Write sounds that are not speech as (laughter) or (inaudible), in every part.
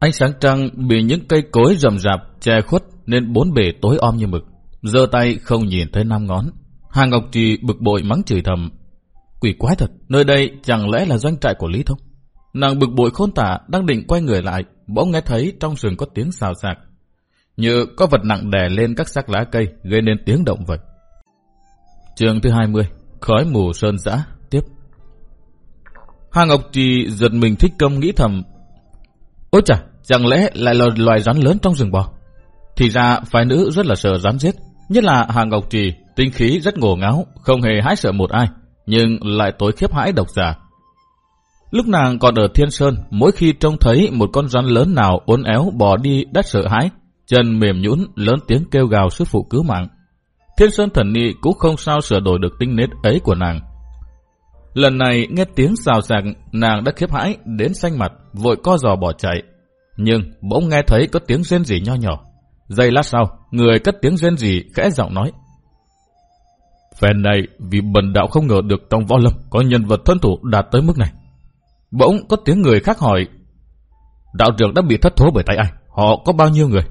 Ánh sáng trăng bị những cây cối rầm rạp che khuất nên bốn bề tối om như mực. giơ tay không nhìn thấy năm ngón. Hà Ngọc Trì bực bội mắng chửi thầm. Quỷ quái thật, nơi đây chẳng lẽ là doanh trại của Lý Thông? Nàng bực bội khôn tả đang định quay người lại, bỗng nghe thấy trong rừng có tiếng xào xạc. Như có vật nặng đè lên các xác lá cây gây nên tiếng động vậy. Trường thứ 20, khói mù sơn giã, tiếp. Hà Ngọc Trì giật mình thích công nghĩ thầm. Ôi chà, chẳng lẽ lại là loài rắn lớn trong rừng bò? Thì ra phái nữ rất là sợ rắn giết, nhất là Hà Ngọc Trì, tinh khí rất ngổ ngáo, không hề hái sợ một ai, nhưng lại tối khiếp hãi độc giả. Lúc nàng còn ở Thiên Sơn, mỗi khi trông thấy một con rắn lớn nào uốn éo bò đi đắt sợ hãi, chân mềm nhũn lớn tiếng kêu gào sư phụ cứu mạng. Thiên Sơn thần nị cũng không sao sửa đổi được tinh nết ấy của nàng. Lần này nghe tiếng xào xạc, nàng đã khiếp hãi đến xanh mặt, vội co giò bỏ chạy. Nhưng bỗng nghe thấy có tiếng rên rỉ nho nhỏ. Giây lát sau, người cất tiếng rên rỉ khẽ giọng nói. Phen này vì bần đạo không ngờ được trong võ lâm có nhân vật thân thủ đạt tới mức này. Bỗng có tiếng người khác hỏi. Đạo trưởng đã bị thất thố bởi tay ai? Họ có bao nhiêu người?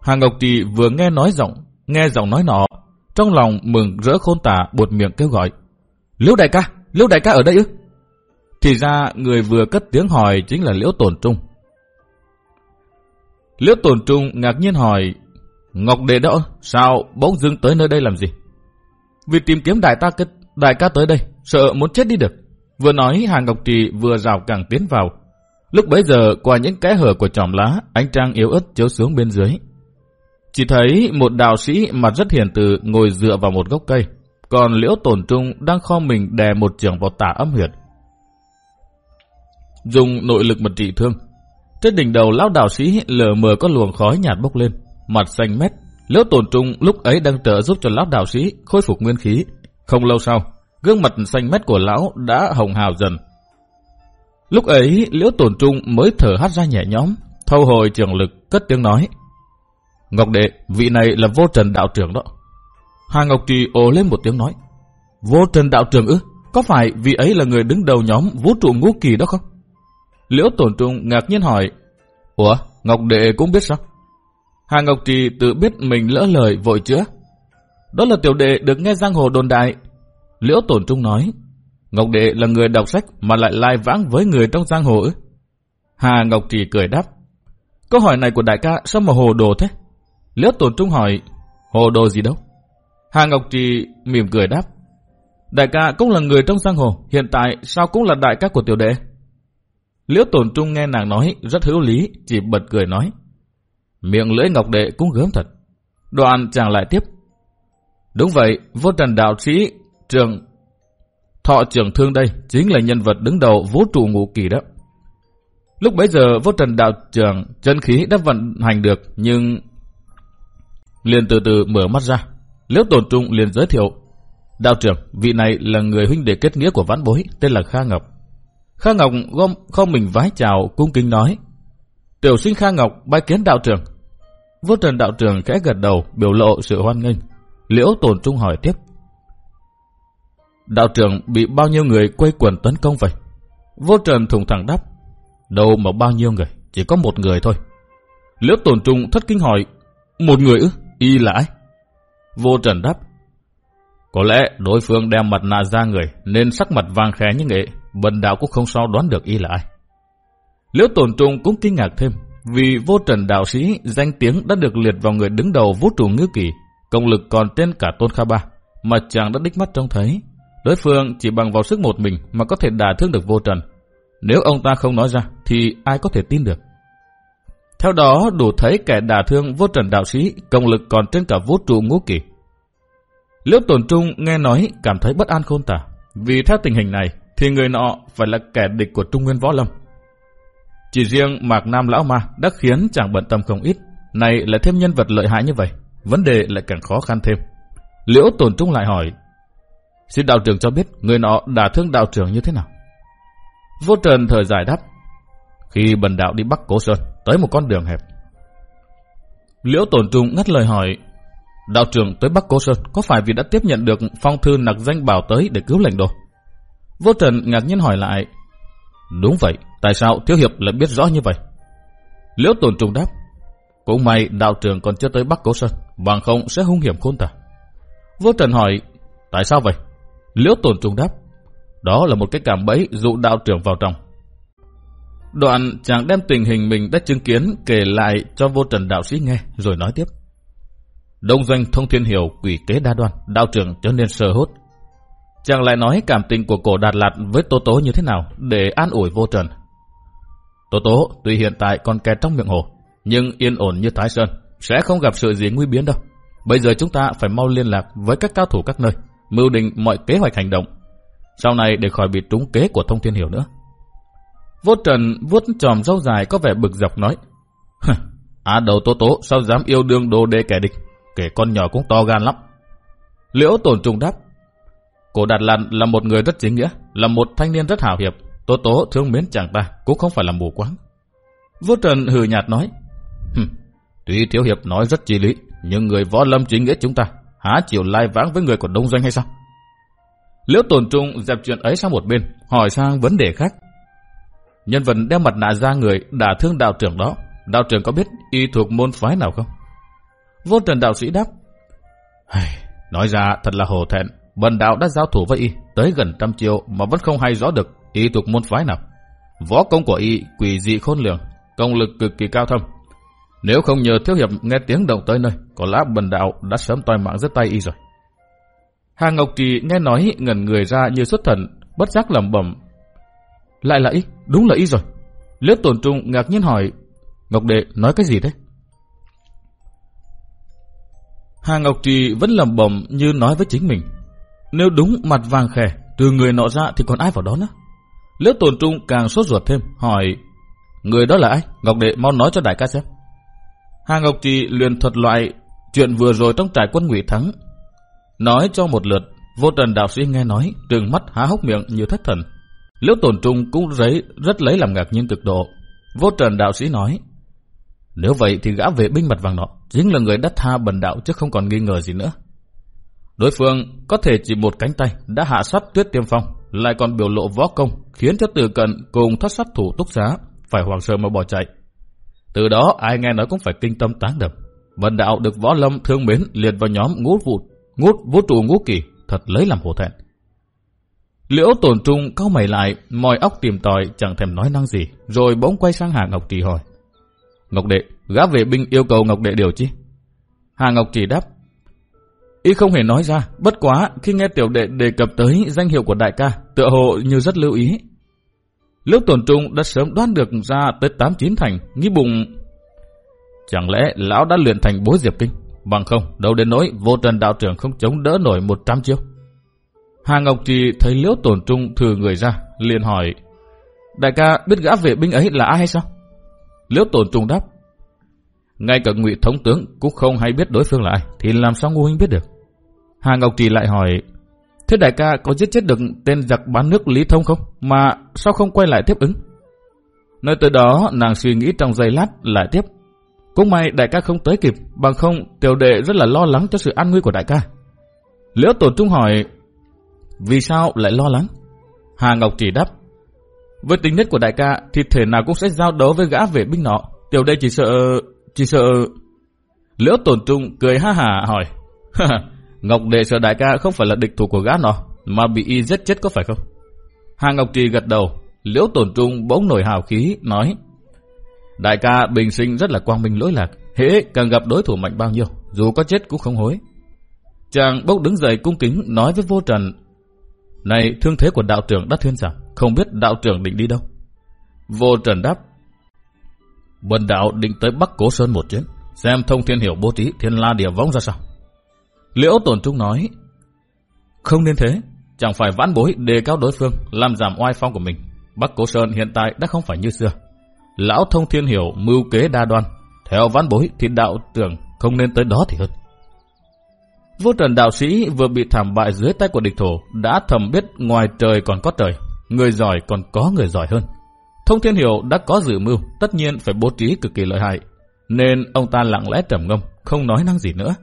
Hà Ngọc Trì vừa nghe nói giọng, nghe giọng nói nọ, trong lòng mừng rỡ khôn tả buột miệng kêu gọi. Liễu đại ca, Liễu đại ca ở đây ư? Thì ra người vừa cất tiếng hỏi chính là Liễu Tổn Trung. Liễu Tồn Trung ngạc nhiên hỏi, Ngọc Đệ đó, sao bỗng dưng tới nơi đây làm gì? Vì tìm kiếm đại ta đại ca tới đây, sợ muốn chết đi được. Vừa nói Hà Ngọc Trì vừa rào càng tiến vào. Lúc bấy giờ qua những cái hở của tròm lá, ánh trăng yếu ớt chiếu xuống bên dưới. Chỉ thấy một đạo sĩ mặt rất hiền từ ngồi dựa vào một gốc cây, còn liễu tổn trung đang kho mình đè một trường vào tả âm huyệt. Dùng nội lực mật trị thương. Trên đỉnh đầu lão đạo sĩ lờ mờ có luồng khói nhạt bốc lên, mặt xanh mét. Liễu tổn trung lúc ấy đang trợ giúp cho lão đạo sĩ khôi phục nguyên khí. Không lâu sau, gương mặt xanh mét của lão đã hồng hào dần. Lúc ấy, liễu tổn trung mới thở hắt ra nhẹ nhõm, thâu hồi trường lực, cất tiếng nói. Ngọc Đệ, vị này là vô trần đạo trưởng đó. Hà Ngọc Trì ồ lên một tiếng nói. Vô trần đạo trưởng ư? Có phải vị ấy là người đứng đầu nhóm vũ trụ ngũ kỳ đó không? Liễu Tổn Trung ngạc nhiên hỏi. Ủa, Ngọc Đệ cũng biết sao? Hà Ngọc Trì tự biết mình lỡ lời vội chữa. Đó là tiểu đệ được nghe giang hồ đồn đại. Liễu Tổn Trung nói. Ngọc Đệ là người đọc sách mà lại lai vãng với người trong giang hồ ư? Hà Ngọc Trì cười đáp. Câu hỏi này của đại ca sao mà hồ đồ thế? Liễu Tổn Trung hỏi, hồ đồ gì đâu? Hà Ngọc Trì mỉm cười đáp, đại ca cũng là người trong giang hồ, hiện tại sao cũng là đại ca của tiểu đệ? Liễu Tổn Trung nghe nàng nói rất hữu lý, chỉ bật cười nói, miệng lưỡi Ngọc Đệ cũng gớm thật. Đoạn chàng lại tiếp, đúng vậy, vô trần đạo sĩ trường thọ trưởng thương đây chính là nhân vật đứng đầu vũ trụ ngũ kỳ đó. Lúc bấy giờ vô trần đạo trưởng chân khí đã vận hành được nhưng liền từ từ mở mắt ra. Liễu Tồn Trung liền giới thiệu. Đạo trưởng, vị này là người huynh đệ kết nghĩa của vãn bối, tên là Kha Ngọc. Kha Ngọc gom không mình vái chào, cung kính nói. Tiểu sinh Kha Ngọc bái kiến đạo trưởng. Vô trần đạo trưởng khẽ gật đầu, biểu lộ sự hoan nghênh. Liễu Tồn Trung hỏi tiếp. Đạo trưởng bị bao nhiêu người quay quần tấn công vậy? Vô trần thùng thẳng đáp. Đâu mà bao nhiêu người, chỉ có một người thôi. Liễu Tồn Trung thất kinh hỏi. Một người ư? Y là ai? Vô trần đáp. Có lẽ đối phương đem mặt nạ ra người nên sắc mặt vàng khẽ như nghệ, bần đạo cũng không sao đoán được y là ai. Liễu tổn trung cũng kinh ngạc thêm, vì vô trần đạo sĩ danh tiếng đã được liệt vào người đứng đầu vũ trụ ngư kỳ, công lực còn tên cả Tôn Kha Ba, mà chàng đã đích mắt trông thấy. Đối phương chỉ bằng vào sức một mình mà có thể đả thương được vô trần. Nếu ông ta không nói ra thì ai có thể tin được. Theo đó đủ thấy kẻ đả thương vô trần đạo sĩ công lực còn trên cả vũ trụ ngũ kỳ. Liễu tổn trung nghe nói cảm thấy bất an khôn tả. Vì theo tình hình này thì người nọ phải là kẻ địch của Trung Nguyên Võ Lâm. Chỉ riêng Mạc Nam Lão Ma đã khiến chàng bận tâm không ít. Này là thêm nhân vật lợi hại như vậy. Vấn đề lại càng khó khăn thêm. Liễu Tồn trung lại hỏi Xin đạo trưởng cho biết người nọ đả thương đạo trưởng như thế nào? Vô trần thời giải đáp Khi bần đạo đi Bắc Cố Sơn tới một con đường hẹp. Liễu Tồn Trung ngắt lời hỏi, đạo trưởng tới Bắc Cố Sơn có phải vì đã tiếp nhận được phong thư nặc danh bảo tới để cứu lệnh đồ? Vô Trần ngạc nhiên hỏi lại, đúng vậy, tại sao Thiếu Hiệp lại biết rõ như vậy? Liễu Tồn trùng đáp. Cũng may đạo trưởng còn chưa tới Bắc Cố Sơn, bằng không sẽ hung hiểm khôn tả. Vô Trần hỏi, tại sao vậy? Liễu Tồn trùng đáp. Đó là một cái cảm bẫy dụ đạo trưởng vào trong. Đoạn chàng đem tình hình mình đã chứng kiến kể lại cho vô trần đạo sĩ nghe, rồi nói tiếp. Đông doanh thông thiên hiểu quỷ kế đa đoan, đạo trưởng trở nên sờ hốt. Chàng lại nói cảm tình của cổ Đạt Lạt với Tố Tố như thế nào để an ủi vô trần. Tố Tố tuy hiện tại còn kẹt trong miệng hồ, nhưng yên ổn như Thái Sơn, sẽ không gặp sự gì nguy biến đâu. Bây giờ chúng ta phải mau liên lạc với các cao thủ các nơi, mưu định mọi kế hoạch hành động. Sau này để khỏi bị trúng kế của thông thiên hiểu nữa. Vô trần vuốt tròm râu dài có vẻ bực dọc nói. Á đầu tố tố sao dám yêu đương đồ đệ kẻ địch, kẻ con nhỏ cũng to gan lắm. Liễu tổn trùng đáp. Cổ Đạt Lạn là một người rất chính nghĩa, là một thanh niên rất hào hiệp. Tố tố thương mến chàng ta cũng không phải là mù quáng. Vô trần hừ nhạt nói. Tuy thiếu hiệp nói rất chi lý, nhưng người võ lâm chính nghĩa chúng ta há chịu lai vãng với người của đông doanh hay sao? Liễu tổn trung dẹp chuyện ấy sang một bên, hỏi sang vấn đề khác. Nhân vật đeo mặt nạ ra người đã thương đạo trưởng đó. Đạo trưởng có biết y thuộc môn phái nào không? Vô trần đạo sĩ đáp. Nói ra thật là hồ thẹn. Bần đạo đã giao thủ với y tới gần trăm triệu mà vẫn không hay rõ được y thuộc môn phái nào. Võ công của y quỷ dị khôn lường, công lực cực kỳ cao thâm. Nếu không nhờ thiếu hiệp nghe tiếng động tới nơi, có lẽ bần đạo đã sớm toi mạng rất tay y rồi. Hà Ngọc Trì nghe nói ngẩn người ra như xuất thần, bất giác lẩm bẩm lại là y, đúng là y rồi. Liễu tổn trung ngạc nhiên hỏi, Ngọc Đệ nói cái gì thế? Hà Ngọc Trì vẫn lẩm bẩm như nói với chính mình. Nếu đúng mặt vàng khè, từ người nọ ra thì còn ai vào đó nữa? Liễu Tồn trung càng sốt ruột thêm, hỏi, người đó là ai? Ngọc Đệ mau nói cho đại ca xem. Hà Ngọc Trì liền thuật loại chuyện vừa rồi trong trại quân ngụy thắng. Nói cho một lượt, vô trần đạo sĩ nghe nói, trừng mắt há hốc miệng như thất thần. Liễu tổn trung cũng rấy, rất lấy làm ngạc nhiên cực độ. Vô trần đạo sĩ nói, nếu vậy thì gã vệ binh mặt vàng nọ chính là người đắt tha bần đạo chứ không còn nghi ngờ gì nữa. Đối phương có thể chỉ một cánh tay đã hạ sát tuyết tiêm phong, lại còn biểu lộ võ công, khiến cho từ cận cùng thất sát thủ túc giá phải hoàng sợ mà bỏ chạy. Từ đó ai nghe nói cũng phải kinh tâm tán đập. Bần đạo được võ lâm thương mến liệt vào nhóm ngút vụt, ngút vũ trụ ngũ kỳ, thật lấy làm hổ thẹn. Liễu tổn trung cau mày lại, mòi óc tìm tòi chẳng thèm nói năng gì, rồi bỗng quay sang Hà Ngọc Trì hỏi. Ngọc Đệ, gã vệ binh yêu cầu Ngọc Đệ điều chi? Hà Ngọc Trì đáp. Y không hề nói ra, bất quá khi nghe tiểu đệ đề cập tới danh hiệu của đại ca, tựa hồ như rất lưu ý. Liễu tổn trung đã sớm đoán được ra tới 8-9 thành, nghĩ bụng... Chẳng lẽ lão đã luyện thành bối diệp kinh? Bằng không, đâu đến nỗi vô trần đạo trưởng không chống đỡ nổi 100 chiêu. Hà Ngọc Trì thấy liễu tổn trung thừa người ra, liền hỏi, Đại ca biết gã vệ binh ấy là ai hay sao? Liễu tổn trung đáp, ngay cả ngụy thống tướng cũng không hay biết đối phương là ai, thì làm sao ngu huynh biết được? Hà Ngọc Trì lại hỏi, Thế đại ca có giết chết được tên giặc bán nước Lý Thông không? Mà sao không quay lại tiếp ứng? Nơi tới đó nàng suy nghĩ trong giây lát lại tiếp. Cũng may đại ca không tới kịp, bằng không tiểu đệ rất là lo lắng cho sự an nguy của đại ca. Liễu Tổ trung hỏi vì sao lại lo lắng? Hà Ngọc Trì đáp. Với tính nhất của đại ca thì thể nào cũng sẽ giao đấu với gã vệ binh nọ. Tiểu đệ chỉ sợ... chỉ sợ... Liễu tổn trung cười ha hà hỏi. (laughs) Ngọc đệ sợ đại ca không phải là địch thủ của gã nọ, mà bị y giết chết có phải không? Hà Ngọc Trì gật đầu, liễu tổn trung bỗng nổi hào khí, nói. Đại ca bình sinh rất là quang minh lỗi lạc, hễ càng gặp đối thủ mạnh bao nhiêu, dù có chết cũng không hối. Chàng bốc đứng dậy cung kính nói với vô trần, này thương thế của đạo trưởng đã thuyên giảm, không biết đạo trưởng định đi đâu. Vô trần đáp. Bần đạo định tới Bắc Cố Sơn một chuyến, xem thông thiên hiểu bố trí thiên la địa võng ra sao. Liễu tổn trung nói, không nên thế, chẳng phải vãn bối đề cao đối phương, làm giảm oai phong của mình. Bắc Cố Sơn hiện tại đã không phải như xưa. Lão thông thiên hiểu mưu kế đa đoan, theo vãn bối thì đạo trưởng không nên tới đó thì hơn. Vô trần đạo sĩ vừa bị thảm bại dưới tay của địch thổ đã thầm biết ngoài trời còn có trời, người giỏi còn có người giỏi hơn. Thông Thiên Hiểu đã có dự mưu, tất nhiên phải bố trí cực kỳ lợi hại, nên ông ta lặng lẽ trầm ngâm, không nói năng gì nữa.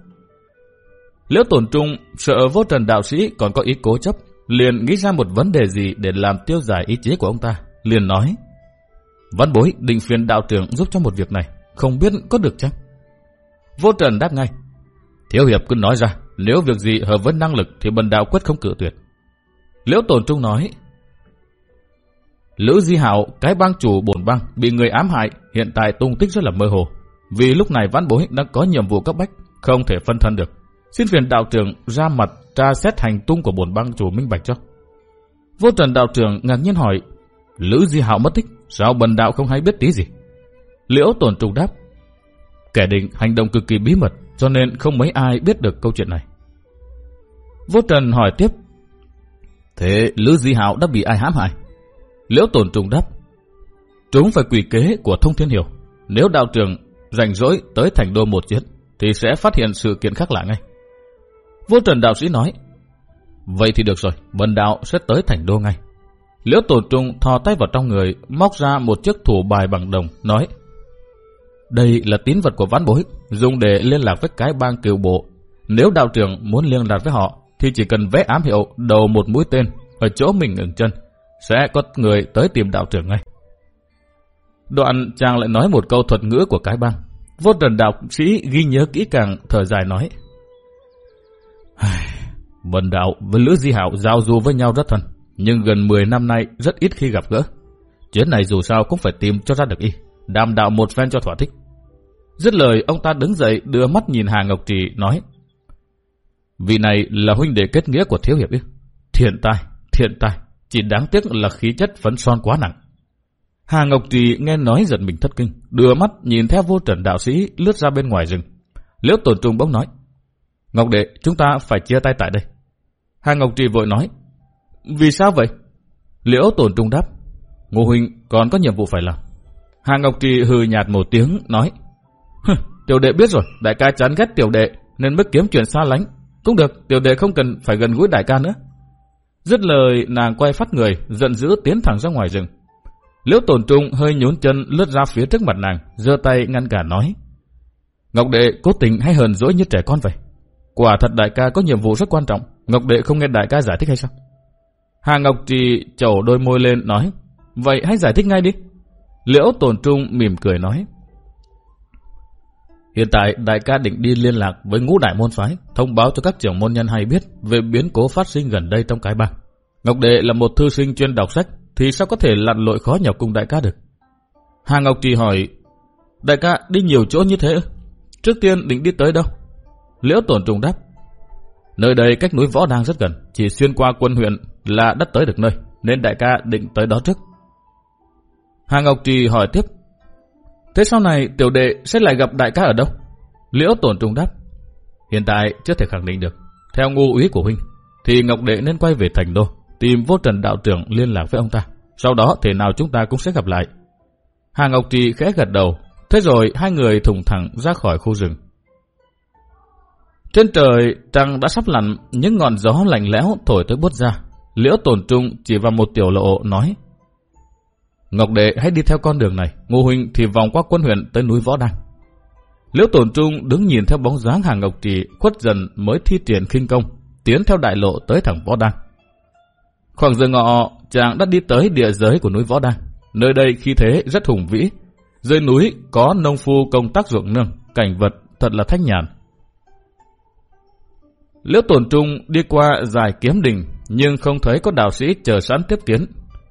Liễu tổn trung sợ vô trần đạo sĩ còn có ý cố chấp, liền nghĩ ra một vấn đề gì để làm tiêu giải ý chí của ông ta, liền nói. Văn bối định phiền đạo trưởng giúp cho một việc này, không biết có được chăng? Vô Trần đáp ngay. Thiếu hiệp cứ nói ra, nếu việc gì hợp với năng lực thì bần đạo quyết không cử tuyệt. Liễu Tồn Trung nói, Lữ Di Hạo, cái bang chủ bổn bang, bị người ám hại, hiện tại tung tích rất là mơ hồ. Vì lúc này văn bối đang có nhiệm vụ cấp bách, không thể phân thân được. Xin phiền đạo trưởng ra mặt tra xét hành tung của bổn bang chủ minh bạch cho. Vô trần đạo trưởng ngạc nhiên hỏi, Lữ Di Hạo mất tích, sao bần đạo không hay biết tí gì? Liễu tổn trùng đáp, kẻ định hành động cực kỳ bí mật, cho nên không mấy ai biết được câu chuyện này. Vô Trần hỏi tiếp, Thế Lữ Di Hạo đã bị ai hãm hại? Liễu tổn trùng đáp, Chúng phải quỷ kế của Thông Thiên Hiểu. Nếu đạo trưởng rảnh rỗi tới thành đô một chiến, thì sẽ phát hiện sự kiện khác lạ ngay. Vô Trần đạo sĩ nói, Vậy thì được rồi, bần đạo sẽ tới thành đô ngay. Liễu Tồn Trung thò tay vào trong người, móc ra một chiếc thủ bài bằng đồng, nói, Đây là tín vật của ván bối, dùng để liên lạc với cái bang kiều bộ. Nếu đạo trưởng muốn liên lạc với họ, thì chỉ cần vẽ ám hiệu đầu một mũi tên ở chỗ mình ngừng chân, sẽ có người tới tìm đạo trưởng ngay. Đoạn chàng lại nói một câu thuật ngữ của cái bang. Vô trần đạo sĩ ghi nhớ kỹ càng thở dài nói. Vân đạo và Lữ Di Hảo giao du với nhau rất thân, nhưng gần 10 năm nay rất ít khi gặp gỡ. Chuyến này dù sao cũng phải tìm cho ra được y, đàm đạo một phen cho thỏa thích. Dứt lời ông ta đứng dậy đưa mắt nhìn Hà Ngọc Trì nói Vị này là huynh đệ kết nghĩa của thiếu hiệp ý. Thiện tai, thiện tai, chỉ đáng tiếc là khí chất phấn son quá nặng. Hà Ngọc Trì nghe nói giật mình thất kinh, đưa mắt nhìn theo vô trần đạo sĩ lướt ra bên ngoài rừng. Liễu tổn trung bỗng nói, Ngọc đệ, chúng ta phải chia tay tại đây. Hà Ngọc Trì vội nói, Vì sao vậy? Liễu tổn trung đáp, Ngô Huynh còn có nhiệm vụ phải làm. Hà Ngọc Trì hừ nhạt một tiếng, nói, Tiểu đệ biết rồi, đại ca chán ghét tiểu đệ, nên mới kiếm chuyện xa lánh. Cũng được, tiểu đệ không cần phải gần gũi đại ca nữa. Dứt lời, nàng quay phát người, giận dữ tiến thẳng ra ngoài rừng. Liễu tổn trung hơi nhún chân lướt ra phía trước mặt nàng, giơ tay ngăn cả nói. Ngọc đệ cố tình hay hờn dỗi như trẻ con vậy? Quả thật đại ca có nhiệm vụ rất quan trọng, Ngọc đệ không nghe đại ca giải thích hay sao? Hà Ngọc Trì chầu đôi môi lên nói, vậy hãy giải thích ngay đi. Liễu tổn trung mỉm cười nói. Hiện tại đại ca định đi liên lạc với ngũ đại môn phái, thông báo cho các trưởng môn nhân hay biết về biến cố phát sinh gần đây trong cái bang. Ngọc Đệ là một thư sinh chuyên đọc sách, thì sao có thể lặn lội khó nhọc cùng đại ca được? Hà Ngọc Trì hỏi, đại ca đi nhiều chỗ như thế Trước tiên định đi tới đâu? Liễu Tổn Trùng đáp, nơi đây cách núi Võ đang rất gần, chỉ xuyên qua quân huyện là đất tới được nơi, nên đại ca định tới đó trước. Hà Ngọc Trì hỏi tiếp, thế sau này tiểu đệ sẽ lại gặp đại ca ở đâu? Liễu Tổn Trùng đáp, hiện tại chưa thể khẳng định được. Theo ngu ý của huynh, thì Ngọc Đệ nên quay về thành đô, tìm vô trần đạo trưởng liên lạc với ông ta. Sau đó thể nào chúng ta cũng sẽ gặp lại. Hà Ngọc Trì khẽ gật đầu. Thế rồi hai người thùng thẳng ra khỏi khu rừng. Trên trời trăng đã sắp lặn, những ngọn gió lạnh lẽo thổi tới bút ra. Liễu tổn trung chỉ vào một tiểu lộ nói. Ngọc đệ hãy đi theo con đường này, Ngô Huynh thì vòng qua quân huyện tới núi Võ Đăng. Liễu tổn trung đứng nhìn theo bóng dáng hàng Ngọc Trì khuất dần mới thi triển khinh công, tiến theo đại lộ tới thẳng Võ Đăng. Khoảng giờ ngọ, chàng đã đi tới địa giới của núi Võ Đăng. Nơi đây khi thế rất hùng vĩ. Dưới núi có nông phu công tác ruộng nương, cảnh vật thật là thanh nhàn. Liễu tổn trung đi qua giải kiếm đình, nhưng không thấy có đạo sĩ chờ sẵn tiếp kiến.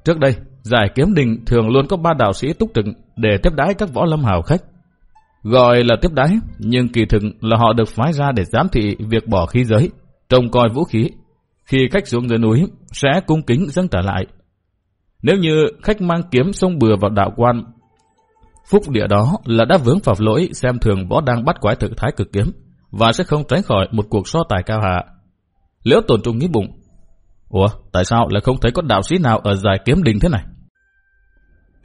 Trước đây, giải kiếm đình thường luôn có ba đạo sĩ túc trực để tiếp đái các võ lâm hào khách. Gọi là tiếp đái, nhưng kỳ thực là họ được phái ra để giám thị việc bỏ khí giới, trông coi vũ khí. Khi khách xuống dưới núi, sẽ cung kính dâng trả lại. Nếu như khách mang kiếm xông bừa vào đạo quan, phúc địa đó là đã vướng phạm lỗi xem thường võ đang bắt quái thực thái cực kiếm và sẽ không tránh khỏi một cuộc so tài cao hạ. Liễu tổn trung nghĩ bụng, Ủa, tại sao lại không thấy có đạo sĩ nào ở dài kiếm đình thế này?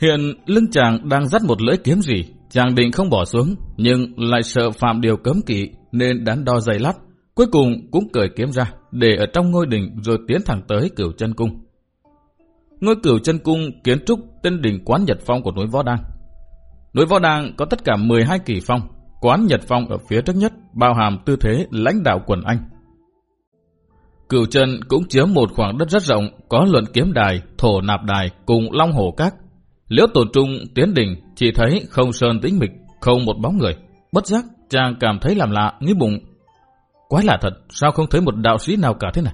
Hiện lưng chàng đang dắt một lưỡi kiếm gì, chàng định không bỏ xuống, nhưng lại sợ phạm điều cấm kỵ nên đắn đo dày lắt, cuối cùng cũng cởi kiếm ra, để ở trong ngôi đình rồi tiến thẳng tới cửu chân cung. Ngôi cửu chân cung kiến trúc tên đỉnh quán Nhật Phong của núi Võ Đăng. Núi Võ Đăng có tất cả 12 kỳ phong, quán Nhật Phong ở phía trước nhất bao hàm tư thế lãnh đạo quần Anh. Cửu chân cũng chiếm một khoảng đất rất rộng, có luận kiếm đài, thổ nạp đài cùng long hồ các. Liễu tổ Trung tiến đình chỉ thấy không sơn tĩnh mịch, không một bóng người. Bất giác, chàng cảm thấy làm lạ, nghĩ bụng. Quái lạ thật, sao không thấy một đạo sĩ nào cả thế này?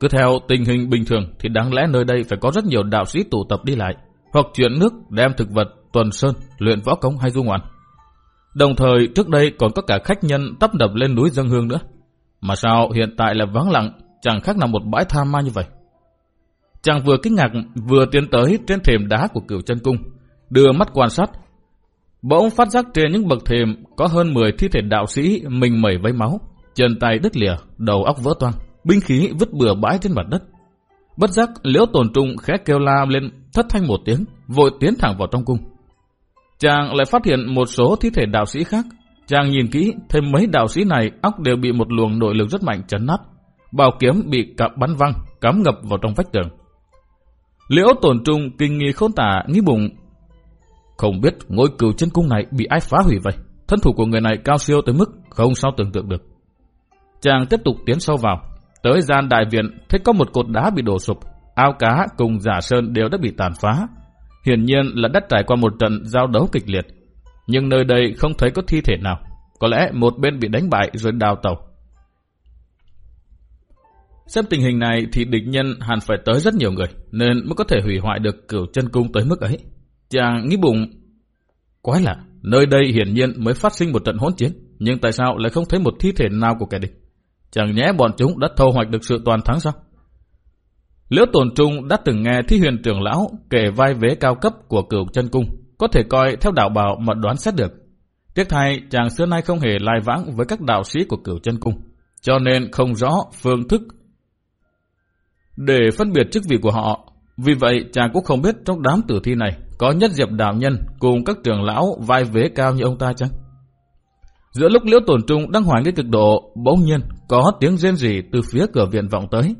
Cứ theo tình hình bình thường thì đáng lẽ nơi đây phải có rất nhiều đạo sĩ tụ tập đi lại, hoặc chuyển nước đem thực vật, tuần sơn, luyện võ công hay du ngoạn. Đồng thời trước đây còn có cả khách nhân tấp đập lên núi dân hương nữa. Mà sao hiện tại là vắng lặng, chẳng khác nào một bãi tha ma như vậy. Chàng vừa kinh ngạc vừa tiến tới trên thềm đá của cửu chân cung, đưa mắt quan sát. Bỗng phát giác trên những bậc thềm có hơn 10 thi thể đạo sĩ mình mẩy với máu, chân tay đứt lìa, đầu óc vỡ toang, binh khí vứt bừa bãi trên mặt đất. Bất giác liễu Tồn trung khẽ kêu la lên thất thanh một tiếng, vội tiến thẳng vào trong cung. Chàng lại phát hiện một số thi thể đạo sĩ khác. Chàng nhìn kỹ, thêm mấy đạo sĩ này óc đều bị một luồng nội lực rất mạnh chấn nát. Bảo kiếm bị cặp bắn văng, cắm ngập vào trong vách tường. Liễu tổn trung kinh nghi khôn tả nghĩ bụng. Không biết ngôi cửu chân cung này bị ai phá hủy vậy. Thân thủ của người này cao siêu tới mức không sao tưởng tượng được. Chàng tiếp tục tiến sâu vào. Tới gian đại viện, thấy có một cột đá bị đổ sụp. Ao cá cùng giả sơn đều đã bị tàn phá. Hiển nhiên là đất trải qua một trận giao đấu kịch liệt. Nhưng nơi đây không thấy có thi thể nào. Có lẽ một bên bị đánh bại rồi đào tàu. Xem tình hình này thì địch nhân hẳn phải tới rất nhiều người, nên mới có thể hủy hoại được cửu chân cung tới mức ấy. Chàng nghĩ bụng, quái lạ, nơi đây hiển nhiên mới phát sinh một trận hỗn chiến, nhưng tại sao lại không thấy một thi thể nào của kẻ địch? Chẳng nhẽ bọn chúng đã thâu hoạch được sự toàn thắng sao? Liễu Tồn Trung đã từng nghe thi huyền trưởng lão kể vai vế cao cấp của cửu chân cung, có thể coi theo đạo bảo mà đoán xét được. Tiếc thay, chàng xưa nay không hề lai vãng với các đạo sĩ của cửu chân cung, cho nên không rõ phương thức để phân biệt chức vị của họ. Vì vậy, chàng cũng không biết trong đám tử thi này có nhất diệp đạo nhân cùng các trưởng lão vai vế cao như ông ta chăng? Giữa lúc Liễu Tồn Trung đang hoài nghi cực độ, bỗng nhiên có tiếng rên rỉ từ phía cửa viện vọng tới.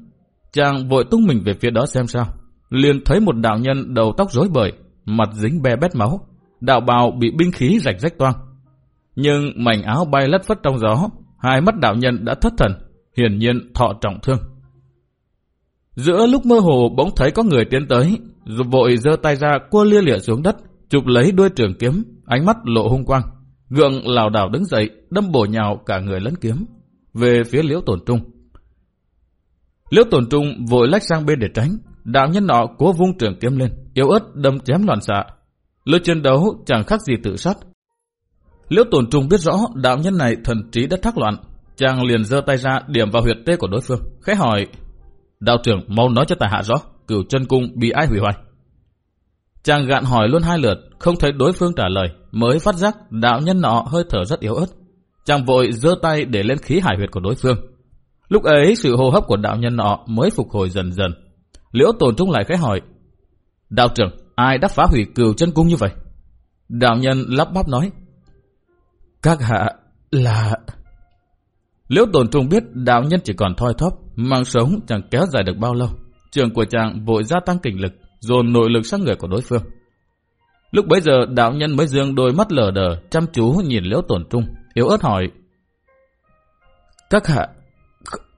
Chàng vội tung mình về phía đó xem sao. liền thấy một đạo nhân đầu tóc rối bời, mặt dính be bét máu, đạo bào bị binh khí rạch rách toang. Nhưng mảnh áo bay lất phất trong gió, hai mắt đạo nhân đã thất thần, hiển nhiên thọ trọng thương. Giữa lúc mơ hồ bỗng thấy có người tiến tới, rồi vội giơ tay ra cua lia lịa xuống đất, chụp lấy đuôi trường kiếm, ánh mắt lộ hung quang. Gượng lảo đảo đứng dậy, đâm bổ nhào cả người lẫn kiếm, về phía liễu tổn trung. Liễu tổn trung vội lách sang bên để tránh, đạo nhân nọ cố vung trường kiếm lên, yếu ớt đâm chém loạn xạ. Lối chiến đấu chẳng khác gì tự sát. Liễu tổn trung biết rõ đạo nhân này thần trí đã thắc loạn, chàng liền giơ tay ra điểm vào huyệt tê của đối phương, khẽ hỏi Đạo trưởng mau nói cho tài hạ rõ, cửu chân cung bị ai hủy hoại. Chàng gạn hỏi luôn hai lượt, không thấy đối phương trả lời, mới phát giác đạo nhân nọ hơi thở rất yếu ớt. Chàng vội giơ tay để lên khí hải huyệt của đối phương. Lúc ấy sự hô hấp của đạo nhân nọ mới phục hồi dần dần. Liễu tồn trung lại khẽ hỏi, Đạo trưởng, ai đã phá hủy cừu chân cung như vậy? Đạo nhân lắp bắp nói, Các hạ là... Liễu tồn trung biết đạo nhân chỉ còn thoi thóp, mang sống chẳng kéo dài được bao lâu. Trường của chàng vội gia tăng kình lực, dồn nội lực sang người của đối phương. Lúc bấy giờ đạo nhân mới dương đôi mắt lờ đờ, chăm chú nhìn liễu tổn trung, yếu ớt hỏi. Các hạ,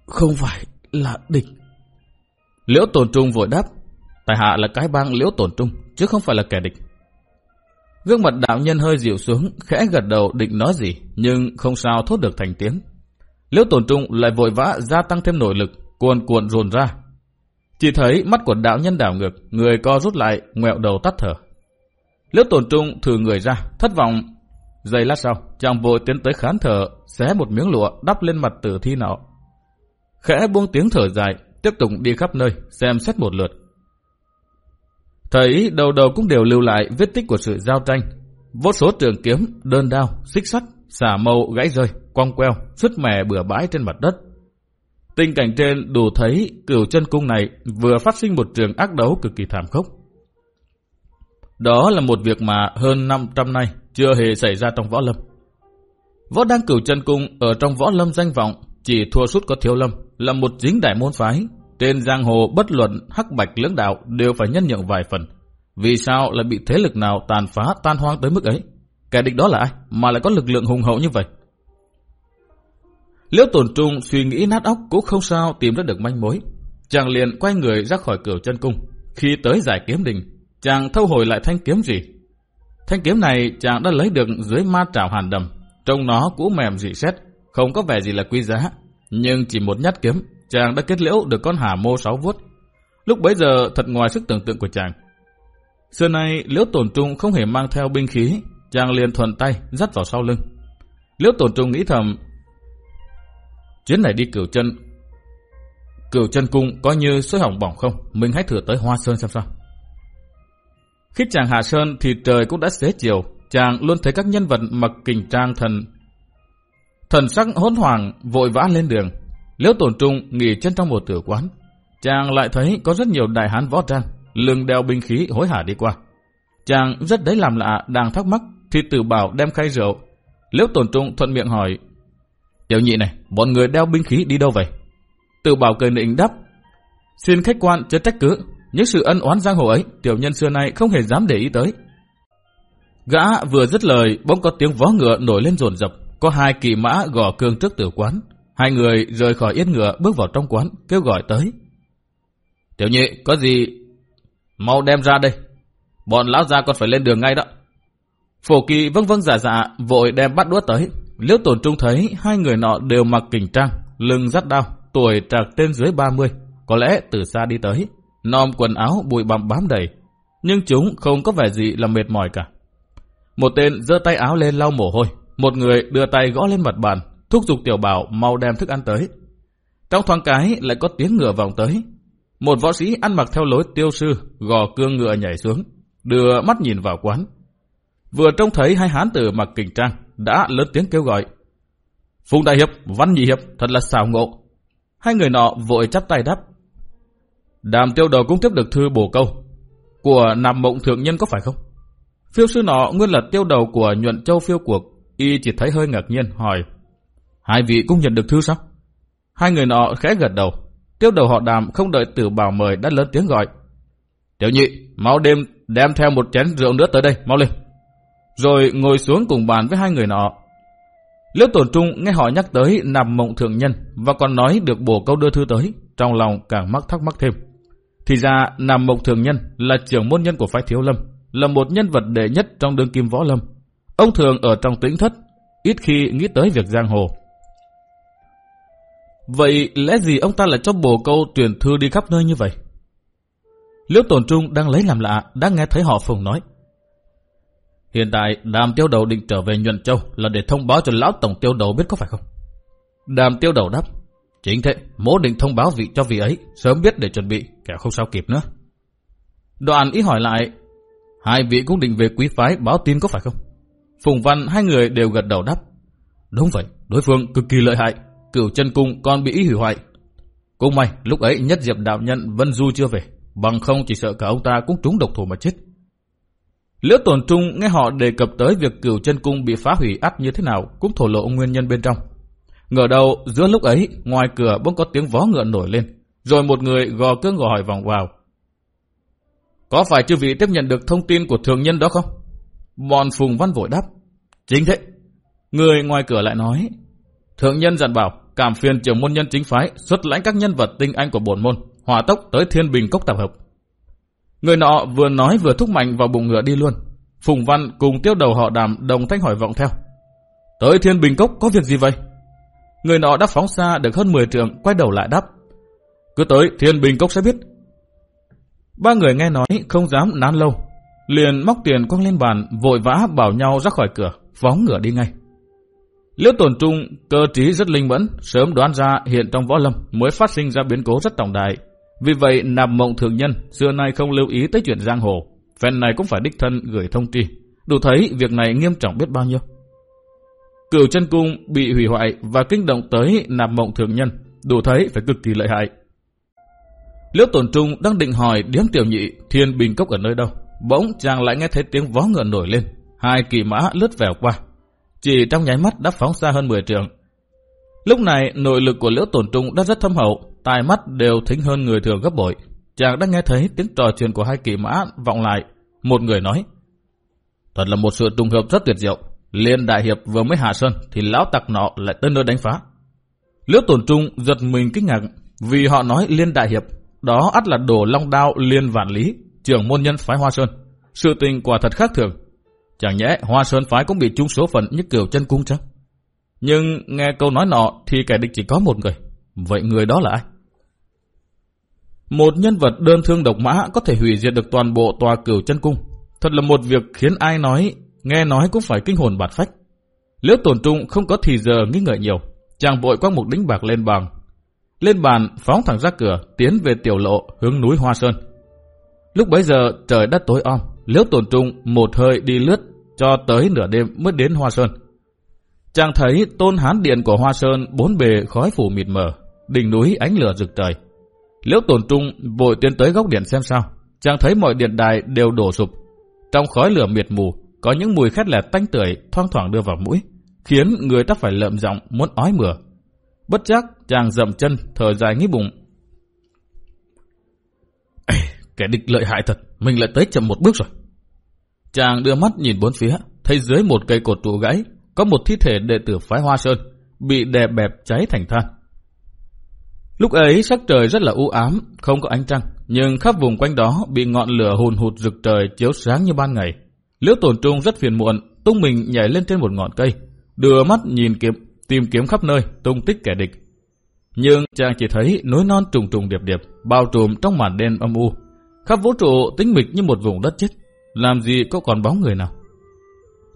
không phải là địch. Liễu tổn trung vội đáp, tại hạ là cái bang liễu tổn trung, chứ không phải là kẻ địch. Gương mặt đạo nhân hơi dịu xuống, khẽ gật đầu định nói gì, nhưng không sao thốt được thành tiếng. Liễu tổn trung lại vội vã gia tăng thêm nội lực, cuồn cuộn dồn ra. Chỉ thấy mắt của đạo nhân đảo ngược, người co rút lại, ngẹo đầu tắt thở. Liễu tổn trung thử người ra, thất vọng. Giây lát sau, chàng vội tiến tới khán thở, xé một miếng lụa đắp lên mặt tử thi nọ. Khẽ buông tiếng thở dài, tiếp tục đi khắp nơi, xem xét một lượt. Thấy đầu đầu cũng đều lưu lại vết tích của sự giao tranh. Vô số trường kiếm, đơn đao, xích sắt, xả màu gãy rơi, quong queo, sứt mẻ bừa bãi trên mặt đất. Tình cảnh trên đủ thấy cửu chân cung này vừa phát sinh một trường ác đấu cực kỳ thảm khốc. Đó là một việc mà hơn 500 nay chưa hề xảy ra trong võ lâm. Võ đang cửu chân cung ở trong võ lâm danh vọng chỉ thua sút có thiếu lâm là một dính đại môn phái. Trên giang hồ bất luận hắc bạch lưỡng đạo đều phải nhân nhượng vài phần. Vì sao lại bị thế lực nào tàn phá tan hoang tới mức ấy? Kẻ địch đó là ai mà lại có lực lượng hùng hậu như vậy? Liễu tổn trung suy nghĩ nát óc cũng không sao tìm ra được manh mối. Chàng liền quay người ra khỏi cửa chân cung. Khi tới giải kiếm đình, chàng thâu hồi lại thanh kiếm gì. Thanh kiếm này chàng đã lấy được dưới ma trảo hàn đầm, trông nó cũ mềm dị xét, không có vẻ gì là quý giá. Nhưng chỉ một nhát kiếm, chàng đã kết liễu được con hà mô sáu vuốt. Lúc bấy giờ thật ngoài sức tưởng tượng của chàng. Xưa nay liễu tổn trung không hề mang theo binh khí, chàng liền thuận tay dắt vào sau lưng. Liễu tổn trung nghĩ thầm, chuyến này đi cửu chân, cửu chân cung coi như sôi hỏng bỏng không, mình hãy thử tới Hoa Sơn xem sao. Khi chàng hạ sơn thì trời cũng đã xế chiều, chàng luôn thấy các nhân vật mặc kình trang thần thần sắc hỗn hoàng vội vã lên đường. Liễu tổn trung nghỉ chân trong một tử quán, chàng lại thấy có rất nhiều đại hán võ trang, lưng đeo binh khí hối hả đi qua. Chàng rất đấy làm lạ, đang thắc mắc, thì tử bảo đem khay rượu. Liễu tổn trung thuận miệng hỏi, Tiểu nhị này, bọn người đeo binh khí đi đâu vậy? Tử bảo cười nịnh đáp, Xin khách quan chớ trách cứ, những sự ân oán giang hồ ấy, tiểu nhân xưa nay không hề dám để ý tới. Gã vừa dứt lời, bỗng có tiếng vó ngựa nổi lên rồn rập, có hai kỳ mã gò cương trước tử quán. Hai người rời khỏi yên ngựa bước vào trong quán, kêu gọi tới. Tiểu nhị, có gì? Mau đem ra đây. Bọn lão gia còn phải lên đường ngay đó. Phổ kỳ vâng vâng giả dạ, vội đem bắt đũa tới. Liễu tổn trung thấy hai người nọ đều mặc kình trang, lưng dắt đao, tuổi trạc tên dưới 30, có lẽ từ xa đi tới. Nom quần áo bụi bặm bám đầy, nhưng chúng không có vẻ gì là mệt mỏi cả. Một tên giơ tay áo lên lau mồ hôi, một người đưa tay gõ lên mặt bàn, thúc giục tiểu bảo mau đem thức ăn tới. Trong thoáng cái lại có tiếng ngựa vọng tới. Một võ sĩ ăn mặc theo lối tiêu sư, gò cương ngựa nhảy xuống, đưa mắt nhìn vào quán. Vừa trông thấy hai hán tử mặc kình trang, đã lớn tiếng kêu gọi. Phùng Đại Hiệp, Văn Nhị Hiệp, thật là xào ngộ. Hai người nọ vội chắp tay đáp. Đàm tiêu đầu cũng tiếp được thư bổ câu. Của nằm mộng thượng nhân có phải không? Phiêu sư nọ nguyên là tiêu đầu của nhuận châu phiêu cuộc. Y chỉ thấy hơi ngạc nhiên hỏi. Hai vị cũng nhận được thư sao? Hai người nọ khẽ gật đầu. Tiêu đầu họ đàm không đợi tử bảo mời đã lớn tiếng gọi. Tiểu nhị, mau đêm đem theo một chén rượu nữa tới đây, mau lên. Rồi ngồi xuống cùng bàn với hai người nọ. Liễu tổn trung nghe họ nhắc tới nằm mộng thượng nhân và còn nói được bổ câu đưa thư tới, trong lòng càng mắc thắc mắc thêm. Thì ra nằm mộng thượng nhân là trưởng môn nhân của phái thiếu lâm, là một nhân vật đệ nhất trong đương kim võ lâm. Ông thường ở trong tĩnh thất, ít khi nghĩ tới việc giang hồ. Vậy lẽ gì ông ta lại cho bồ câu truyền thư đi khắp nơi như vậy? Liễu tổn trung đang lấy làm lạ, đã nghe thấy họ phùng nói. Hiện tại đàm tiêu đầu định trở về nhuận châu là để thông báo cho lão tổng tiêu đầu biết có phải không? Đàm tiêu đầu đáp. Chính thế, mỗ định thông báo vị cho vị ấy, sớm biết để chuẩn bị, kẻo không sao kịp nữa. Đoàn ý hỏi lại, hai vị cũng định về quý phái báo tin có phải không? Phùng Văn hai người đều gật đầu đáp. Đúng vậy, đối phương cực kỳ lợi hại, cửu chân cung còn bị hủy hoại. Cũng may, lúc ấy nhất diệp đạo nhân Vân Du chưa về, bằng không chỉ sợ cả ông ta cũng trúng độc thủ mà chết. Liễu tổn trung nghe họ đề cập tới việc cửu chân cung bị phá hủy ắt như thế nào cũng thổ lộ nguyên nhân bên trong. Ngờ đầu giữa lúc ấy, ngoài cửa bỗng có tiếng vó ngựa nổi lên, rồi một người gò cương gò hỏi vòng vào. Có phải chư vị tiếp nhận được thông tin của thường nhân đó không? Bọn Phùng Văn vội đáp. Chính thế. Người ngoài cửa lại nói. Thượng nhân dặn bảo, cảm phiền trưởng môn nhân chính phái xuất lãnh các nhân vật tinh anh của bổn môn, hỏa tốc tới thiên bình cốc tập hợp. Người nọ vừa nói vừa thúc mạnh vào bụng ngựa đi luôn. Phùng Văn cùng tiêu đầu họ đàm đồng thanh hỏi vọng theo. Tới thiên bình cốc có việc gì vậy? Người nọ đã phóng xa được hơn 10 trường, quay đầu lại đáp. Cứ tới thiên bình cốc sẽ biết. Ba người nghe nói không dám nán lâu. Liền móc tiền quăng lên bàn, vội vã bảo nhau ra khỏi cửa, phóng ngựa đi ngay. Liễu Tồn trung, cơ trí rất linh mẫn, sớm đoán ra hiện trong võ lâm mới phát sinh ra biến cố rất trọng đại. Vì vậy nằm mộng thường nhân xưa nay không lưu ý tới chuyện giang hồ. Phen này cũng phải đích thân gửi thông tri. Đủ thấy việc này nghiêm trọng biết bao nhiêu. Cửu chân cung bị hủy hoại và kinh động tới nằm mộng thường nhân. Đủ thấy phải cực kỳ lợi hại. Liễu Tồn trung đang định hỏi điếm tiểu nhị thiên bình cốc ở nơi đâu. Bỗng chàng lại nghe thấy tiếng vó ngựa nổi lên. Hai kỵ mã lướt vèo qua. Chỉ trong nháy mắt đã phóng xa hơn 10 trượng. Lúc này nội lực của liễu tổn trung đã rất thâm hậu tai mắt đều thính hơn người thường gấp bội. Chàng đã nghe thấy tiếng trò chuyện của hai kỵ mã vọng lại. Một người nói, Thật là một sự trùng hợp rất tuyệt diệu. Liên Đại Hiệp vừa mới hạ sơn thì lão tặc nọ lại tới nơi đánh phá. Liễu tổn trung giật mình kinh ngạc vì họ nói Liên Đại Hiệp, đó ắt là đồ long đao liên vạn lý trưởng môn nhân phái Hoa Sơn. Sự tình quả thật khác thường. Chẳng nhẽ Hoa Sơn phái cũng bị trúng số phận như kiểu chân cung chắc? Nhưng nghe câu nói nọ thì kẻ địch chỉ có một người. Vậy người đó là ai? Một nhân vật đơn thương độc mã có thể hủy diệt được toàn bộ tòa cửu chân cung. Thật là một việc khiến ai nói, nghe nói cũng phải kinh hồn bạt phách. Liễu tổn trung không có thì giờ nghĩ ngợi nhiều. Chàng vội quăng một đính bạc lên bàn. Lên bàn, phóng thẳng ra cửa, tiến về tiểu lộ, hướng núi Hoa Sơn. Lúc bấy giờ, trời đất tối om. Liễu tổn trung một hơi đi lướt, cho tới nửa đêm mới đến Hoa Sơn. Chàng thấy tôn hán điện của Hoa Sơn bốn bề khói phủ mịt mờ, đỉnh núi ánh lửa rực trời. Liễu tổn trung vội tiến tới góc điện xem sao. Chàng thấy mọi điện đài đều đổ sụp. Trong khói lửa miệt mù, có những mùi khét lẹt tanh tưởi thoang thoảng đưa vào mũi, khiến người ta phải lợm giọng muốn ói mửa. Bất giác chàng dậm chân thở dài nghĩ bụng. Kẻ địch lợi hại thật, mình lại tới chậm một bước rồi. Chàng đưa mắt nhìn bốn phía, thấy dưới một cây cột trụ gãy, có một thi thể đệ tử phái Hoa Sơn, bị đè bẹp cháy thành than. Lúc ấy sắc trời rất là u ám, không có ánh trăng, nhưng khắp vùng quanh đó bị ngọn lửa hùn hụt rực trời chiếu sáng như ban ngày. Liễu tổn trung rất phiền muộn, tung mình nhảy lên trên một ngọn cây, đưa mắt nhìn kiếm, tìm kiếm khắp nơi, tung tích kẻ địch. Nhưng chàng chỉ thấy núi non trùng trùng điệp điệp, bao trùm trong màn đen âm u. Khắp vũ trụ tĩnh mịch như một vùng đất chết, làm gì có còn bóng người nào.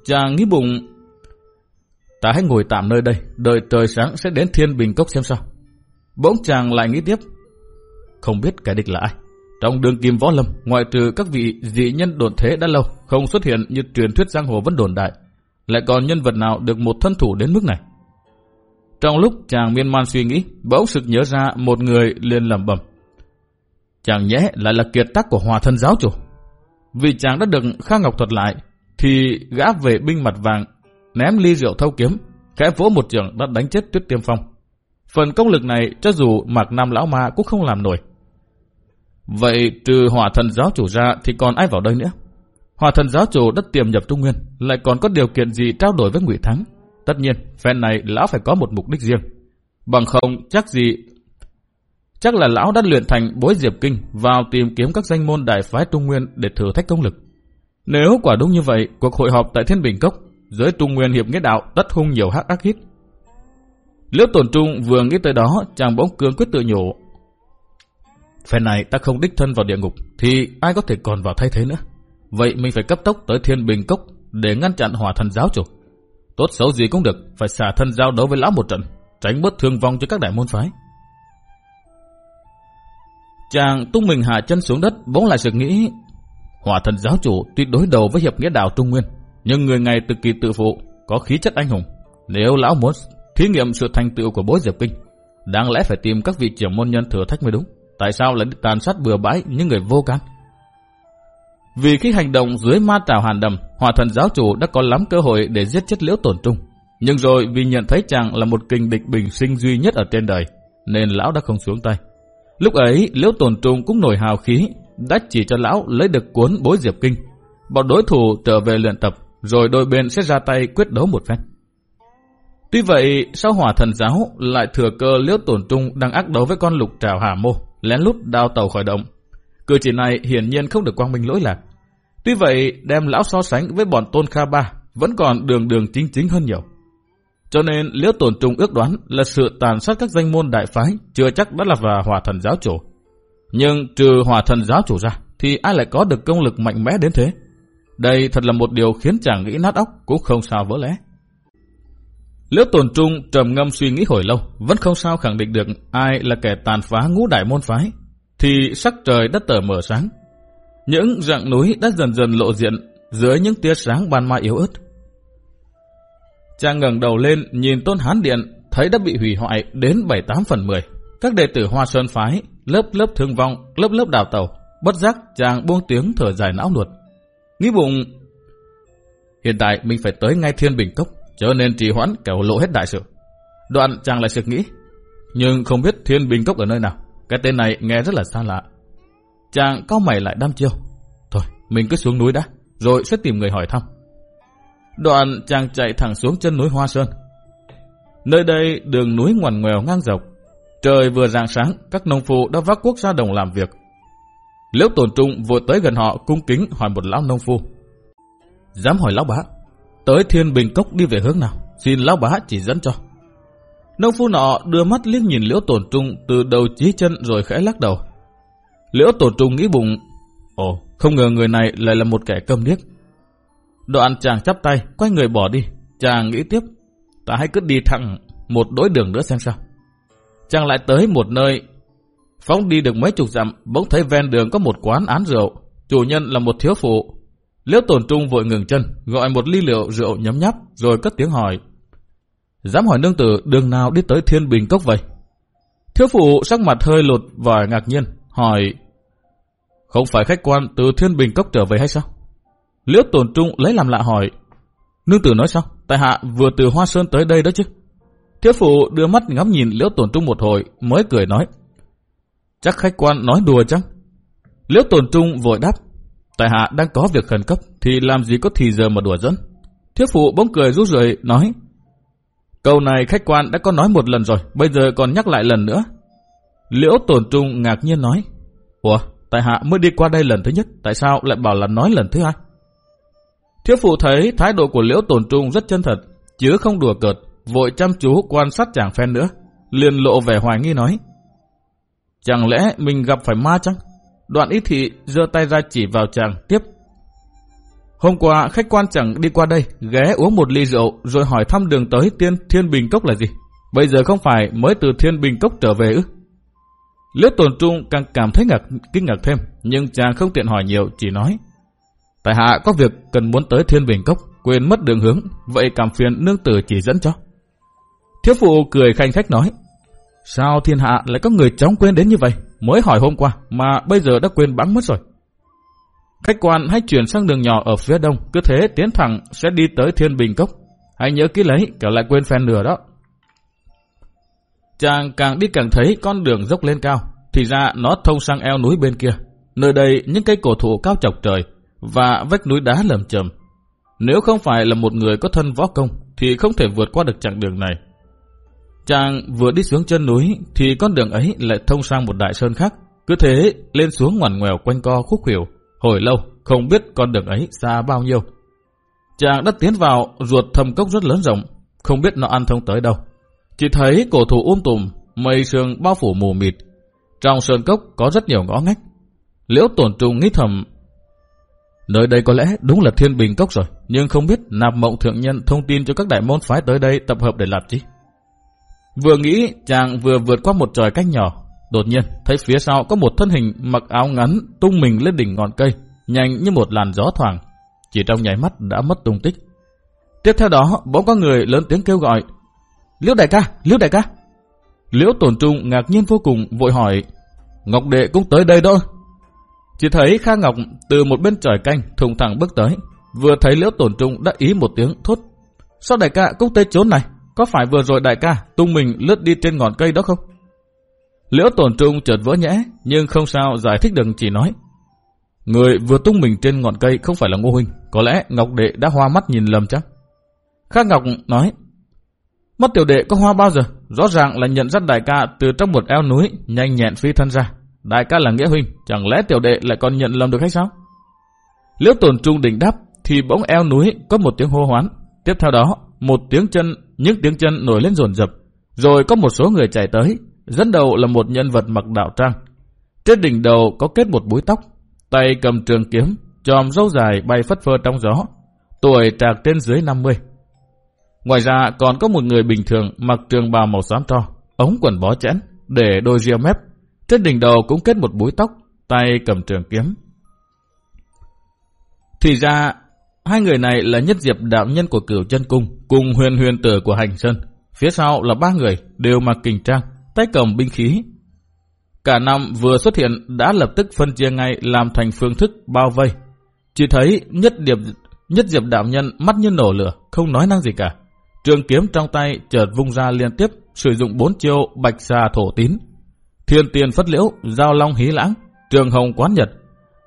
Chàng nghĩ bụng, ta hãy ngồi tạm nơi đây, đợi trời sáng sẽ đến thiên bình cốc xem sao. Bỗng chàng lại nghĩ tiếp, không biết kẻ địch là ai. Trong đường kim võ lâm, ngoại trừ các vị dị nhân đồn thế đã lâu, không xuất hiện như truyền thuyết giang hồ vẫn đồn đại, lại còn nhân vật nào được một thân thủ đến mức này. Trong lúc chàng miên man suy nghĩ, bỗng sực nhớ ra một người liền lẩm bẩm. Chàng nhẽ lại là kiệt tác của hòa thân giáo chủ. Vì chàng đã được Kha Ngọc thuật lại, thì gã về binh mặt vàng, ném ly rượu thâu kiếm, khẽ vỗ một trường đã đánh chết Tuyết Tiêm Phong. Phần công lực này cho dù Mạc Nam Lão Ma cũng không làm nổi. Vậy trừ hỏa thần giáo chủ ra thì còn ai vào đây nữa? Hỏa thần giáo chủ đất tiềm nhập Trung Nguyên lại còn có điều kiện gì trao đổi với Ngụy Thắng? Tất nhiên, phen này lão phải có một mục đích riêng. Bằng không chắc gì... Chắc là lão đã luyện thành bối diệp kinh vào tìm kiếm các danh môn đại phái Trung Nguyên để thử thách công lực. Nếu quả đúng như vậy, cuộc hội họp tại Thiên Bình Cốc, giới Trung Nguyên hiệp nghĩa đạo tất hung nhiều hắc ác hít. Liễu tổn trung vừa nghĩ tới đó, chàng bỗng cương quyết tự nhủ. phần này ta không đích thân vào địa ngục, thì ai có thể còn vào thay thế nữa. Vậy mình phải cấp tốc tới thiên bình cốc để ngăn chặn hỏa thần giáo chủ. Tốt xấu gì cũng được, phải xả thân giao đấu với lão một trận, tránh bớt thương vong cho các đại môn phái. Chàng tung mình hạ chân xuống đất, bỗng lại sự nghĩ, hỏa thần giáo chủ tuy đối đầu với hiệp nghĩa đạo Trung Nguyên, nhưng người này cực kỳ tự phụ, có khí chất anh hùng. Nếu lão muốn thí nghiệm sự thành tựu của bối diệp kinh, đáng lẽ phải tìm các vị trưởng môn nhân thừa thách mới đúng. Tại sao lại tàn sát bừa bãi những người vô can? Vì khi hành động dưới ma trào hàn đầm, hòa thần giáo chủ đã có lắm cơ hội để giết chết liễu tổn trung. Nhưng rồi vì nhận thấy chàng là một kình địch bình sinh duy nhất ở trên đời, nên lão đã không xuống tay. Lúc ấy, liễu tồn trung cũng nổi hào khí, đã chỉ cho lão lấy được cuốn bối diệp kinh. Bọn đối thủ trở về luyện tập, rồi đôi bên sẽ ra tay quyết đấu một phen. Tuy vậy, sau hỏa thần giáo lại thừa cơ liễu tồn trung đang ác đấu với con lục trào hà mô, lén lút đao tàu khởi động. Cử chỉ này hiển nhiên không được quang minh lỗi lạc. Tuy vậy, đem lão so sánh với bọn tôn kha ba vẫn còn đường đường chính chính hơn nhiều. Cho nên liễu tổn trung ước đoán là sự tàn sát các danh môn đại phái chưa chắc đã là và hòa thần giáo chủ. Nhưng trừ hòa thần giáo chủ ra thì ai lại có được công lực mạnh mẽ đến thế? Đây thật là một điều khiến chàng nghĩ nát óc cũng không sao vỡ lẽ. Liễu tồn trung trầm ngâm suy nghĩ hồi lâu, vẫn không sao khẳng định được ai là kẻ tàn phá ngũ đại môn phái, thì sắc trời đất tờ mở sáng. Những dạng núi đã dần dần lộ diện dưới những tia sáng ban mai yếu ớt. Chàng ngẩng đầu lên nhìn tôn hán điện, thấy đã bị hủy hoại đến 7-8 phần 10. Các đệ tử Hoa Sơn phái, lớp lớp thương vong, lớp lớp đào tàu, bất giác chàng buông tiếng thở dài não nuột. Nghĩ bụng, hiện tại mình phải tới ngay thiên bình cốc, cho nên trì hoãn kẻo lộ hết đại sự. Đoạn chàng lại sực nghĩ, nhưng không biết thiên bình cốc ở nơi nào. Cái tên này nghe rất là xa lạ. Chàng cao mày lại đăm chiêu. Thôi, mình cứ xuống núi đã, rồi sẽ tìm người hỏi thăm. Đoạn chàng chạy thẳng xuống chân núi Hoa Sơn. Nơi đây đường núi ngoằn ngoèo ngang dọc. Trời vừa rạng sáng, các nông phụ đã vác cuốc ra đồng làm việc. Liễu tổn trung vừa tới gần họ cung kính hỏi một lão nông phu. Dám hỏi lão bá, tới thiên bình cốc đi về hướng nào? Xin lão bá chỉ dẫn cho. Nông phu nọ đưa mắt liếc nhìn liễu tổn trung từ đầu chí chân rồi khẽ lắc đầu. Liễu tổn trung nghĩ bụng, ồ, không ngờ người này lại là một kẻ câm điếc. Đoạn chàng chắp tay, quay người bỏ đi. Chàng nghĩ tiếp, ta hãy cứ đi thẳng một đối đường nữa xem sao. Chàng lại tới một nơi, phóng đi được mấy chục dặm, bỗng thấy ven đường có một quán án rượu. Chủ nhân là một thiếu phụ. Liễu tổn trung vội ngừng chân, gọi một ly rượu rượu nhấm nháp, rồi cất tiếng hỏi. Dám hỏi nương tử đường nào đi tới thiên bình cốc vậy? Thiếu phụ sắc mặt hơi lột và ngạc nhiên, hỏi Không phải khách quan từ thiên bình cốc trở về hay sao? Liễu tổn trung lấy làm lạ hỏi Nương tử nói sao? Tại hạ vừa từ Hoa Sơn tới đây đó chứ. Thiếu phụ đưa mắt ngắm nhìn liễu tổn trung một hồi mới cười nói Chắc khách quan nói đùa chăng? Liễu tổn trung vội đáp Tại hạ đang có việc khẩn cấp thì làm gì có thì giờ mà đùa dẫn. Thiếu phụ bỗng cười rút rời nói Câu này khách quan đã có nói một lần rồi, bây giờ còn nhắc lại lần nữa. Liễu tổn trung ngạc nhiên nói, Ủa, tại hạ mới đi qua đây lần thứ nhất, tại sao lại bảo là nói lần thứ hai? Thiếu phụ thấy thái độ của liễu tồn trung rất chân thật, chứ không đùa cợt, vội chăm chú quan sát chàng phen nữa. liền lộ vẻ hoài nghi nói, Chẳng lẽ mình gặp phải ma chăng? Đoạn ý thị giơ tay ra chỉ vào chàng tiếp Hôm qua khách quan chẳng đi qua đây, ghé uống một ly rượu rồi hỏi thăm đường tới tiên Thiên Bình Cốc là gì. Bây giờ không phải mới từ Thiên Bình Cốc trở về ư? Liễu Tồn Trung càng cảm thấy ngạc, kinh ngạc thêm, nhưng chàng không tiện hỏi nhiều, chỉ nói. Tại hạ có việc cần muốn tới Thiên Bình Cốc, quên mất đường hướng, vậy cảm phiền nương tử chỉ dẫn cho. Thiếu phụ cười khanh khách nói, sao thiên hạ lại có người chóng quên đến như vậy? Mới hỏi hôm qua mà bây giờ đã quên bắn mất rồi. Khách quan hãy chuyển sang đường nhỏ ở phía đông, cứ thế tiến thẳng sẽ đi tới Thiên Bình Cốc. Hãy nhớ kỹ lấy, kẻo lại quên phen nửa đó. Chàng càng đi càng thấy con đường dốc lên cao, thì ra nó thông sang eo núi bên kia. Nơi đây những cây cổ thụ cao chọc trời và vách núi đá lầm chầm. Nếu không phải là một người có thân võ công thì không thể vượt qua được chặng đường này. Chàng vừa đi xuống chân núi thì con đường ấy lại thông sang một đại sơn khác. Cứ thế lên xuống ngoằn ngoèo quanh co khúc khỉu Hồi lâu, không biết con đường ấy xa bao nhiêu. Chàng đã tiến vào ruột thầm cốc rất lớn rộng, không biết nó ăn thông tới đâu. Chỉ thấy cổ thụ um tùm, mây sương bao phủ mù mịt. Trong sơn cốc có rất nhiều ngõ ngách. Liễu tổn trùng nghĩ thầm, nơi đây có lẽ đúng là thiên bình cốc rồi, nhưng không biết nạp mộng thượng nhân thông tin cho các đại môn phái tới đây tập hợp để làm chi. Vừa nghĩ, chàng vừa vượt qua một tròi cách nhỏ, Đột nhiên, thấy phía sau có một thân hình mặc áo ngắn tung mình lên đỉnh ngọn cây, nhanh như một làn gió thoảng. Chỉ trong nháy mắt đã mất tung tích. Tiếp theo đó, bỗng có người lớn tiếng kêu gọi. Liễu đại ca, Liễu đại ca. Liễu tổn trung ngạc nhiên vô cùng vội hỏi. Ngọc đệ cũng tới đây đó. Chỉ thấy Kha Ngọc từ một bên trời canh thùng thẳng bước tới. Vừa thấy Liễu tổn trung đã ý một tiếng thốt. Sao đại ca cũng tới chốn này? Có phải vừa rồi đại ca tung mình lướt đi trên ngọn cây đó không? Liễu tổn trung chợt vỡ nhẽ, nhưng không sao giải thích được chỉ nói. Người vừa tung mình trên ngọn cây không phải là Ngô Huynh, có lẽ Ngọc Đệ đã hoa mắt nhìn lầm chắc. Khác Ngọc nói, Mất tiểu đệ có hoa bao giờ? Rõ ràng là nhận ra đại ca từ trong một eo núi, nhanh nhẹn phi thân ra. Đại ca là nghĩa huynh, chẳng lẽ tiểu đệ lại còn nhận lầm được hay sao? Liễu tồn trung đỉnh đáp, thì bỗng eo núi có một tiếng hô hoán. Tiếp theo đó, một tiếng chân, những tiếng chân nổi lên rồn rập. Rồi có một số người chạy tới, Dẫn đầu là một nhân vật mặc đạo trang. Trên đỉnh đầu có kết một búi tóc, tay cầm trường kiếm, tròm râu dài bay phất phơ trong gió, tuổi trạc trên dưới 50. Ngoài ra còn có một người bình thường mặc trường bào màu xám tro, ống quần bó chẽn, để đôi ria mép. Trên đỉnh đầu cũng kết một búi tóc, tay cầm trường kiếm. Thì ra, hai người này là nhất diệp đạo nhân của cửu chân cung, cùng huyền huyền tử của hành sơn. Phía sau là ba người, đều mặc kình trang, tay cầm binh khí. Cả năm vừa xuất hiện đã lập tức phân chia ngay làm thành phương thức bao vây. Chỉ thấy nhất diệp nhất diệp đạo nhân mắt như nổ lửa, không nói năng gì cả. Trường kiếm trong tay chợt vung ra liên tiếp, sử dụng bốn chiêu bạch xà thổ tín. Thiên tiền phất liễu, giao long hí lãng, trường hồng quán nhật.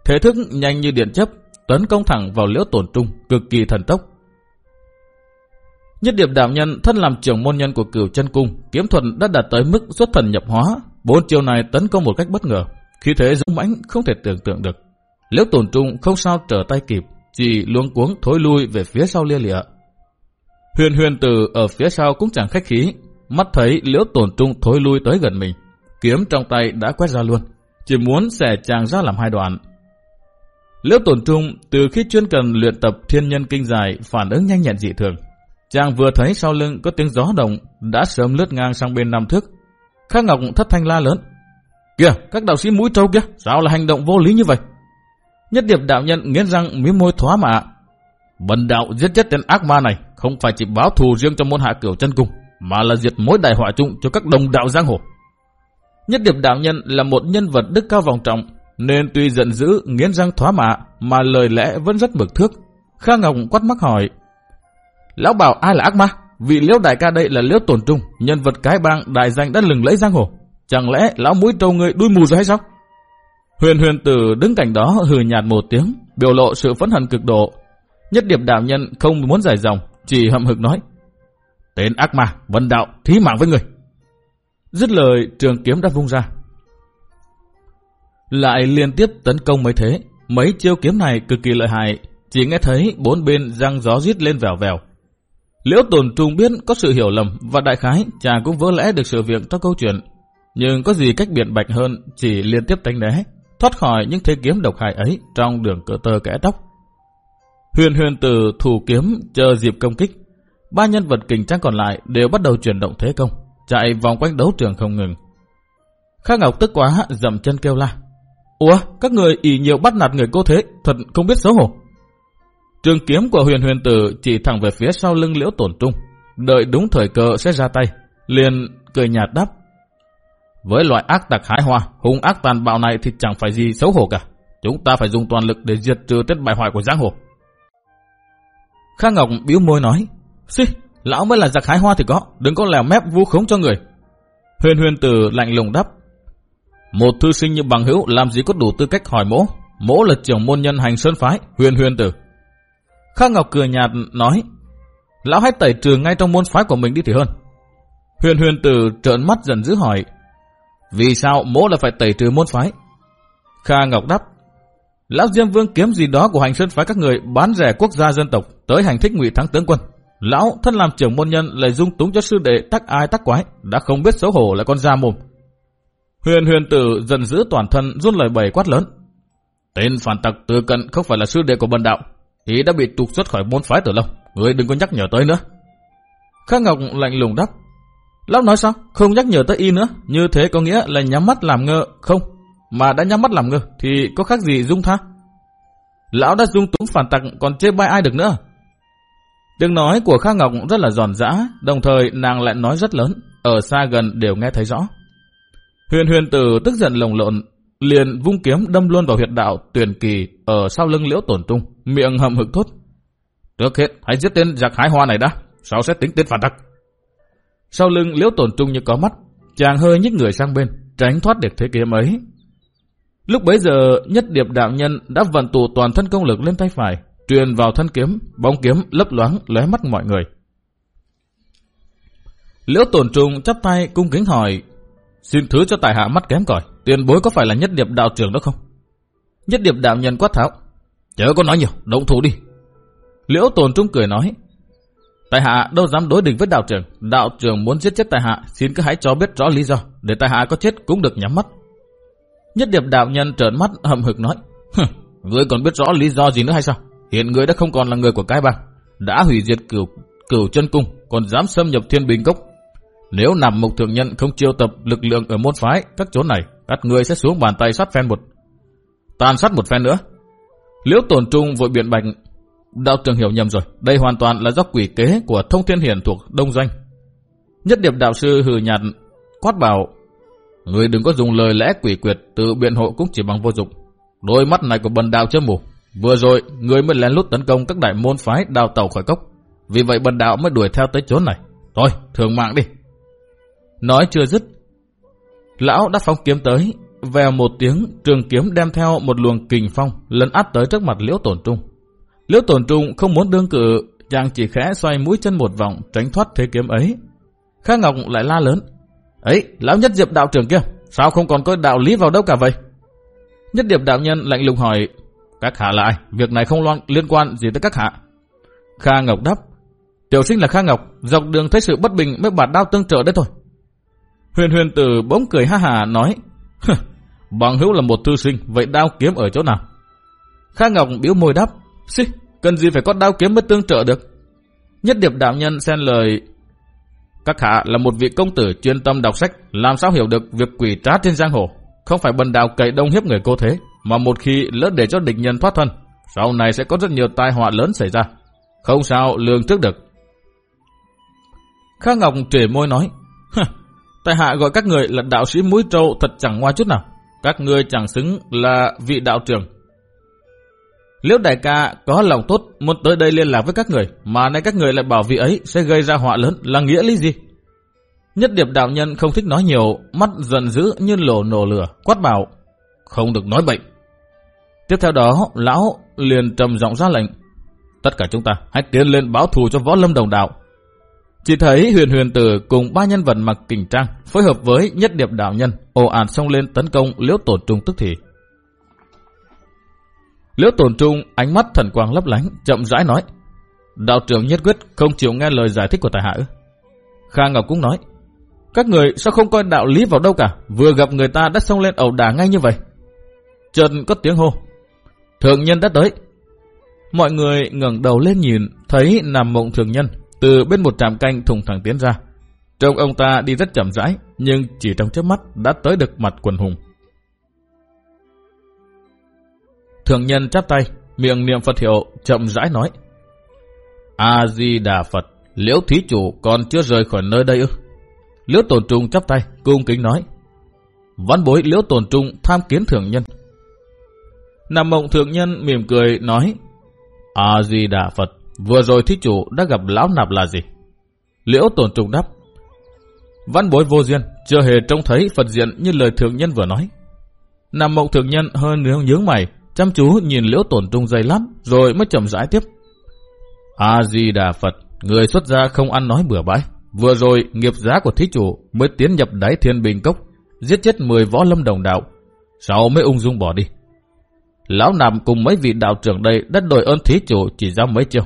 Thế thức nhanh như điện chấp, tấn công thẳng vào liễu tổn trung, cực kỳ thần tốc. Nhất điểm đạo nhân thân làm trưởng môn nhân của cửu chân cung, kiếm thuật đã đạt tới mức xuất thần nhập hóa. Bốn chiêu này tấn công một cách bất ngờ. khí thế dũng mãnh không thể tưởng tượng được. Liễu tổn trung không sao trở tay kịp, chỉ luống cuống thối lui về phía sau lia lịa. Huyền huyền tử ở phía sau cũng chẳng khách khí, mắt thấy liễu tổn trung thối lui tới gần mình. Kiếm trong tay đã quét ra luôn, chỉ muốn xẻ chàng ra làm hai đoạn. Liễu tổn trung từ khi chuyên cần luyện tập thiên nhân kinh dài phản ứng nhanh nhẹn dị thường. Chàng vừa thấy sau lưng có tiếng gió động đã sớm lướt ngang sang bên nam thước. Khắc Ngọc thất thanh la lớn. Kìa, các đạo sĩ mũi trâu kia, sao là hành động vô lý như vậy? Nhất điệp đạo nhân nghiến răng miếng môi thoá mạ. Bần đạo giết chết tên ác ma này không phải chỉ báo thù riêng cho môn hạ cửu chân cung, mà là diệt mối đại họa chung cho các đồng đạo giang hồ. Nhất điệp đạo nhân là một nhân vật đức cao vòng trọng, nên tuy giận dữ, nghiến răng thoá mạ, mà lời lẽ vẫn rất mực thước. Kha Ngọc quát mắc hỏi, Lão bảo ai là ác ma? Vị liễu đại ca đây là liễu tổn trung, nhân vật cái bang đại danh đã lừng lẫy giang hồ. Chẳng lẽ lão mũi trâu người đuôi mù rồi hay sao? Huyền huyền tử đứng cạnh đó hừ nhạt một tiếng, biểu lộ sự phẫn hận cực độ. Nhất điệp đạo nhân không muốn giải dòng, chỉ hậm hực nói. Tên ác ma, vân đạo, thí mạng với người. Dứt lời, trường kiếm đã vung ra. Lại liên tiếp tấn công mấy thế, mấy chiêu kiếm này cực kỳ lợi hại, chỉ nghe thấy bốn bên răng gió rít lên vèo vèo. Liễu tồn trung biết có sự hiểu lầm và đại khái chàng cũng vỡ lẽ được sự việc trong câu chuyện. Nhưng có gì cách biện bạch hơn chỉ liên tiếp tránh né, thoát khỏi những thế kiếm độc hại ấy trong đường cỡ tơ kẽ tóc. Huyền huyền từ thủ kiếm chờ dịp công kích. Ba nhân vật kình trang còn lại đều bắt đầu chuyển động thế công, chạy vòng quanh đấu trường không ngừng. Khắc Ngọc tức quá dậm chân kêu la. Ủa, các người ỉ nhiều bắt nạt người cô thế, thật không biết xấu hổ. Trường kiếm của huyền huyền tử chỉ thẳng về phía sau lưng liễu tổn trung. Đợi đúng thời cơ sẽ ra tay. Liền cười nhạt đáp. Với loại ác tặc hái hoa, hung ác tàn bạo này thì chẳng phải gì xấu hổ cả. Chúng ta phải dùng toàn lực để diệt trừ tết bại hoại của giang hồ. Khang Ngọc biếu môi nói. Xì, lão mới là giặc hái hoa thì có, đừng có lèo mép vu khống cho người. Huyền huyền tử lạnh lùng đáp. Một thư sinh như bằng hữu làm gì có đủ tư cách hỏi mỗ. Mỗ là trưởng môn nhân hành sơn phái, huyền huyền tử. Khác Ngọc cười nhạt nói, Lão hãy tẩy trừ ngay trong môn phái của mình đi thì hơn. Huyền huyền tử trợn mắt dần dữ hỏi, Vì sao mỗ là phải tẩy trừ môn phái? Kha Ngọc đáp, Lão Diêm Vương kiếm gì đó của hành sơn phái các người bán rẻ quốc gia dân tộc tới hành thích ngụy thắng tướng quân. Lão thân làm trưởng môn nhân lại dung túng cho sư đệ tắc ai tắc quái, đã không biết xấu hổ là con da mồm. Huyền huyền tử dần giữ toàn thân run lời bày quát lớn. Tên phản tặc từ cận không phải là sư đệ của bần đạo, ý đã bị trục xuất khỏi môn phái từ lâu, người đừng có nhắc nhở tới nữa. Khắc Ngọc lạnh lùng đáp. Lão nói sao? Không nhắc nhở tới y nữa, như thế có nghĩa là nhắm mắt làm ngơ, không? Mà đã nhắm mắt làm ngơ thì có khác gì dung tha? Lão đã dung túng phản tặc còn chê bai ai được nữa. Tiếng nói của kha Ngọc rất là giòn giã, đồng thời nàng lại nói rất lớn, ở xa gần đều nghe thấy rõ. Huyền huyền tử tức giận lồng lộn, liền vung kiếm đâm luôn vào huyệt đạo tuyển kỳ ở sau lưng liễu tổn trung, miệng hầm hực thốt. Trước hết, hãy giết tên giặc hái hoa này đã, sau sẽ tính tên phản tắc. Sau lưng liễu tổn trung như có mắt, chàng hơi nhích người sang bên, tránh thoát được thế kiếm ấy. Lúc bấy giờ, nhất điệp đạo nhân đã vận tụ toàn thân công lực lên tay phải, truyền vào thân kiếm, bóng kiếm lấp loáng lóe mắt mọi người. Liễu tổn trung chắp tay cung kính hỏi, xin thứ cho tài hạ mắt kém cỏi, tiền bối có phải là nhất điệp đạo trưởng đó không? Nhất điệp đạo nhân quát tháo, chớ có nói nhiều, động thủ đi. Liễu tổn trung cười nói, Tài hạ đâu dám đối địch với đạo trưởng, đạo trưởng muốn giết chết tài hạ, xin cứ hãy cho biết rõ lý do, để tài hạ có chết cũng được nhắm mắt. Nhất điệp đạo nhân trợn mắt hậm hực nói, Ngươi còn biết rõ lý do gì nữa hay sao? Hiện người đã không còn là người của cái bang, đã hủy diệt cửu, cửu chân cung, còn dám xâm nhập thiên bình cốc. Nếu nằm mục thượng nhân không chiêu tập lực lượng ở môn phái, các chỗ này, các ngươi sẽ xuống bàn tay sát phen một. Tàn sát một phen nữa. Liễu tổn trung vội biện bạch, đạo trường hiểu nhầm rồi, đây hoàn toàn là do quỷ kế của thông thiên hiển thuộc đông doanh. Nhất điệp đạo sư hừ nhạt, quát bảo, Người đừng có dùng lời lẽ quỷ quyệt tự biện hộ cũng chỉ bằng vô dụng. Đôi mắt này của bần đạo chưa mù. Vừa rồi, người mới lén lút tấn công các đại môn phái đào tàu khỏi cốc. Vì vậy bần đạo mới đuổi theo tới chốn này. Thôi, thường mạng đi. Nói chưa dứt. Lão đã phóng kiếm tới. Vèo một tiếng, trường kiếm đem theo một luồng kình phong lấn át tới trước mặt liễu tổn trung. Liễu tổn trung không muốn đương cử, chàng chỉ khẽ xoay mũi chân một vòng tránh thoát thế kiếm ấy. Khá Ngọc lại la lớn. Ấy, lão nhất diệp đạo trưởng kia, sao không còn có đạo lý vào đâu cả vậy? Nhất điệp đạo nhân lạnh lùng hỏi, các hạ là ai? Việc này không loan liên quan gì tới các hạ. Kha Ngọc đáp, tiểu sinh là Kha Ngọc, dọc đường thấy sự bất bình mới bạt đao tương trợ đấy thôi. Huyền huyền tử bỗng cười ha hà nói, bằng hữu là một thư sinh, vậy đao kiếm ở chỗ nào? Kha Ngọc biểu môi đáp, xí, cần gì phải có đao kiếm mới tương trợ được. Nhất điệp đạo nhân xen lời, các hạ là một vị công tử chuyên tâm đọc sách, làm sao hiểu được việc quỷ trá trên giang hồ. Không phải bần đạo cậy đông hiếp người cô thế, mà một khi lỡ để cho địch nhân thoát thân, sau này sẽ có rất nhiều tai họa lớn xảy ra. Không sao lường trước được. Khang Ngọc trề môi nói, Tại hạ gọi các người là đạo sĩ mũi trâu thật chẳng ngoa chút nào. Các người chẳng xứng là vị đạo trưởng. Nếu đại ca có lòng tốt muốn tới đây liên lạc với các người, mà nay các người lại bảo vị ấy sẽ gây ra họa lớn là nghĩa lý gì? Nhất điệp đạo nhân không thích nói nhiều, mắt giận dữ như lổ nổ lửa, quát bảo, không được nói bệnh. Tiếp theo đó, lão liền trầm giọng ra lệnh, tất cả chúng ta hãy tiến lên báo thù cho võ lâm đồng đạo. Chỉ thấy huyền huyền tử cùng ba nhân vật mặc kình trang phối hợp với nhất điệp đạo nhân ồ ạt xông lên tấn công liễu tổ trung tức thì. Liễu tổn trung ánh mắt thần quang lấp lánh chậm rãi nói đạo trưởng nhất quyết không chịu nghe lời giải thích của tài hạ. Kha Ngọc cũng nói các người sao không coi đạo lý vào đâu cả vừa gặp người ta đã xông lên ẩu đả ngay như vậy. trần có tiếng hô thượng nhân đã tới. Mọi người ngẩng đầu lên nhìn thấy nằm mộng thượng nhân từ bên một trạm canh thùng thẳng tiến ra. Trông ông ta đi rất chậm rãi, nhưng chỉ trong chớp mắt đã tới được mặt quần hùng. Thượng nhân chắp tay, miệng niệm Phật hiệu, chậm rãi nói. A-di-đà Phật, liễu thí chủ còn chưa rời khỏi nơi đây ư? Liễu tồn trung chắp tay, cung kính nói. Văn bối liễu tồn trung tham kiến thượng nhân nam mộng thượng nhân mỉm cười nói. A-di-đà Phật, Vừa rồi thí chủ đã gặp lão nạp là gì? Liễu tổn trùng đáp. Văn bối vô duyên, chưa hề trông thấy Phật diện như lời thượng nhân vừa nói. Nam mộng thượng nhân hơi nướng nhướng mày, chăm chú nhìn liễu tổn trung dày lắm, rồi mới chậm rãi tiếp. A-di-đà Phật, người xuất gia không ăn nói bừa bãi. Vừa rồi, nghiệp giá của thí chủ mới tiến nhập đáy thiên bình cốc, giết chết 10 võ lâm đồng đạo. Sau mới ung dung bỏ đi. Lão nằm cùng mấy vị đạo trưởng đây đã đổi ơn thí chủ chỉ ra mấy chiêu.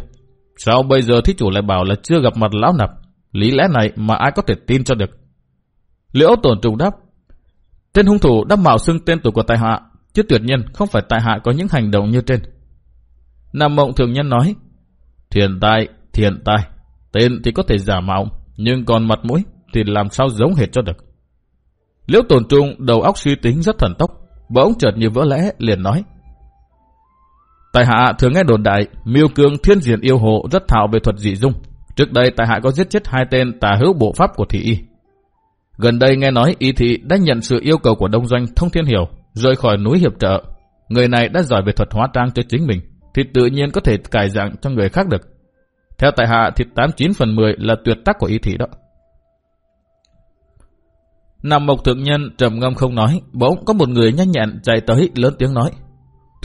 Sao bây giờ thí chủ lại bảo là chưa gặp mặt lão nạp? Lý lẽ này mà ai có thể tin cho được? Liễu tổn trùng đáp. Tên hung thủ đã mạo xưng tên tuổi của tài hạ, chứ tuyệt nhiên không phải tài hạ có những hành động như trên. Nam mộng thường nhân nói, thiền tài, thiền tài, tên thì có thể giả mạo, nhưng còn mặt mũi thì làm sao giống hệt cho được. Liễu tổn trung đầu óc suy tính rất thần tốc, bỗng chợt như vỡ lẽ liền nói. Tại hạ thường nghe đồn đại, miêu cương thiên diệt yêu hộ rất thạo về thuật dị dung. Trước đây tại hạ có giết chết hai tên tà hữu bộ pháp của thị y. Gần đây nghe nói y thị đã nhận sự yêu cầu của đông doanh thông thiên hiểu, rời khỏi núi hiệp trợ. Người này đã giỏi về thuật hóa trang cho chính mình, thì tự nhiên có thể cải dạng cho người khác được. Theo tại hạ thì 89 phần 10 là tuyệt tác của y thị đó. Nằm mộc thượng nhân trầm ngâm không nói, bỗng có một người nhanh nhẹn chạy tới lớn tiếng nói.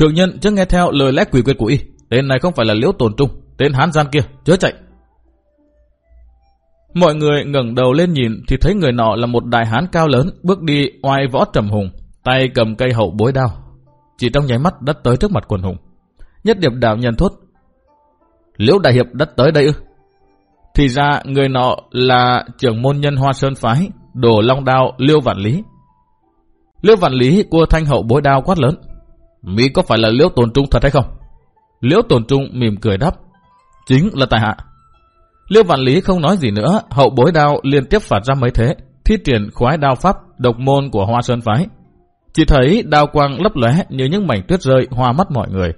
Thượng nhân trước nghe theo lời lẽ quỷ quyệt của y. Tên này không phải là liễu tồn trung, tên hán gian kia, chớ chạy. Mọi người ngẩng đầu lên nhìn thì thấy người nọ là một đại hán cao lớn bước đi oai võ trầm hùng, tay cầm cây hậu bối đao. Chỉ trong nháy mắt đã tới trước mặt quần hùng. Nhất điệp đạo nhân thốt. Liễu đại hiệp đã tới đây ư? Thì ra người nọ là trưởng môn nhân Hoa Sơn Phái, đồ long đao Liêu Vạn Lý. Liêu Vạn Lý cua thanh hậu bối đao quát lớn. Mỹ có phải là liễu tồn trung thật hay không? Liễu tồn trung mỉm cười đáp. Chính là tài hạ. liễu vạn lý không nói gì nữa, hậu bối đao liên tiếp phạt ra mấy thế, thi triển khoái đao pháp độc môn của hoa sơn phái. Chỉ thấy đao quang lấp lóe như những mảnh tuyết rơi hoa mắt mọi người.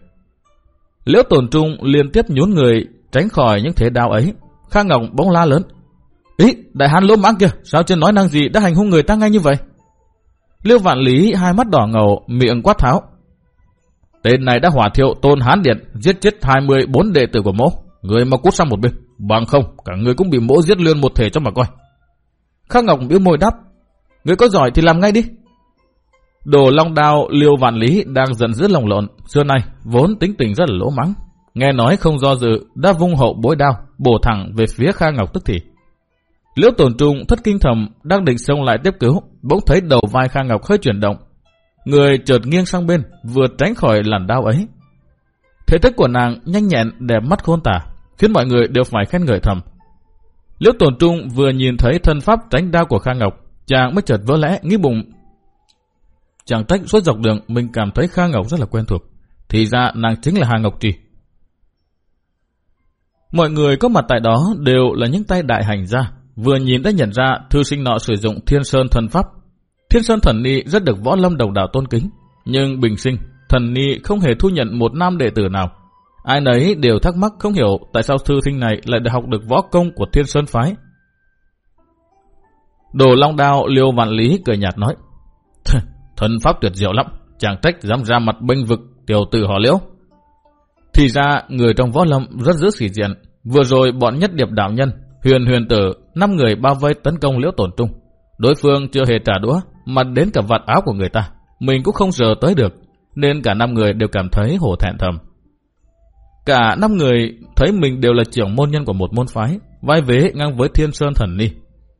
Liễu tồn trung liên tiếp nhún người tránh khỏi những thế đao ấy. Khang Ngọc bỗng la lớn. Ý, đại hán lỗ mãng kia, sao trên nói năng gì đã hành hung người ta ngay như vậy? Liêu vạn lý hai mắt đỏ ngầu, miệng quát tháo. Tên này đã hỏa thiệu tôn hán điện, giết chết 24 đệ tử của mỗ. Người mà cút sang một bên. Bằng không, cả người cũng bị mỗ giết lươn một thể cho mà coi. Khắc Ngọc biểu môi đáp. Người có giỏi thì làm ngay đi. Đồ long đao liêu vạn lý đang giận dữ lòng lộn. Xưa nay, vốn tính tình rất là lỗ mắng. Nghe nói không do dự, đã vung hậu bối đao, bổ thẳng về phía Kha Ngọc tức thì. Liễu tổn trung thất kinh thầm đang định xông lại tiếp cứu, bỗng thấy đầu vai Kha Ngọc hơi chuyển động. Người chợt nghiêng sang bên, vừa tránh khỏi làn đau ấy. Thể thức của nàng nhanh nhẹn, đẹp mắt khôn tả, khiến mọi người đều phải khen ngợi thầm. Liễu tổn trung vừa nhìn thấy thân pháp tránh đao của khang Ngọc, chàng mới chợt vỡ lẽ, nghĩ bụng. Chàng trách suốt dọc đường mình cảm thấy khang Ngọc rất là quen thuộc. Thì ra nàng chính là Hà Ngọc Trì. Mọi người có mặt tại đó đều là những tay đại hành gia. Vừa nhìn đã nhận ra thư sinh nọ sử dụng thiên sơn thần pháp. Thiên sơn thần ni rất được võ lâm đồng đạo tôn kính. Nhưng bình sinh, thần ni không hề thu nhận một nam đệ tử nào. Ai nấy đều thắc mắc không hiểu tại sao thư sinh này lại được học được võ công của thiên sơn phái. Đồ long đao liêu vạn lý cười nhạt nói. Thần pháp tuyệt diệu lắm, chàng trách dám ra mặt bênh vực tiểu tử họ liễu. Thì ra người trong võ lâm rất giữ sĩ diện. Vừa rồi bọn nhất điệp đạo nhân, huyền huyền tử, năm người bao vây tấn công liễu tổn trung. Đối phương chưa hề trả đũa, mà đến cả vạt áo của người ta. Mình cũng không giờ tới được, nên cả năm người đều cảm thấy hổ thẹn thầm. Cả năm người thấy mình đều là trưởng môn nhân của một môn phái, vai vế ngang với thiên sơn thần ni.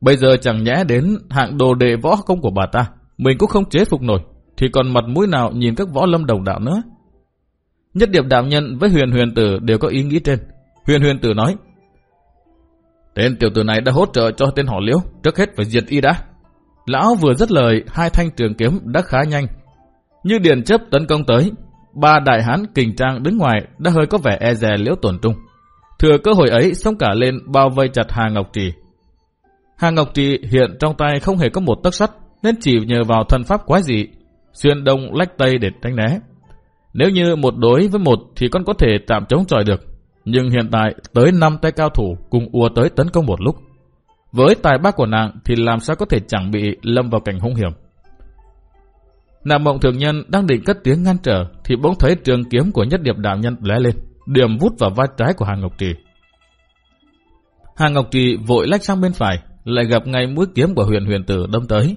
Bây giờ chẳng nhẽ đến hạng đồ đệ võ công của bà ta, mình cũng không chế phục nổi, thì còn mặt mũi nào nhìn các võ lâm đồng đạo nữa. Nhất điệp đạo nhân với huyền huyền tử đều có ý nghĩ trên. Huyền huyền tử nói, Tên tiểu tử này đã hỗ trợ cho tên họ liễu, trước hết phải diệt y đã. Lão vừa dứt lời, hai thanh trường kiếm đã khá nhanh. Như điền chấp tấn công tới, ba đại hán kình trang đứng ngoài đã hơi có vẻ e dè liễu tổn trung. Thừa cơ hội ấy xông cả lên bao vây chặt Hà Ngọc Trì. Hà Ngọc Trì hiện trong tay không hề có một tấc sắt, nên chỉ nhờ vào thần pháp quái dị, xuyên đông lách tây để tránh né. Nếu như một đối với một thì con có thể tạm chống chọi được. Nhưng hiện tại tới năm tay cao thủ cùng ùa tới tấn công một lúc. Với tài bác của nàng thì làm sao có thể chẳng bị lâm vào cảnh hung hiểm. Nàng mộng thường nhân đang định cất tiếng ngăn trở thì bỗng thấy trường kiếm của nhất điệp đạo nhân lóe lên, điểm vút vào vai trái của Hàng Ngọc Trì. Hàng Ngọc Trì vội lách sang bên phải, lại gặp ngay mũi kiếm của huyền huyền tử đâm tới.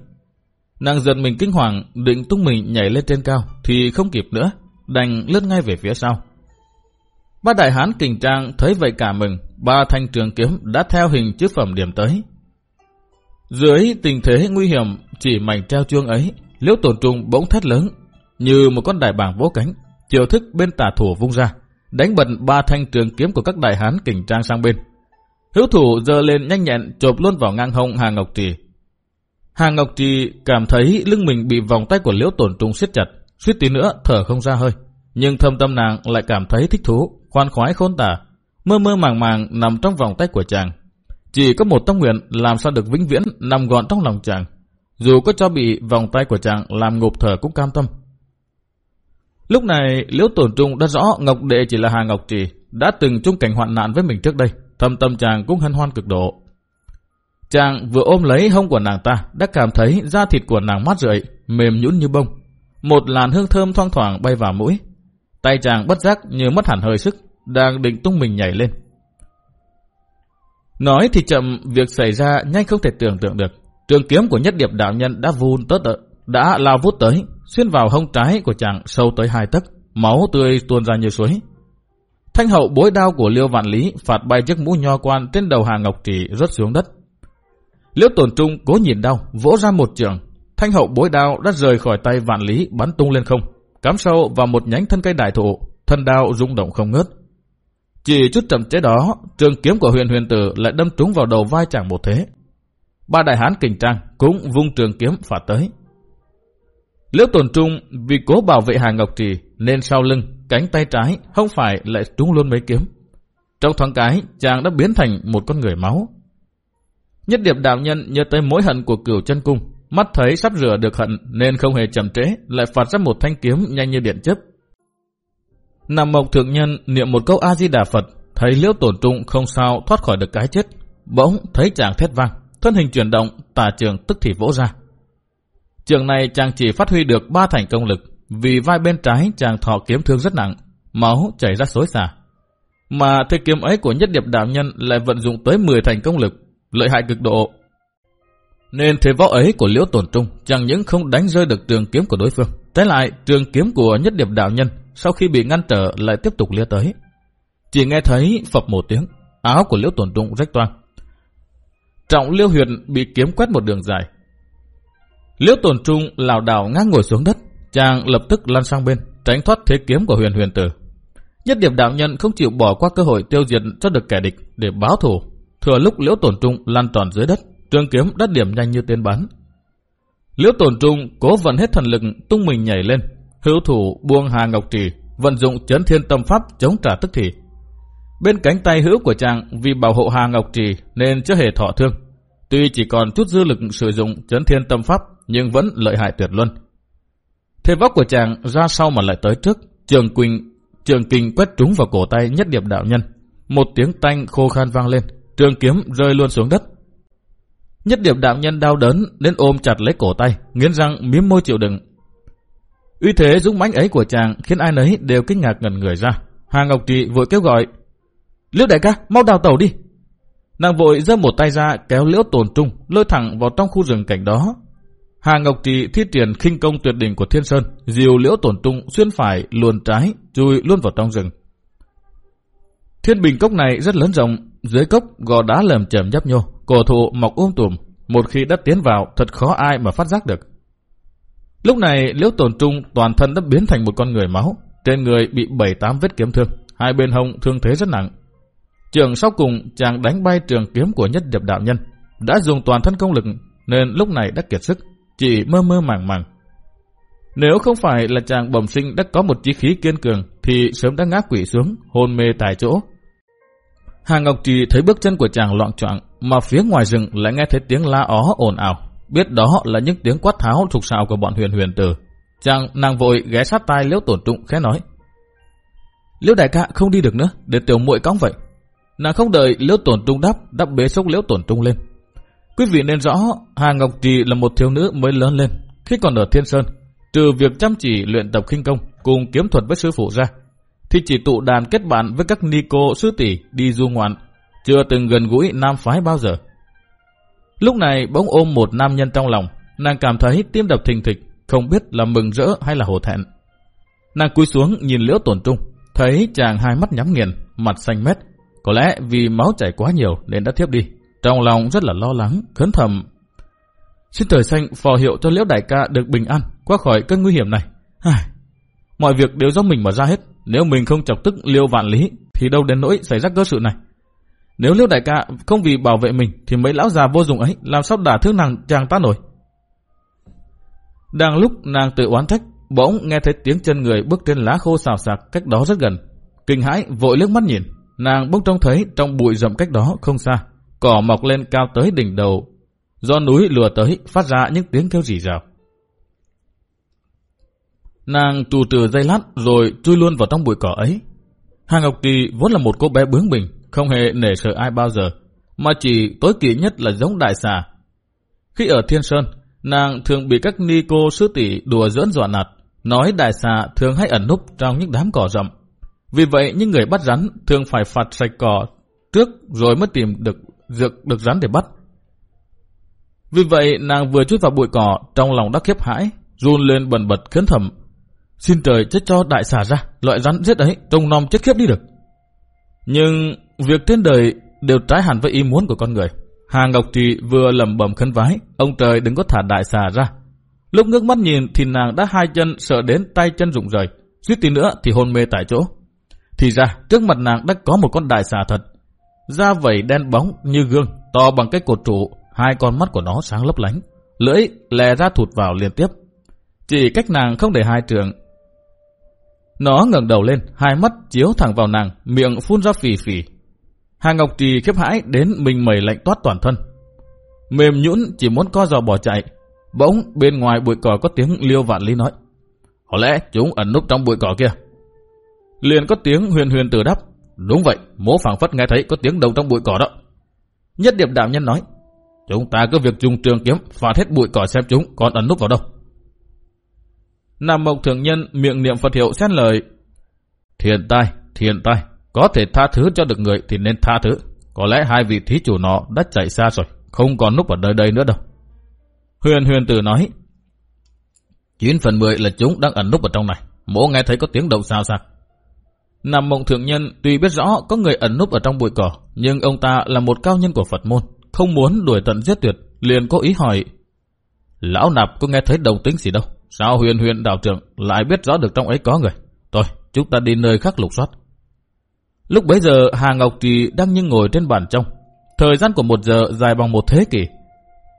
Nàng giật mình kinh hoàng, định tung mình nhảy lên trên cao thì không kịp nữa, đành lướt ngay về phía sau. Ba đại hán kình trang thấy vậy cả mừng, ba thanh trường kiếm đã theo hình chữ phẩm điểm tới. Dưới tình thế nguy hiểm, chỉ mảnh treo chuông ấy, liễu tổn trung bỗng thét lớn, như một con đại bàng vỗ cánh, chiều thức bên tả thủ vung ra, đánh bật ba thanh trường kiếm của các đại hán kình trang sang bên. Hữu thủ giơ lên nhanh nhẹn chộp luôn vào ngang hông Hà Ngọc Trì. Hà Ngọc Trì cảm thấy lưng mình bị vòng tay của liễu tổn trung siết chặt, suýt tí nữa thở không ra hơi. Nhưng thâm tâm nàng lại cảm thấy thích thú, khoan khoái khôn tả, mơ mơ màng màng nằm trong vòng tay của chàng. Chỉ có một tâm nguyện làm sao được vĩnh viễn nằm gọn trong lòng chàng. Dù có cho bị vòng tay của chàng làm ngục thở cũng cam tâm. Lúc này, Liễu Tổn Trung đã rõ Ngọc Đệ chỉ là Hà Ngọc Trì, đã từng chung cảnh hoạn nạn với mình trước đây. Thâm tâm chàng cũng hân hoan cực độ. Chàng vừa ôm lấy hông của nàng ta, đã cảm thấy da thịt của nàng mát rượi, mềm nhũn như bông. Một làn hương thơm thoang thoảng bay vào mũi, Tay chàng bất giác như mất hẳn hơi sức, đang định tung mình nhảy lên. Nói thì chậm, việc xảy ra nhanh không thể tưởng tượng được. Trường kiếm của nhất điệp đạo nhân đã vun tớt đợi, đã lao vút tới, xuyên vào hông trái của chàng sâu tới hai tấc, máu tươi tuôn ra như suối. Thanh hậu bối đao của Liêu Vạn Lý phạt bay chiếc mũ nho quan trên đầu Hà Ngọc Trì rớt xuống đất. Liêu Tồn Trung cố nhìn đau, vỗ ra một trường. Thanh hậu bối đao đã rời khỏi tay Vạn Lý bắn tung lên không cắm sâu vào một nhánh thân cây đại thụ, thân đao rung động không ngớt. Chỉ chút chậm chế đó, trường kiếm của huyền huyền tử lại đâm trúng vào đầu vai chàng một thế. Ba đại hán kình trang cũng vung trường kiếm phạt tới. Liễu tồn trung vì cố bảo vệ Hà Ngọc Trì nên sau lưng, cánh tay trái không phải lại trúng luôn mấy kiếm. Trong thoáng cái, chàng đã biến thành một con người máu. Nhất điệp đạo nhân nhớ tới mối hận của cửu chân cung, Mắt thấy sắp rửa được hận nên không hề chậm trễ, lại phạt ra một thanh kiếm nhanh như điện chớp nam mộc thượng nhân niệm một câu A-di-đà Phật, thấy liễu tổn trung không sao thoát khỏi được cái chết. Bỗng thấy chàng thét vang, thân hình chuyển động, tà trường tức thì vỗ ra. Trường này chàng chỉ phát huy được ba thành công lực, vì vai bên trái chàng thọ kiếm thương rất nặng, máu chảy ra xối xả. Mà thế kiếm ấy của nhất điệp đạo nhân lại vận dụng tới 10 thành công lực, lợi hại cực độ, nên thế võ ấy của Liễu tổn Trung chẳng những không đánh rơi được trường kiếm của đối phương. Trái lại, trường kiếm của nhất điệp đạo nhân sau khi bị ngăn trở lại tiếp tục lia tới. Chỉ nghe thấy phập một tiếng, áo của Liễu Tổn Trung rách toang. Trọng Liêu Huyền bị kiếm quét một đường dài. Liễu Tổn Trung lảo đảo ngang ngồi xuống đất, Chàng lập tức lăn sang bên, tránh thoát thế kiếm của huyền huyền tử. Nhất điểm đạo nhân không chịu bỏ qua cơ hội tiêu diệt cho được kẻ địch để báo thù. Thừa lúc liễu tổn trung lan tròn dưới đất, trường kiếm đắt điểm nhanh như tên bắn. Liễu tổn trung cố vận hết thần lực tung mình nhảy lên, hữu thủ buông hà ngọc trì, vận dụng chấn thiên tâm pháp chống trả tức thì. Bên cánh tay hữu của chàng vì bảo hộ hà ngọc trì nên chưa hề thọ thương. Tuy chỉ còn chút dư lực sử dụng chấn thiên tâm pháp nhưng vẫn lợi hại tuyệt luân. Thế vóc của chàng ra sau mà lại tới trước, trường quỳnh trường kinh quét trúng vào cổ tay nhất điệp đạo nhân. Một tiếng tanh khô khan vang lên, trường kiếm rơi luôn xuống đất. Nhất điệp đạo nhân đau đớn đến ôm chặt lấy cổ tay, nghiến răng miếm môi chịu đựng. Uy thế dũng mãnh ấy của chàng khiến ai nấy đều kinh ngạc ngẩn người ra. Hà Ngọc Trị vội kêu gọi, Liễu đại ca, mau đào tàu đi. Nàng vội giơ một tay ra kéo liễu tồn trung, lôi thẳng vào trong khu rừng cảnh đó. Hà Ngọc Trị thi triển khinh công tuyệt đỉnh của Thiên Sơn, diều liễu tổn trung xuyên phải luồn trái, chui luôn vào trong rừng. Thiên bình cốc này rất lớn rộng, dưới cốc gò đá lầm chầm nhấp nhô, cổ thụ mọc um tùm, một khi đã tiến vào thật khó ai mà phát giác được. Lúc này liễu tổn trung toàn thân đã biến thành một con người máu, trên người bị bảy tám vết kiếm thương, hai bên hông thương thế rất nặng. Trường sau cùng chàng đánh bay trường kiếm của nhất điệp đạo nhân, đã dùng toàn thân công lực nên lúc này đã kiệt sức, chỉ mơ mơ màng màng. Nếu không phải là chàng bẩm sinh đã có một chí khí kiên cường thì sớm đã ngã quỷ xuống, hôn mê tại chỗ. Hà Ngọc Trì thấy bước chân của chàng loạn trọng mà phía ngoài rừng lại nghe thấy tiếng la ó ồn ào. Biết đó là những tiếng quát tháo trục xào của bọn huyền huyền tử. Chàng nàng vội ghé sát tai liễu tổn trụng khẽ nói. Liễu đại ca không đi được nữa, để tiểu muội cõng vậy. Nàng không đợi liễu tổn trung đáp, đắp bế sốc liễu tổn trung lên. Quý vị nên rõ, Hà Ngọc Trì là một thiếu nữ mới lớn lên. Khi còn ở Thiên Sơn, trừ việc chăm chỉ luyện tập khinh công cùng kiếm thuật với sư phụ ra, thì chỉ tụ đàn kết bạn với các ni cô sư tỷ đi du ngoạn, chưa từng gần gũi nam phái bao giờ. Lúc này bỗng ôm một nam nhân trong lòng, nàng cảm thấy tim đập thình thịch, không biết là mừng rỡ hay là hổ thẹn. Nàng cúi xuống nhìn liễu tổn trung, thấy chàng hai mắt nhắm nghiền, mặt xanh mét, có lẽ vì máu chảy quá nhiều nên đã thiếp đi. Trong lòng rất là lo lắng, khấn thầm. Xin trời xanh phò hiệu cho liễu đại ca được bình an, qua khỏi cơn nguy hiểm này. Ai... Mọi việc đều do mình mà ra hết. Nếu mình không chọc tức liêu vạn lý, thì đâu đến nỗi xảy ra cơ sự này. Nếu liêu đại ca không vì bảo vệ mình, thì mấy lão già vô dụng ấy làm sao đả thương nàng chàng ta nổi. Đang lúc nàng tự oán trách, bỗng nghe thấy tiếng chân người bước trên lá khô xào xạc cách đó rất gần. Kinh hãi vội liếc mắt nhìn, nàng bỗng trông thấy trong bụi rậm cách đó không xa, cỏ mọc lên cao tới đỉnh đầu, do núi lùa tới phát ra những tiếng kêu rỉ rào. Nàng trù trừ dây lát rồi chui luôn vào trong bụi cỏ ấy. Hà Ngọc Kỳ vốn là một cô bé bướng bỉnh, không hề nể sợ ai bao giờ, mà chỉ tối kỵ nhất là giống đại xà. Khi ở Thiên Sơn, nàng thường bị các ni cô sư tỷ đùa giỡn dọa nạt, nói đại xà thường hay ẩn núp trong những đám cỏ rậm. Vì vậy, những người bắt rắn thường phải phạt sạch cỏ trước rồi mới tìm được dược được rắn để bắt. Vì vậy nàng vừa chui vào bụi cỏ, trong lòng đã khiếp hãi, run lên bần bật khấn thầm. Xin trời chết cho đại xà ra, loại rắn giết ấy, trông nom chết khiếp đi được. Nhưng việc trên đời đều trái hẳn với ý muốn của con người. Hà Ngọc Trì vừa lẩm bẩm khấn vái, ông trời đừng có thả đại xà ra. Lúc ngước mắt nhìn thì nàng đã hai chân sợ đến tay chân rụng rời, suýt tí nữa thì hôn mê tại chỗ. Thì ra, trước mặt nàng đã có một con đại xà thật, da vẩy đen bóng như gương, to bằng cái cột trụ, hai con mắt của nó sáng lấp lánh, lưỡi lè ra thụt vào liên tiếp. Chỉ cách nàng không để hai trường. Nó ngẩng đầu lên, hai mắt chiếu thẳng vào nàng, miệng phun ra phì phì. Hà Ngọc Trì khiếp hãi đến mình mẩy lạnh toát toàn thân. Mềm nhũn chỉ muốn co giò bỏ chạy. Bỗng bên ngoài bụi cỏ có tiếng liêu vạn lý nói. Có lẽ chúng ẩn núp trong bụi cỏ kia. Liền có tiếng huyền huyền từ đáp. Đúng vậy, mố phảng phất nghe thấy có tiếng đầu trong bụi cỏ đó. Nhất điệp đạo nhân nói, chúng ta cứ việc dùng trường kiếm phá hết bụi cỏ xem chúng còn ẩn núp vào đâu. Nam Mộc Thượng Nhân miệng niệm Phật hiệu xét lời, thiền tai, thiền tai, có thể tha thứ cho được người thì nên tha thứ. Có lẽ hai vị thí chủ nó đã chạy xa rồi, không còn núp ở nơi đây nữa đâu. Huyền huyền tử nói, 9 phần 10 là chúng đang ẩn núp ở trong này. Mỗ nghe thấy có tiếng động sao sao. Nam mộng thượng nhân tuy biết rõ có người ẩn núp ở trong bụi cỏ, nhưng ông ta là một cao nhân của Phật môn, không muốn đuổi tận giết tuyệt, liền có ý hỏi. Lão nạp có nghe thấy đồng tính gì đâu, Sao huyền huyền đạo trưởng lại biết rõ được trong ấy có người? Thôi, chúng ta đi nơi khác lục soát. Lúc bấy giờ Hà Ngọc Trì đang như ngồi trên bàn trong. Thời gian của một giờ dài bằng một thế kỷ.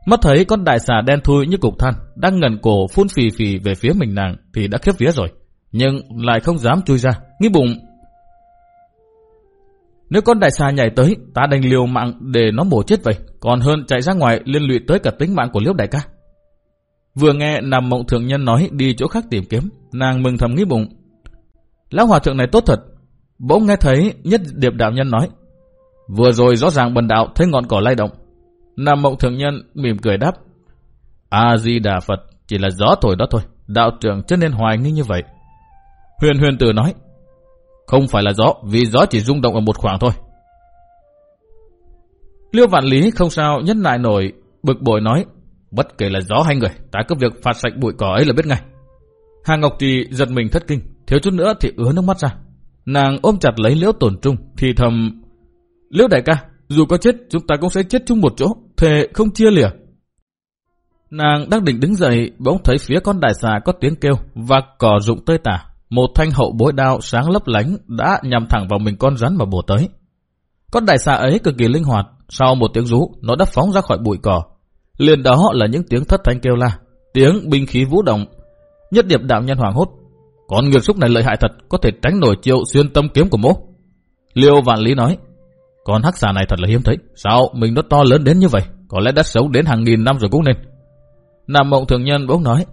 Mắt thấy con đại xà đen thui như cục than đang ngẩn cổ phun phì phì về phía mình nàng thì đã khiếp vía rồi. Nhưng lại không dám chui ra, nghĩ bụng. Nếu con đại xà nhảy tới, ta đành liều mạng để nó mổ chết vậy. Còn hơn chạy ra ngoài liên lụy tới cả tính mạng của liễu đại ca. Vừa nghe nằm mộng thượng nhân nói đi chỗ khác tìm kiếm, nàng mừng thầm nghĩ bụng. Lão hòa thượng này tốt thật. Bỗng nghe thấy nhất điệp đạo nhân nói. Vừa rồi rõ ràng bần đạo thấy ngọn cỏ lay động. Nam mộng thượng nhân mỉm cười đáp. A-di-đà Phật chỉ là gió thổi đó thôi. Đạo trưởng chân nên hoài nghi như vậy. Huyền huyền tử nói. Không phải là gió, vì gió chỉ rung động ở một khoảng thôi. Liêu vạn lý không sao nhất lại nổi, bực bội nói. Bất kể là gió hay người, ta cứ việc phạt sạch bụi cỏ ấy là biết ngay. Hà Ngọc Trì giật mình thất kinh, thiếu chút nữa thì ứa nước mắt ra. Nàng ôm chặt lấy liễu tổn trung, thì thầm... Liễu đại ca, dù có chết, chúng ta cũng sẽ chết chung một chỗ, thề không chia lìa. Nàng đang định đứng dậy, bỗng thấy phía con đại xà có tiếng kêu và cỏ rụng tơi tả. Một thanh hậu bối đao sáng lấp lánh đã nhằm thẳng vào mình con rắn mà bổ tới. Con đại xà ấy cực kỳ linh hoạt, sau một tiếng rú, nó đã phóng ra khỏi bụi cỏ. Liền đó là những tiếng thất thanh kêu la, tiếng binh khí vũ động. Nhất điệp đạo nhân hoàng hốt. Con nghiệt xúc này lợi hại thật, có thể tránh nổi chiêu xuyên tâm kiếm của mỗ. Liêu Vạn Lý nói, con hắc xà này thật là hiếm thấy. Sao mình nó to lớn đến như vậy? Có lẽ đã sống đến hàng nghìn năm rồi cũng nên. Nam mộng thường nhân bỗng nói,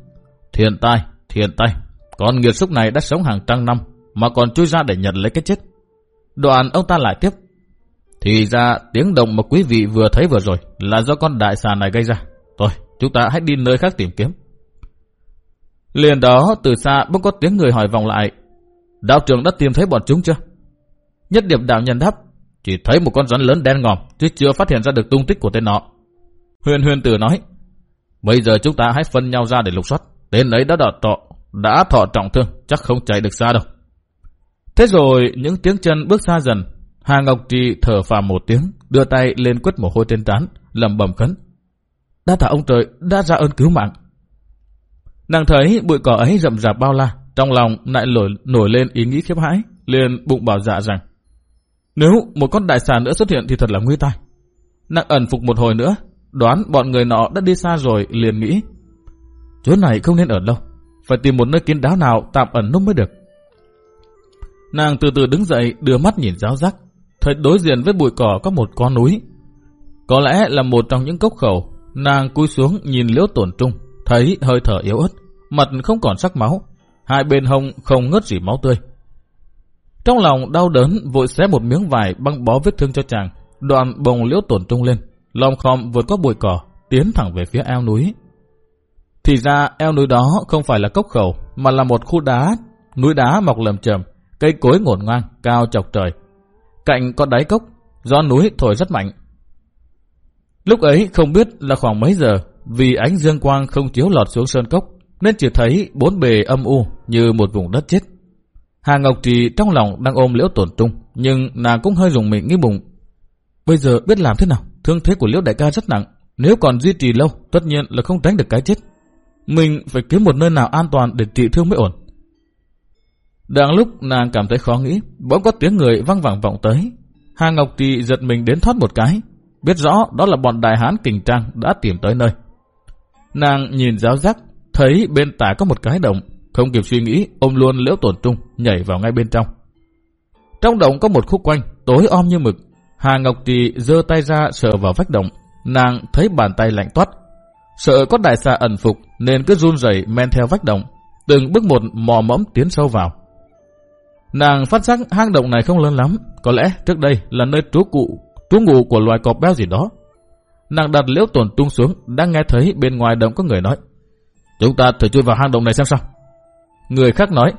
thiên tai, thiên tai, con nghiệt xúc này đã sống hàng trăm năm mà còn chui ra để nhận lấy cái chết. Đoạn ông ta lại tiếp, thì ra tiếng động mà quý vị vừa thấy vừa rồi là do con đại xà này gây ra. Thôi, chúng ta hãy đi nơi khác tìm kiếm. Liền đó, từ xa bỗng có tiếng người hỏi vòng lại. Đạo trưởng đã tìm thấy bọn chúng chưa? Nhất điểm đạo nhân đáp, chỉ thấy một con rắn lớn đen ngòm, chứ chưa phát hiện ra được tung tích của tên nọ. Huyền huyền tử nói, bây giờ chúng ta hãy phân nhau ra để lục soát. Tên ấy đã đọt trọ, đã thọ trọng thương, chắc không chạy được xa đâu. Thế rồi những tiếng chân bước xa dần, Hà Ngọc Trì thở phào một tiếng, đưa tay lên quất mồ hôi trên trán, lầm bầm khấn. Đa tạ ông trời, đã ra ơn cứu mạng. Nàng thấy bụi cỏ ấy rậm rạp bao la, trong lòng lại nổi, nổi lên ý nghĩ khiếp hãi, liền bụng bảo dạ rằng nếu một con đại xà nữa xuất hiện thì thật là nguy tai. Nàng ẩn phục một hồi nữa, đoán bọn người nọ đã đi xa rồi liền nghĩ chỗ này không nên ở lâu, phải tìm một nơi kín đáo nào tạm ẩn núp mới được. Nàng từ từ đứng dậy đưa mắt nhìn giáo giác, thấy đối diện với bụi cỏ có một con núi. Có lẽ là một trong những cốc khẩu, nàng cúi xuống nhìn liễu tổn trung, thấy hơi thở yếu ớt, mặt không còn sắc máu, hai bên hông không ngớt gì máu tươi. Trong lòng đau đớn vội xé một miếng vải băng bó vết thương cho chàng, đoạn bồng liễu tổn trung lên, lòng khom vượt qua bụi cỏ, tiến thẳng về phía eo núi. Thì ra eo núi đó không phải là cốc khẩu, mà là một khu đá, núi đá mọc lầm chầm, cây cối ngổn ngang, cao chọc trời. Cạnh có đáy cốc, gió núi thổi rất mạnh. Lúc ấy không biết là khoảng mấy giờ, vì ánh dương quang không chiếu lọt xuống sơn cốc, nên chỉ thấy bốn bề âm u như một vùng đất chết. Hà Ngọc Trì trong lòng đang ôm liễu tổn trung, nhưng nàng cũng hơi dùng mình nghĩ bụng. Bây giờ biết làm thế nào, thương thế của liễu đại ca rất nặng, nếu còn duy trì lâu, tất nhiên là không tránh được cái chết. Mình phải kiếm một nơi nào an toàn để trị thương mới ổn. Đang lúc nàng cảm thấy khó nghĩ, bỗng có tiếng người văng vẳng vọng tới. Hà Ngọc Trì giật mình đến thoát một cái, biết rõ đó là bọn đại hán kình trang đã tìm tới nơi. Nàng nhìn giáo giác, thấy bên tả có một cái động, không kịp suy nghĩ, ôm luôn liễu tổn trung, nhảy vào ngay bên trong. Trong động có một khúc quanh, tối om như mực. Hà Ngọc Trì giơ tay ra sờ vào vách động, nàng thấy bàn tay lạnh toát. Sợ có đại xà ẩn phục nên cứ run rẩy men theo vách động, từng bước một mò mẫm tiến sâu vào. Nàng phát giác hang động này không lớn lắm, có lẽ trước đây là nơi trú cụ, trú ngụ của loài cọp béo gì đó. Nàng đặt liễu tổn tung xuống, đang nghe thấy bên ngoài động có người nói. Chúng ta thử chui vào hang động này xem sao. Người khác nói,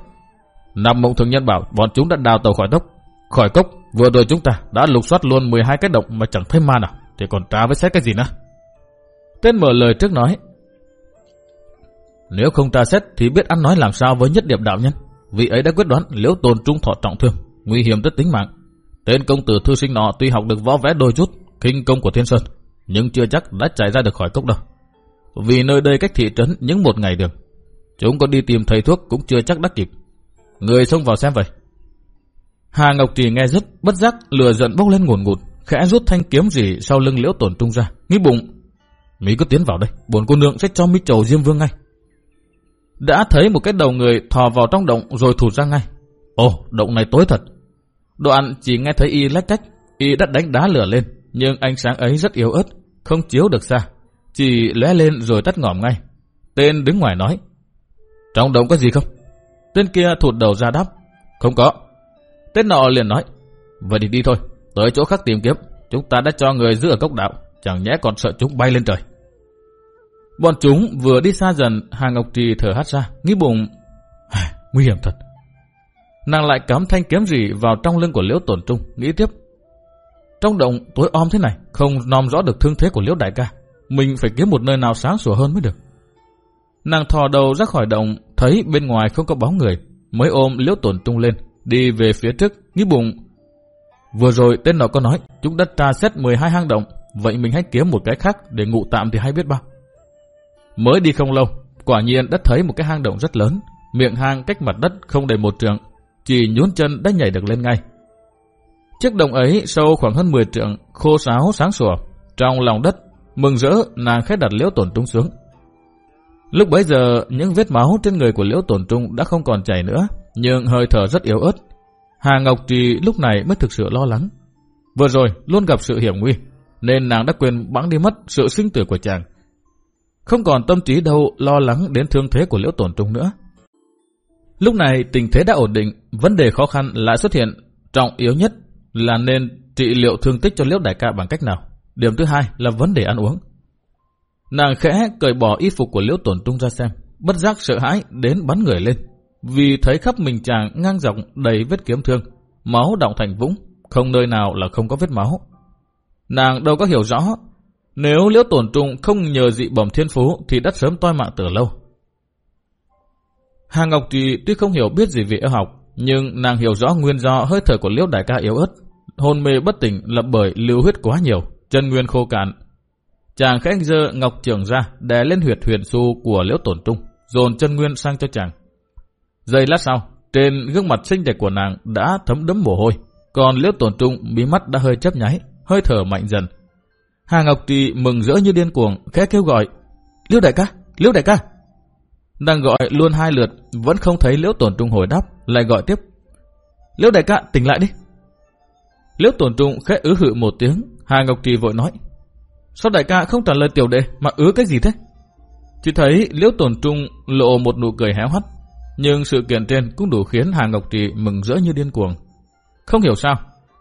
Nam Mộng Thường Nhân bảo bọn chúng đã đào tàu khỏi tốc. Khỏi cốc, vừa rồi chúng ta đã lục soát luôn 12 cái động mà chẳng thấy ma nào, thì còn tra với xét cái gì nữa. Tên mở lời trước nói, Nếu không tra xét thì biết ăn nói làm sao với nhất điệp đạo nhân. Vị ấy đã quyết đoán liễu tồn trung thọ trọng thương, nguy hiểm tới tính mạng. Tên công tử thư sinh nọ tuy học được võ vẽ đôi chút, kinh công của thiên sơn, nhưng chưa chắc đã chạy ra được khỏi cốc đâu. Vì nơi đây cách thị trấn những một ngày đường. Chúng có đi tìm thầy thuốc cũng chưa chắc đã kịp. Người xông vào xem vậy. Hà Ngọc Trì nghe rất bất giác, lừa giận bốc lên ngùn ngụt, khẽ rút thanh kiếm gì sau lưng liễu tổn trung ra, nghĩ bụng. Mỹ cứ tiến vào đây, buồn cô nương sẽ cho Mỹ trầu Diêm Vương ngay. Đã thấy một cái đầu người thò vào trong động rồi thụt ra ngay. Ồ, động này tối thật. Đoạn chỉ nghe thấy y lách cách, y đã đánh đá lửa lên, nhưng ánh sáng ấy rất yếu ớt, không chiếu được xa. Chỉ lóe lên rồi tắt ngỏm ngay. Tên đứng ngoài nói. Trong động có gì không? Tên kia thụt đầu ra đáp. Không có. Tên nọ liền nói. Vậy thì đi thôi, tới chỗ khác tìm kiếm. Chúng ta đã cho người giữ ở cốc đạo, chẳng nhẽ còn sợ chúng bay lên trời. Bọn chúng vừa đi xa dần, Hà Ngọc Trì thở hắt ra, nghĩ bụng. Nguy hiểm thật. Nàng lại cắm thanh kiếm rỉ vào trong lưng của Liễu Tổn Trung, nghĩ tiếp. Trong động tối om thế này, không nom rõ được thương thế của Liễu Đại ca. Mình phải kiếm một nơi nào sáng sủa hơn mới được. Nàng thò đầu ra khỏi động, thấy bên ngoài không có bóng người, mới ôm Liễu Tổn Trung lên, đi về phía trước, nghĩ bụng. Vừa rồi tên nọ có nói, chúng đã tra xét 12 hang động, vậy mình hãy kiếm một cái khác để ngụ tạm thì hay biết bao. Mới đi không lâu, quả nhiên đã thấy một cái hang động rất lớn, miệng hang cách mặt đất không đầy một trượng, chỉ nhún chân đã nhảy được lên ngay. Chiếc đồng ấy sâu khoảng hơn 10 trượng, khô sáo sáng sủa, trong lòng đất, mừng rỡ nàng khẽ đặt liễu tổn trung xuống. Lúc bấy giờ, những vết máu trên người của liễu tổn trung đã không còn chảy nữa, nhưng hơi thở rất yếu ớt. Hà Ngọc Trì lúc này mới thực sự lo lắng. Vừa rồi, luôn gặp sự hiểm nguy, nên nàng đã quên bẵng đi mất sự sinh tử của chàng. Không còn tâm trí đâu lo lắng đến thương thế của liễu tổn trung nữa. Lúc này tình thế đã ổn định, vấn đề khó khăn lại xuất hiện. Trọng yếu nhất là nên trị liệu thương tích cho liễu đại ca bằng cách nào. Điểm thứ hai là vấn đề ăn uống. Nàng khẽ cởi bỏ y phục của liễu tổn trung ra xem, bất giác sợ hãi đến bắn người lên. Vì thấy khắp mình chàng ngang dọc đầy vết kiếm thương, máu đọng thành vũng, không nơi nào là không có vết máu. Nàng đâu có hiểu rõ, nếu liễu tổn trung không nhờ dị bẩm thiên phú thì đã sớm toi mạng từ lâu. Hà Ngọc Trì tuy không hiểu biết gì về y học, nhưng nàng hiểu rõ nguyên do hơi thở của liễu đại ca yếu ớt. Hôn mê bất tỉnh là bởi lưu huyết quá nhiều, chân nguyên khô cạn. Chàng khẽ dơ ngọc trường ra, đè lên huyệt huyền su của liễu tổn trung, dồn chân nguyên sang cho chàng. Giây lát sau, trên gương mặt xinh đẹp của nàng đã thấm đẫm mồ hôi, còn liễu tổn trung bí mắt đã hơi chấp nháy, hơi thở mạnh dần. Hà Ngọc Trì mừng rỡ như điên cuồng, khẽ kêu gọi, Liễu đại ca, Liễu đại ca. Đang gọi luôn hai lượt, vẫn không thấy liễu tổn trung hồi đáp, lại gọi tiếp. Liễu đại ca, tỉnh lại đi. Liễu tổn trung khẽ ứ hự một tiếng, Hà Ngọc Trì vội nói. Sao đại ca không trả lời tiểu đệ mà ứ cái gì thế? Chỉ thấy liễu tổn trung lộ một nụ cười héo hắt, nhưng sự kiện trên cũng đủ khiến Hà Ngọc Trì mừng rỡ như điên cuồng. Không hiểu sao,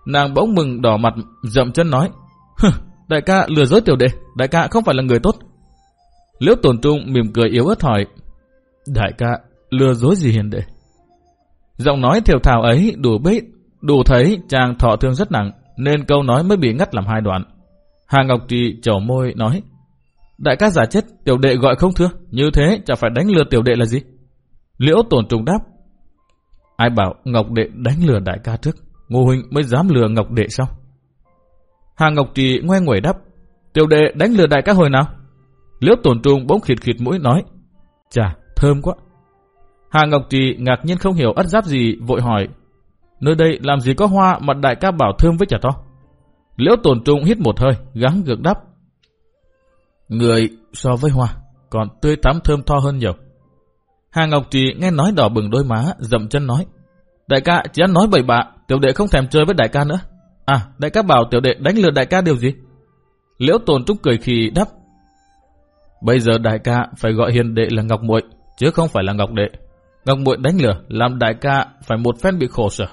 nàng bỗng mừng đỏ mặt, dậm chân nói. đại ca lừa dối tiểu đệ, đại ca không phải là người tốt. Liễu tổn trung mỉm cười yếu ớt hỏi. Đại ca, lừa dối gì hiền đệ? Giọng nói thiểu thảo ấy đủ biết, đủ thấy chàng thọ thương rất nặng, nên câu nói mới bị ngắt làm hai đoạn. Hà Ngọc Trì chầu môi nói, Đại ca giả chết, tiểu đệ gọi không thưa, như thế chả phải đánh lừa tiểu đệ là gì? Liễu tổn trùng đáp, Ai bảo Ngọc Đệ đánh lừa đại ca trước, Ngô Huynh mới dám lừa Ngọc Đệ sau. Hà Ngọc Trì ngoe nguẩy đáp, Tiểu đệ đánh lừa đại ca hồi nào? Liễu tổn trùng bỗng khịt khịt mũi nói, Chà, thơm quá. Hà Ngọc Trì ngạc nhiên không hiểu ất giáp gì, vội hỏi. Nơi đây làm gì có hoa mà đại ca bảo thơm với chả to? Liễu tổn trung hít một hơi, gắng gượng đáp. Người so với hoa, còn tươi tắm thơm tho hơn nhiều. Hà Ngọc Trì nghe nói đỏ bừng đôi má, dậm chân nói. Đại ca chỉ ăn nói bậy bạ, tiểu đệ không thèm chơi với đại ca nữa. À, đại ca bảo tiểu đệ đánh lừa đại ca điều gì? Liễu tồn trung cười khì đáp. Bây giờ đại ca phải gọi hiền đệ là Ngọc Muội, chứ không phải là Ngọc Đệ. Ngọc Muội đánh lửa, làm đại ca phải một phen bị khổ sở.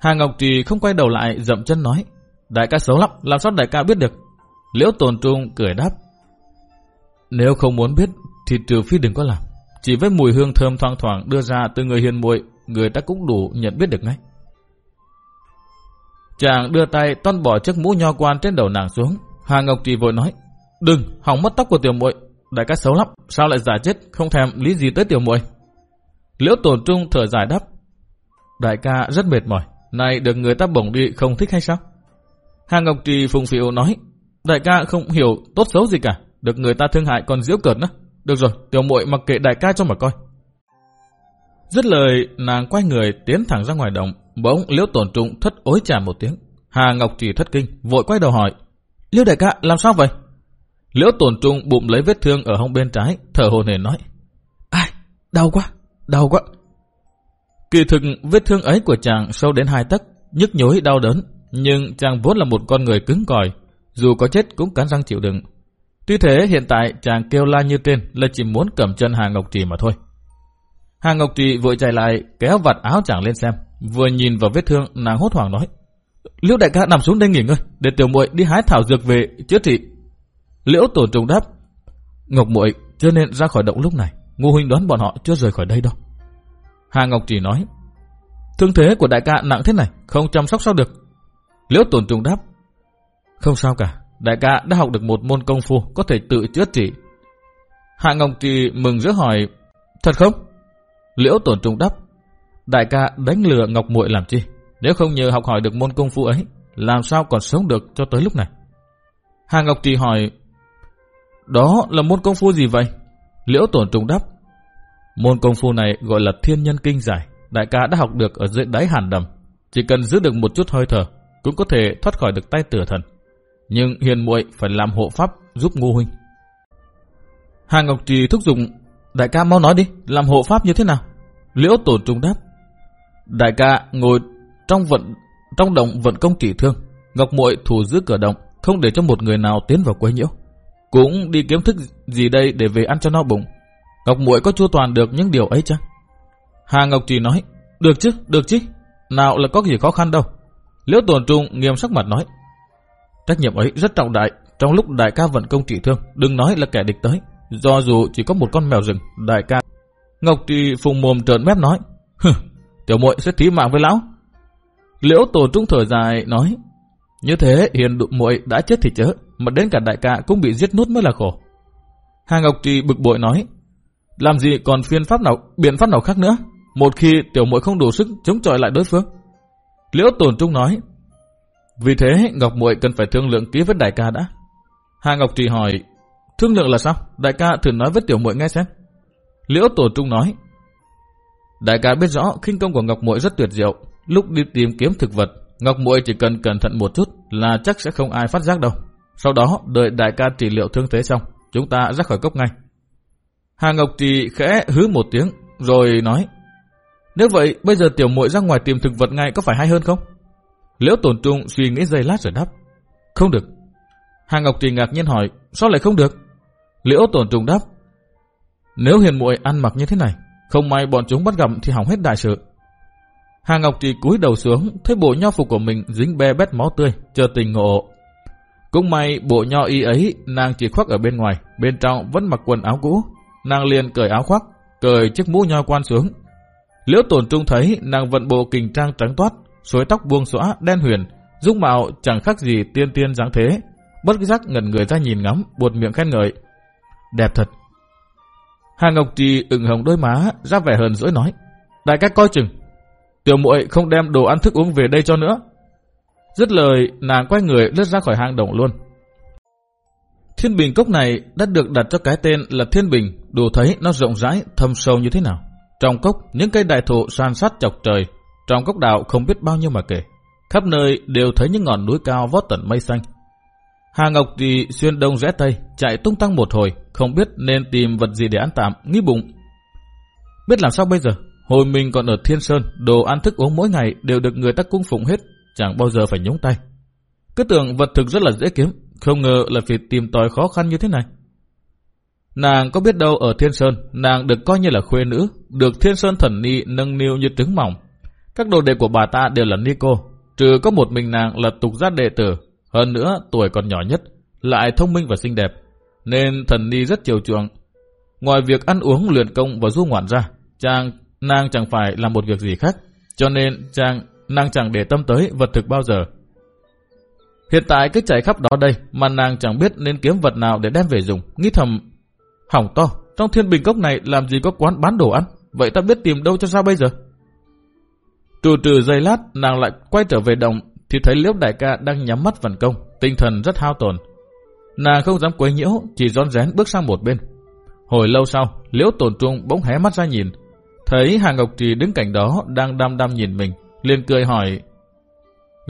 Hà Ngọc Trì không quay đầu lại, dậm chân nói. Đại ca xấu lắm, làm sao đại ca biết được? Liễu Tồn Trung cười đáp. Nếu không muốn biết, thì trừ phi đừng có làm. Chỉ với mùi hương thơm thoang thoảng đưa ra từ người hiền muội, người ta cũng đủ nhận biết được ngay. Chàng đưa tay toan bỏ chiếc mũ nho quan trên đầu nàng xuống. Hà Ngọc Trì vội nói, đừng, hỏng mất tóc của tiểu muội đại ca xấu lắm, sao lại giả chết, không thèm lý gì tới tiểu muội. Liễu Tồn trung thở dài đáp, đại ca rất mệt mỏi, này được người ta bổng đi không thích hay sao? Hà Ngọc Trì phùng phiệu nói, đại ca không hiểu tốt xấu gì cả, được người ta thương hại còn diễu cợt nữa, được rồi, tiểu muội mặc kệ đại ca cho mà coi. Dứt lời, nàng quay người tiến thẳng ra ngoài đồng, bỗng liễu tổn trung thất ối trả một tiếng. Hà Ngọc Trì thất kinh, vội quay đầu hỏi, liễu đại ca làm sao vậy? Liễu tổn trung bụng lấy vết thương ở hông bên trái, thở hồn hển nói, ai, đau quá, đau quá. Kỳ thực vết thương ấy của chàng sâu đến hai tấc, nhức nhối đau đớn, nhưng chàng vốn là một con người cứng cỏi, dù có chết cũng cắn răng chịu đựng. Tuy thế hiện tại chàng kêu la như tên là chỉ muốn cầm chân Hà Ngọc Trì mà thôi. Hà Ngọc Trì vội chạy lại kéo vạt áo chàng lên xem, vừa nhìn vào vết thương nàng hốt hoảng nói: Liễu đại ca nằm xuống đây nghỉ ngơi, để tiểu muội đi hái thảo dược về chữa trị. Liễu tổ trùng đáp: Ngọc muội chưa nên ra khỏi động lúc này, Ngô huynh đoán bọn họ chưa rời khỏi đây đâu. Hà Ngọc Trì nói: Thương thế của đại ca nặng thế này, không chăm sóc sao được. Liễu Tồn trùng đáp: Không sao cả, đại ca đã học được một môn công phu có thể tự chữa trị. Hạ Ngọc Trì mừng rỡ hỏi: Thật không? Liễu Tồn trùng đáp: Đại ca đánh lừa Ngọc muội làm chi? Nếu không nhờ học hỏi được môn công phu ấy, làm sao còn sống được cho tới lúc này? Hà Ngọc Trì hỏi, đó là môn công phu gì vậy? Liễu tổn trùng đáp, môn công phu này gọi là thiên nhân kinh giải, đại ca đã học được ở dưới đáy hàn đầm. Chỉ cần giữ được một chút hơi thở, cũng có thể thoát khỏi được tay tử thần. Nhưng hiền muội phải làm hộ pháp giúp ngu huynh. Hà Ngọc Trì thúc giục, đại ca mau nói đi, làm hộ pháp như thế nào? Liễu tổ trùng đáp, đại ca ngồi trong vận trong động vận công trị thương, Ngọc Muội thủ giữ cửa động, không để cho một người nào tiến vào quấy nhiễu. Cũng đi kiếm thức gì đây để về ăn cho no bụng. Ngọc Muội có chu toàn được những điều ấy chăng? Hà Ngọc Trì nói, được chứ, được chứ, nào là có gì khó khăn đâu. Liễu Tồn Trung nghiêm sắc mặt nói, trách nhiệm ấy rất trọng đại, trong lúc đại ca vận công trị thương, đừng nói là kẻ địch tới. Do dù chỉ có một con mèo rừng, đại ca. Ngọc Trì phùng mồm trợn mép nói, hừ, tiểu muội sẽ thí mạng với lão, Liễu tổ trung thở dài nói, như thế hiền đụng muội đã chết thì chớ, mà đến cả đại ca cũng bị giết nốt mới là khổ. Hà Ngọc Trì bực bội nói, làm gì còn phiên pháp nào, biện pháp nào khác nữa, một khi tiểu muội không đủ sức chống chọi lại đối phương. Liễu Tồn trung nói, vì thế Ngọc muội cần phải thương lượng ký với đại ca đã. Hà Ngọc Trì hỏi, thương lượng là sao? Đại ca thử nói với tiểu muội nghe xem. Liễu tổ trung nói, đại ca biết rõ khinh công của Ngọc muội rất tuyệt diệu, Lúc đi tìm kiếm thực vật, Ngọc Muội chỉ cần cẩn thận một chút là chắc sẽ không ai phát giác đâu. Sau đó đợi đại ca trị liệu thương thế xong, chúng ta ra khỏi cốc ngay. Hà Ngọc Trì khẽ hứ một tiếng, rồi nói, nếu vậy bây giờ tiểu muội ra ngoài tìm thực vật ngay có phải hay hơn không? Liễu tổn trung suy nghĩ giây lát rồi đáp, không được. Hà Ngọc Trì ngạc nhiên hỏi, sao lại không được? Liễu tổn trung đáp, nếu hiền muội ăn mặc như thế này, không may bọn chúng bắt gặp thì hỏng hết đại sự. Hà Ngọc Trì cúi đầu xuống, thấy bộ nho phục của mình dính be bét máu tươi, chờ tình ngộ. Cũng may bộ nho y ấy nàng chỉ khoác ở bên ngoài, bên trong vẫn mặc quần áo cũ. Nàng liền cởi áo khoác, cởi chiếc mũ nho quan xuống. Liễu tổn trung thấy nàng vận bộ kình trang trắng toát, suối tóc buông xõa, đen huyền, dung mạo chẳng khác gì tiên tiên dáng thế. Bất giác ngẩn người ra nhìn ngắm, buột miệng khen ngợi. Đẹp thật. Hà Ngọc Trì ửng hồng đôi má, ra vẻ hờn dỗi nói. Đại cách coi chừng, Tiểu muội không đem đồ ăn thức uống về đây cho nữa. Dứt lời, nàng quay người lướt ra khỏi hang động luôn. Thiên bình cốc này đã được đặt cho cái tên là Thiên Bình, đủ thấy nó rộng rãi, thâm sâu như thế nào. Trong cốc, những cây đại thụ san sát chọc trời, trong cốc đạo không biết bao nhiêu mà kể. Khắp nơi đều thấy những ngọn núi cao vót tận mây xanh. Hà Ngọc thì xuyên đông rẽ tây, chạy tung tăng một hồi, không biết nên tìm vật gì để ăn tạm, nghĩ bụng. Biết làm sao bây giờ, Hồi mình còn ở Thiên Sơn, đồ ăn thức uống mỗi ngày đều được người ta cung phụng hết, chẳng bao giờ phải nhúng tay. Cứ tưởng vật thực rất là dễ kiếm, không ngờ là phải tìm tòi khó khăn như thế này. Nàng có biết đâu ở Thiên Sơn, nàng được coi như là khuê nữ, được Thiên Sơn thần ni nâng niu như trứng mỏng. Các đồ đệ của bà ta đều là ni cô, trừ có một mình nàng là tục giác đệ tử, hơn nữa tuổi còn nhỏ nhất, lại thông minh và xinh đẹp, nên thần ni rất chiều chuộng. Ngoài việc ăn uống, luyện công và du ngoạn ra, chàng nàng chẳng phải làm một việc gì khác, cho nên chàng nàng chẳng để tâm tới vật thực bao giờ. Hiện tại cứ chạy khắp đó đây mà nàng chẳng biết nên kiếm vật nào để đem về dùng, nghĩ thầm hỏng to, trong thiên bình cốc này làm gì có quán bán đồ ăn, vậy ta biết tìm đâu cho sao bây giờ? Trù trừ giây lát, nàng lại quay trở về đồng thì thấy liễu đại ca đang nhắm mắt vận công, tinh thần rất hao tổn. Nàng không dám quấy nhiễu, chỉ rón rén bước sang một bên. Hồi lâu sau, Liễu Tồn Trung bỗng hé mắt ra nhìn, thấy Hà Ngọc Trì đứng cạnh đó đang đăm đăm nhìn mình, liền cười hỏi: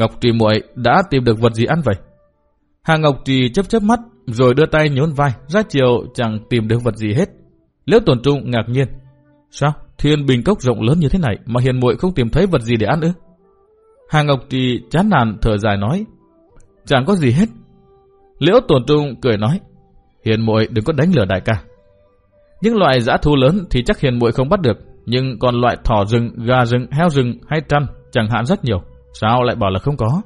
"Ngọc Trì muội đã tìm được vật gì ăn vậy?" Hà Ngọc Trì chớp chớp mắt, rồi đưa tay nhún vai, ra chiều chẳng tìm được vật gì hết. Liễu Tồn Trung ngạc nhiên: "Sao? Thiên bình cốc rộng lớn như thế này mà hiền muội không tìm thấy vật gì để ăn ư?" Hà Ngọc Trì chán nản thở dài nói: "Chẳng có gì hết." Liễu Tồn Trung cười nói: "Hiền muội đừng có đánh lừa đại ca." Những loại dã thú lớn thì chắc hiền muội không bắt được, nhưng còn loại thỏ rừng, gà rừng, heo rừng hay trăn chẳng hạn rất nhiều. Sao lại bảo là không có?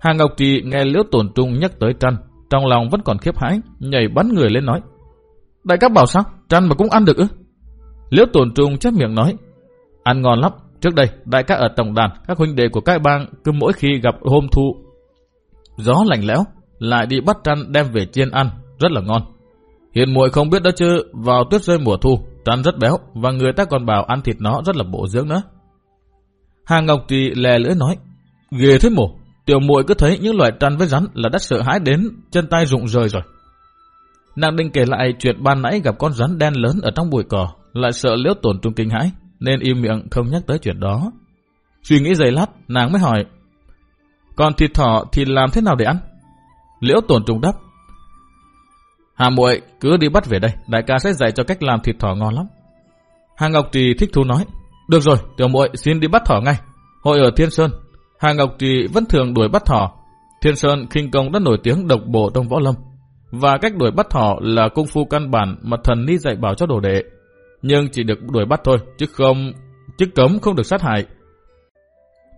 Hà Ngọc Trì nghe Liễu Tồn Trung nhắc tới trăn, trong lòng vẫn còn khiếp hãi, nhảy bắn người lên nói. Đại ca bảo sao? Trăn mà cũng ăn được ư? Liễu Tồn Trung chép miệng nói. Ăn ngon lắm. Trước đây, đại ca ở tổng đàn, các huynh đệ của các bang cứ mỗi khi gặp hôm thu gió lạnh lẽo, lại đi bắt trăn đem về chiên ăn, rất là ngon. Hiền muội không biết đó chứ, vào tuyết rơi mùa thu, trăn rất béo và người ta còn bảo ăn thịt nó rất là bổ dưỡng nữa. Hà Ngọc Trì lè lưỡi nói, ghê thế mổ, tiểu muội cứ thấy những loại trăn với rắn là đã sợ hãi đến chân tay rụng rời rồi. Nàng định kể lại chuyện ban nãy gặp con rắn đen lớn ở trong bụi cỏ, lại sợ liễu tổn trung kinh hãi, nên im miệng không nhắc tới chuyện đó. Suy nghĩ giây lát, nàng mới hỏi, còn thịt thỏ thì làm thế nào để ăn? Liễu tổn trung đáp, Hà muội cứ đi bắt về đây, đại ca sẽ dạy cho cách làm thịt thỏ ngon lắm. Hà Ngọc Trì thích thú nói, được rồi, tiểu muội xin đi bắt thỏ ngay. Hội ở Thiên Sơn, Hà Ngọc Trì vẫn thường đuổi bắt thỏ. Thiên Sơn khinh công đã nổi tiếng độc bộ trong võ lâm. Và cách đuổi bắt thỏ là công phu căn bản mà thần ni dạy bảo cho đồ đệ. Nhưng chỉ được đuổi bắt thôi, chứ không chứ cấm không được sát hại.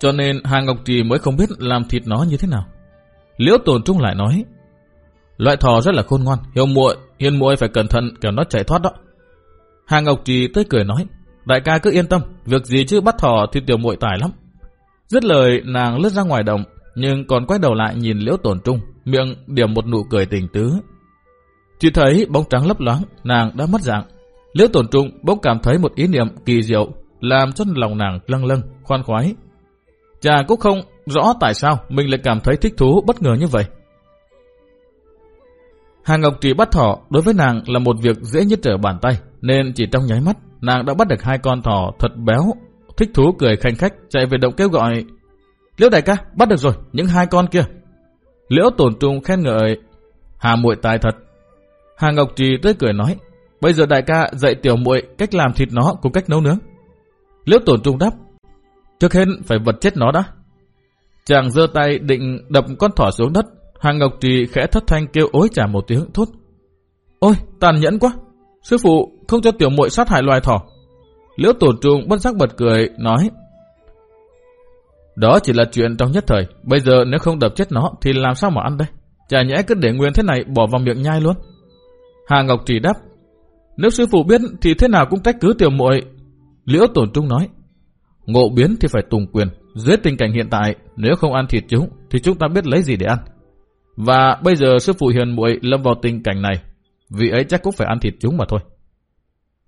Cho nên Hà Ngọc Trì mới không biết làm thịt nó như thế nào. Liễu Tồn Trung lại nói, Loại thỏ rất là khôn ngoan, hiểu muội, hiền muội phải cẩn thận kẻo nó chạy thoát đó. Hà Ngọc Trì tới cười nói, đại ca cứ yên tâm, việc gì chứ bắt thỏ thì tiểu muội tài lắm. Dứt lời nàng lướt ra ngoài đồng, nhưng còn quay đầu lại nhìn liễu tổn trung, miệng điểm một nụ cười tình tứ. Chỉ thấy bóng trắng lấp loáng, nàng đã mất dạng. Liễu tổn trung bỗng cảm thấy một ý niệm kỳ diệu, làm cho lòng nàng lâng lâng, khoan khoái. Chàng cũng không rõ tại sao mình lại cảm thấy thích thú bất ngờ như vậy. Hà Ngọc Trì bắt thỏ đối với nàng là một việc dễ như trở bàn tay, nên chỉ trong nháy mắt, nàng đã bắt được hai con thỏ thật béo. Thích thú cười khanh khách chạy về động kêu gọi, Liễu đại ca, bắt được rồi, những hai con kia. Liễu tổn trung khen ngợi, Hà muội tài thật. Hà Ngọc Trì tới cười nói, bây giờ đại ca dạy tiểu muội cách làm thịt nó cùng cách nấu nướng. Liễu tổn trung đáp, trước hết phải vật chết nó đã. Chàng giơ tay định đập con thỏ xuống đất, Hàng Ngọc Trì khẽ thất thanh kêu ối trả một tiếng thốt. Ôi, tàn nhẫn quá! Sư phụ không cho tiểu muội sát hại loài thỏ. Liễu tổ trung bất giác bật cười, nói. Đó chỉ là chuyện trong nhất thời. Bây giờ nếu không đập chết nó thì làm sao mà ăn đây? Chả nhẽ cứ để nguyên thế này bỏ vào miệng nhai luôn. Hà Ngọc Trì đáp. Nếu sư phụ biết thì thế nào cũng trách cứ tiểu muội. Liễu tổ trung nói. Ngộ biến thì phải tùng quyền. Dưới tình cảnh hiện tại, nếu không ăn thịt chúng thì chúng ta biết lấy gì để ăn. Và bây giờ sư phụ hiền muội lâm vào tình cảnh này, vì ấy chắc cũng phải ăn thịt chúng mà thôi.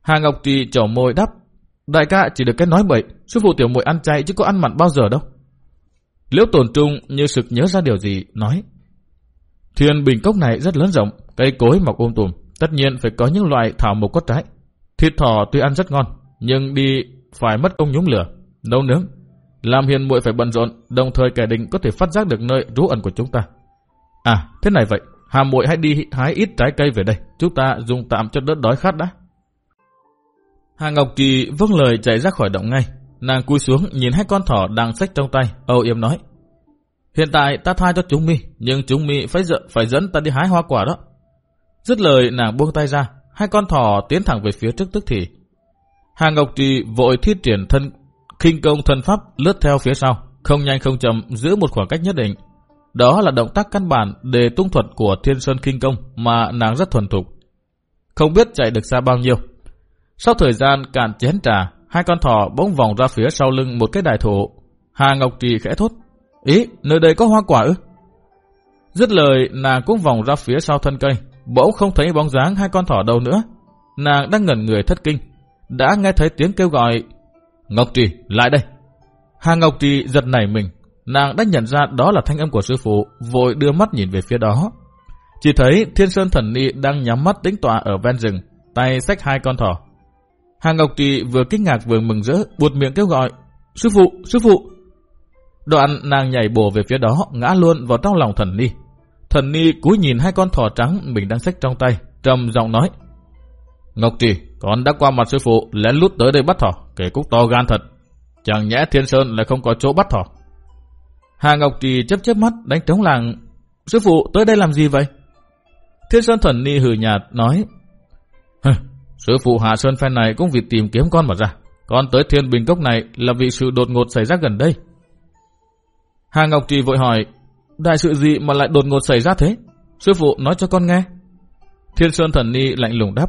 Hà Ngọc Trì trổ môi đáp, đại ca chỉ được cái nói bậy, sư phụ tiểu muội ăn chay chứ có ăn mặn bao giờ đâu. Liễu tổn trung như sực nhớ ra điều gì, nói, Thiên bình cốc này rất lớn rộng, cây cối mọc ôm um tùm, tất nhiên phải có những loại thảo mộc có trái. Thịt thỏ tuy ăn rất ngon, nhưng đi phải mất công nhúng lửa, nấu nướng. Làm hiền muội phải bận rộn, đồng thời kẻ địch có thể phát giác được nơi trú ẩn của chúng ta. À, thế này vậy, Hà muội hãy đi hái ít trái cây về đây, chúng ta dùng tạm cho đỡ đói khát đã. Hà Ngọc kỳ vâng lời chạy ra khỏi động ngay. Nàng cúi xuống nhìn hai con thỏ đang xách trong tay, âu yếm nói. Hiện tại ta tha cho chúng mi, nhưng chúng mi phải dợ phải dẫn ta đi hái hoa quả đó. Dứt lời nàng buông tay ra, hai con thỏ tiến thẳng về phía trước tức thì. Hà Ngọc Trì vội thiết triển thân khinh công thân pháp lướt theo phía sau, không nhanh không chậm giữ một khoảng cách nhất định. Đó là động tác căn bản để tung thuật của Thiên Sơn Kinh Công mà nàng rất thuần thục. Không biết chạy được xa bao nhiêu. Sau thời gian cạn chén trà, hai con thỏ bỗng vòng ra phía sau lưng một cái đại thổ. Hà Ngọc Trì khẽ thốt. Ý, nơi đây có hoa quả ư? Dứt lời, nàng cũng vòng ra phía sau thân cây. Bỗng không thấy bóng dáng hai con thỏ đâu nữa. Nàng đang ngẩn người thất kinh. Đã nghe thấy tiếng kêu gọi. Ngọc Trì, lại đây. Hà Ngọc Trì giật nảy mình, Nàng đã nhận ra đó là thanh âm của sư phụ, vội đưa mắt nhìn về phía đó. Chỉ thấy Thiên Sơn Thần Ni đang nhắm mắt tính tọa ở ven rừng. tay xách hai con thỏ. Hàng Ngọc Trì vừa kinh ngạc vừa mừng rỡ, buột miệng kêu gọi, Sư phụ, sư phụ! Đoạn nàng nhảy bổ về phía đó, ngã luôn vào trong lòng thần ni. Thần ni cúi nhìn hai con thỏ trắng mình đang xách trong tay, trầm giọng nói, Ngọc Trì, con đã qua mặt sư phụ, lén lút tới đây bắt thỏ, kể cúc to gan thật. Chẳng nhẽ Thiên Sơn lại không có chỗ bắt thỏ. Hà Ngọc Trì chấp chớp mắt đánh trống làng. Sư phụ tới đây làm gì vậy? Thiên Sơn Thần Ni hừ nhạt nói. Sư phụ Hạ Sơn phen này cũng vì tìm kiếm con mà ra. Con tới Thiên Bình Cốc này là vì sự đột ngột xảy ra gần đây. Hà Ngọc Trì vội hỏi. Đại sự gì mà lại đột ngột xảy ra thế? Sư phụ nói cho con nghe. Thiên Sơn Thần Ni lạnh lùng đáp.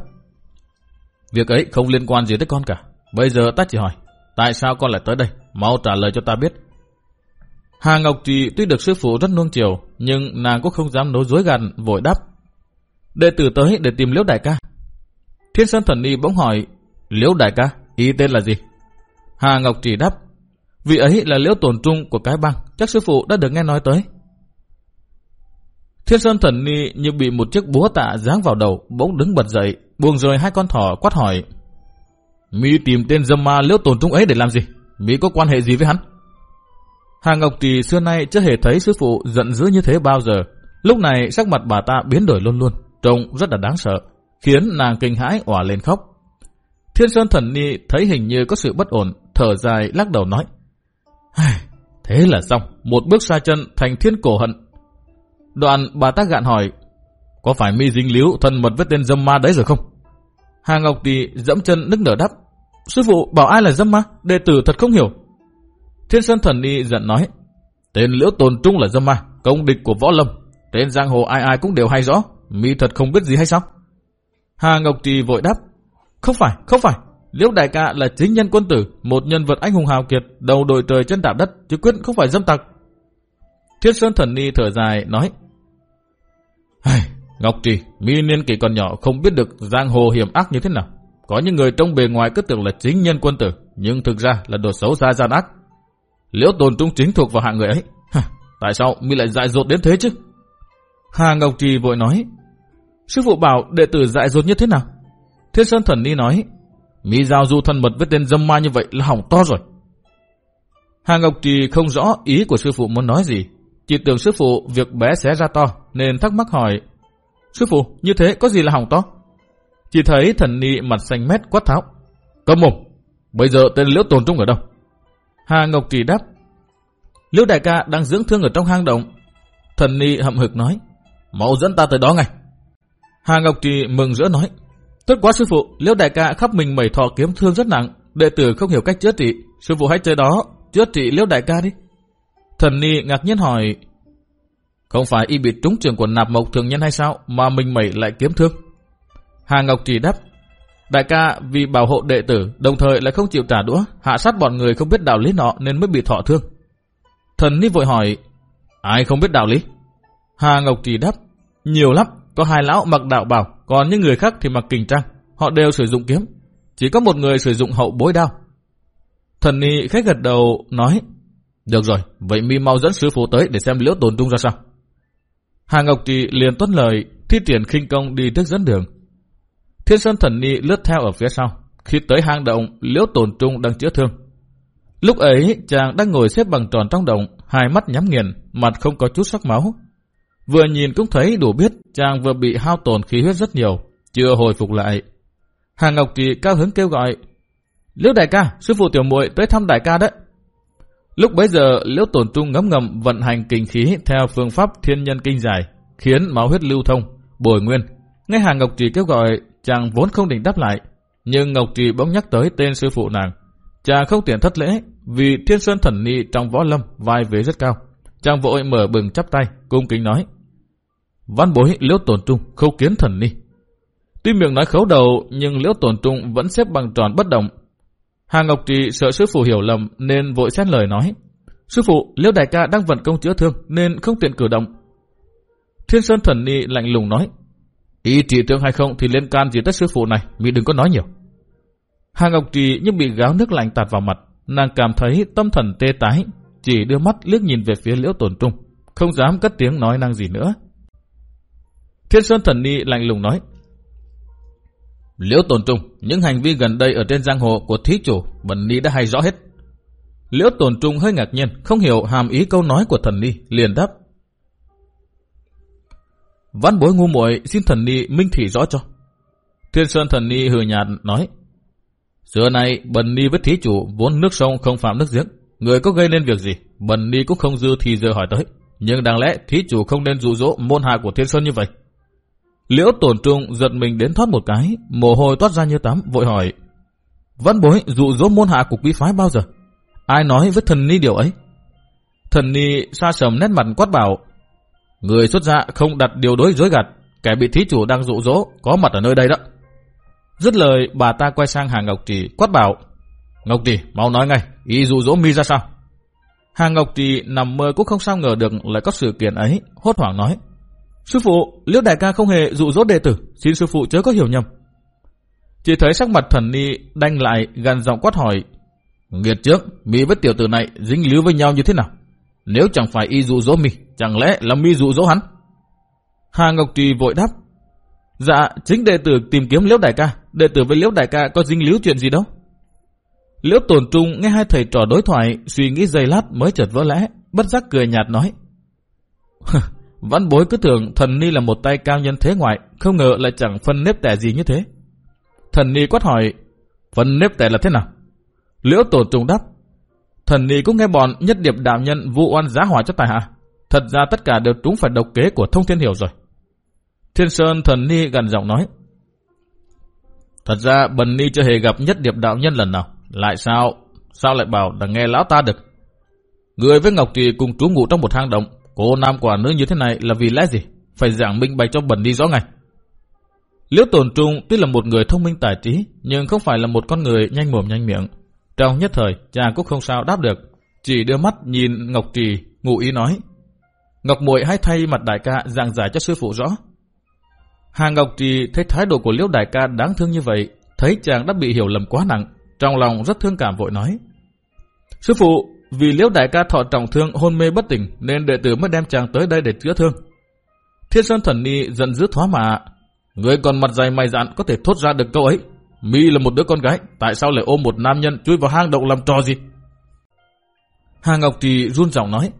Việc ấy không liên quan gì tới con cả. Bây giờ ta chỉ hỏi, tại sao con lại tới đây? Mau trả lời cho ta biết. Hà Ngọc Trì tuy được sư phụ rất nuông chiều, nhưng nàng cũng không dám nói dối gằn, vội đáp. Đệ tử tới để tìm Liễu Đại ca. Thiên Sơn Thần Ni bỗng hỏi, Liễu Đại ca, ý tên là gì? Hà Ngọc Trì đáp, vị ấy là Liễu Tồn Trung của cái băng, chắc sư phụ đã được nghe nói tới. Thiên Sơn Thần Ni như bị một chiếc búa tạ giáng vào đầu, bỗng đứng bật dậy, buông rời hai con thỏ quát hỏi. Mi tìm tên dâm ma Liễu Tồn Trung ấy để làm gì? Mi có quan hệ gì với hắn? Hà Ngọc Kỳ xưa nay chưa hề thấy sư phụ giận dữ như thế bao giờ. Lúc này sắc mặt bà ta biến đổi luôn luôn, trông rất là đáng sợ, khiến nàng kinh hãi òa lên khóc. Thiên Sơn Thần Ni thấy hình như có sự bất ổn, thở dài lắc đầu nói. Thế là xong, một bước xa chân thành thiên cổ hận. Đoạn bà ta gạn hỏi, có phải mi dính líu thân mật với tên dâm ma đấy rồi không? Hà Ngọc Trì dẫm chân nức nở đắp. Sư phụ bảo ai là dâm ma, đệ tử thật không hiểu. Thiên Sơn Thần Y giận nói, tên Liễu Tồn Trung là dâm ma, công địch của võ lâm. Tên giang hồ ai ai cũng đều hay rõ, mi thật không biết gì hay sao? Hà Ngọc Trì vội đáp, không phải, không phải. Liễu Đại Ca là chính nhân quân tử, một nhân vật anh hùng hào kiệt, đầu đội trời chân đạp đất, chứ quyết không phải dâm tặc. Thiên Sơn Thần Ni thở dài, nói, Ngọc Trì, mi niên kỷ còn nhỏ không biết được giang hồ hiểm ác như thế nào. Có những người trong bề ngoài cứ tưởng là chính nhân quân tử, nhưng thực ra là đồ xấu xa gian ác. Liễu tồn trung chính thuộc vào hạng người ấy. Tại sao mi lại dại dột đến thế chứ? Hà Ngọc Trì vội nói. Sư phụ bảo đệ tử dại dột như thế nào? Thiên Sơn Thần Ni nói. Mi giao du thân mật với tên dâm ma như vậy là hỏng to rồi. Hà Ngọc Trì không rõ ý của sư phụ muốn nói gì. Chỉ tưởng sư phụ việc bé xé ra to nên thắc mắc hỏi. Sư phụ, như thế có gì là hỏng to? Chỉ thấy thần ni mặt xanh mét quát tháo. Cầm mồm, bây giờ tên liễu tồn trung ở đâu? Hà Ngọc Kỳ đáp. Liễu đại ca đang dưỡng thương ở trong hang động. Thần ni hậm hực nói. Mau dẫn ta tới đó ngay. Hà Ngọc Kỳ mừng rỡ nói. Tốt quá sư phụ, liễu đại ca khắp mình mẩy thọ kiếm thương rất nặng. Đệ tử không hiểu cách chữa trị. Sư phụ hãy tới đó, chữa trị liễu đại ca đi. Thần ni ngạc nhiên hỏi. Không phải y bị trúng trường của nạp mộc thường nhân hay sao mà mình mẩy lại kiếm thương? Hà Ngọc Trì đáp. Đại ca vì bảo hộ đệ tử đồng thời lại không chịu trả đũa, hạ sát bọn người không biết đạo lý nọ nên mới bị thọ thương. Thần ni vội hỏi, ai không biết đạo lý? Hà Ngọc Trì đáp, nhiều lắm, có hai lão mặc đạo bảo, còn những người khác thì mặc kình trang, họ đều sử dụng kiếm. Chỉ có một người sử dụng hậu bối đao. Thần ni khách gật đầu nói, được rồi, vậy mi mau dẫn sư phụ tới để xem liễu tồn trung ra sao. Hà Ngọc Trì liền tuân lời, thi triển khinh công đi trước dẫn đường. Thiên Sơn Thần Ni lướt theo ở phía sau. Khi tới hang động, Liễu Tồn Trung đang chữa thương. Lúc ấy, chàng đang ngồi xếp bằng tròn trong động, hai mắt nhắm nghiền, mặt không có chút sắc máu. Vừa nhìn cũng thấy đủ biết chàng vừa bị hao tổn khí huyết rất nhiều, chưa hồi phục lại. Hà Ngọc Trì cao hứng kêu gọi, Liễu đại ca, sư phụ tiểu muội tới thăm đại ca đấy. Lúc bấy giờ, Liễu Tồn Trung ngấm ngầm vận hành kinh khí theo phương pháp thiên nhân kinh giải, khiến máu huyết lưu thông, bồi nguyên. Nghe Hà Ngọc Trì kêu gọi, chàng vốn không định đáp lại, nhưng Ngọc Trì bỗng nhắc tới tên sư phụ nàng. Chàng không tiện thất lễ, vì thiên sơn thần ni trong võ lâm vai vế rất cao. Chàng vội mở bừng chắp tay, cung kính nói. Văn bối liễu tổn trung, khâu kiến thần ni. Tuy miệng nói khấu đầu, nhưng liễu tổn trung vẫn xếp bằng tròn bất động. Hà Ngọc Trì sợ sư phụ hiểu lầm nên vội xét lời nói. Sư phụ, liễu đại ca đang vận công chữa thương nên không tiện cử động. Thiên Sơn Thần Ni lạnh lùng nói, Ý trị thương hay không thì liên can gì tới sư phụ này, mi đừng có nói nhiều. Hà Ngọc Trì như bị gáo nước lạnh tạt vào mặt, nàng cảm thấy tâm thần tê tái, chỉ đưa mắt liếc nhìn về phía liễu tổn trung, không dám cất tiếng nói năng gì nữa. Thiên Sơn Thần Ni lạnh lùng nói, Liễu Tồn Trung, những hành vi gần đây ở trên giang hồ của thí chủ, Bần Ni đã hay rõ hết. Liễu Tồn Trung hơi ngạc nhiên, không hiểu hàm ý câu nói của thần Ni, liền đáp. Văn bối ngu muội xin thần Ni minh thị rõ cho. Thiên Sơn thần Ni hừ nhạt nói, Xưa này, Bần Ni với thí chủ vốn nước sông không phạm nước giếng. Người có gây nên việc gì, Bần Ni cũng không dư thì giờ hỏi tới. Nhưng đáng lẽ thí chủ không nên dụ dỗ môn hạ của Thiên Sơn như vậy. Liễu tổn trung giật mình đến thoát một cái, mồ hôi toát ra như tắm, vội hỏi. Văn bối dụ dỗ môn hạ của quý phái bao giờ? Ai nói với thần ni điều ấy? Thần ni xa sầm nét mặt quát bảo. Người xuất gia không đặt điều đối dối gạt, kẻ bị thí chủ đang dụ dỗ có mặt ở nơi đây đó. Dứt lời bà ta quay sang Hà Ngọc Trì quát bảo. Ngọc Trì mau nói ngay, ý dụ dỗ mi ra sao? Hà Ngọc Trì nằm mơ cũng không sao ngờ được lại có sự kiện ấy, hốt hoảng nói. Sư phụ, liễu đại ca không hề dụ dỗ đệ tử, xin sư phụ chớ có hiểu nhầm. Chỉ thấy sắc mặt thần ni đanh lại gần giọng quát hỏi. Nghiệt trước, mi với tiểu tử này dính líu với nhau như thế nào? Nếu chẳng phải y dụ dỗ mi, chẳng lẽ là mi dụ dỗ hắn? Hà Ngọc Trì vội đáp. Dạ, chính đệ tử tìm kiếm liễu đại ca, đệ tử với liễu đại ca có dính líu chuyện gì đâu. Liễu Tồn trung nghe hai thầy trò đối thoại, suy nghĩ giây lát mới chợt vỡ lẽ, bất giác cười nhạt nói. (laughs) Văn bối cứ tưởng thần ni là một tay cao nhân thế ngoại, không ngờ lại chẳng phân nếp tẻ gì như thế. Thần ni quát hỏi, phân nếp tẻ là thế nào? Liễu Tồn Trung đáp, thần ni cũng nghe bọn nhất điệp đạo nhân vu oan giá hỏa cho tài hạ. Thật ra tất cả đều trúng phải độc kế của thông thiên hiểu rồi. Thiên Sơn thần ni gần giọng nói, Thật ra bần ni chưa hề gặp nhất điệp đạo nhân lần nào. Lại sao? Sao lại bảo là nghe lão ta được? Người với Ngọc Trì cùng trú ngụ trong một hang động, Cô nam quả nữ như thế này là vì lẽ gì? Phải giảng minh bạch cho bần ni rõ ngay. Liễu tồn trung tuy là một người thông minh tài trí, nhưng không phải là một con người nhanh mồm nhanh miệng. Trong nhất thời, chàng cũng không sao đáp được. Chỉ đưa mắt nhìn Ngọc Trì, ngụ ý nói. Ngọc muội hãy thay mặt đại ca giảng giải cho sư phụ rõ. Hà Ngọc Trì thấy thái độ của Liễu đại ca đáng thương như vậy, thấy chàng đã bị hiểu lầm quá nặng, trong lòng rất thương cảm vội nói. Sư phụ, vì liễu đại ca thọ trọng thương hôn mê bất tỉnh nên đệ tử mới đem chàng tới đây để chữa thương. Thiên Sơn Thần Ni giận dữ thoá mà. Người còn mặt dày mày dạn có thể thốt ra được câu ấy. Mi là một đứa con gái, tại sao lại ôm một nam nhân chui vào hang động làm trò gì? Hà Ngọc Trì run giọng nói.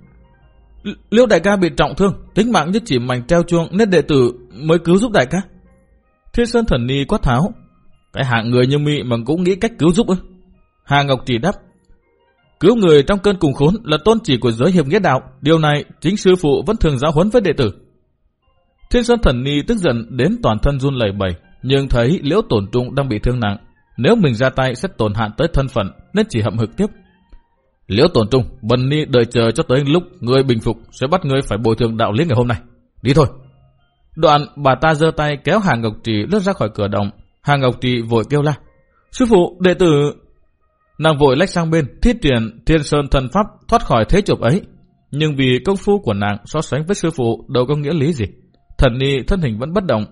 Liêu đại ca bị trọng thương, tính mạng nhất chỉ mảnh treo chuông nên đệ tử mới cứu giúp đại ca. Thiên Sơn Thần Ni quát tháo. Cái hạng người như mi mà cũng nghĩ cách cứu giúp ư? Hà Ngọc Trì đáp. Cứu người trong cơn cùng khốn là tôn chỉ của giới hiệp nghĩa đạo. Điều này chính sư phụ vẫn thường giáo huấn với đệ tử. Thiên Sơn Thần Ni tức giận đến toàn thân run lẩy bẩy, nhưng thấy Liễu Tổn Trung đang bị thương nặng. Nếu mình ra tay sẽ tổn hạn tới thân phận nên chỉ hậm hực tiếp. Liễu Tổn Trung, Bần Ni đợi chờ cho tới lúc người bình phục sẽ bắt người phải bồi thường đạo lý ngày hôm nay. Đi thôi. Đoạn bà ta giơ tay kéo Hàng Ngọc Trì lướt ra khỏi cửa động. Hàng Ngọc Trì vội kêu la. Sư phụ, đệ tử... Nàng vội lách sang bên, thiết triển thiên sơn thần pháp thoát khỏi thế chụp ấy. Nhưng vì công phu của nàng so sánh với sư phụ đâu có nghĩa lý gì. Thần ni thân hình vẫn bất động,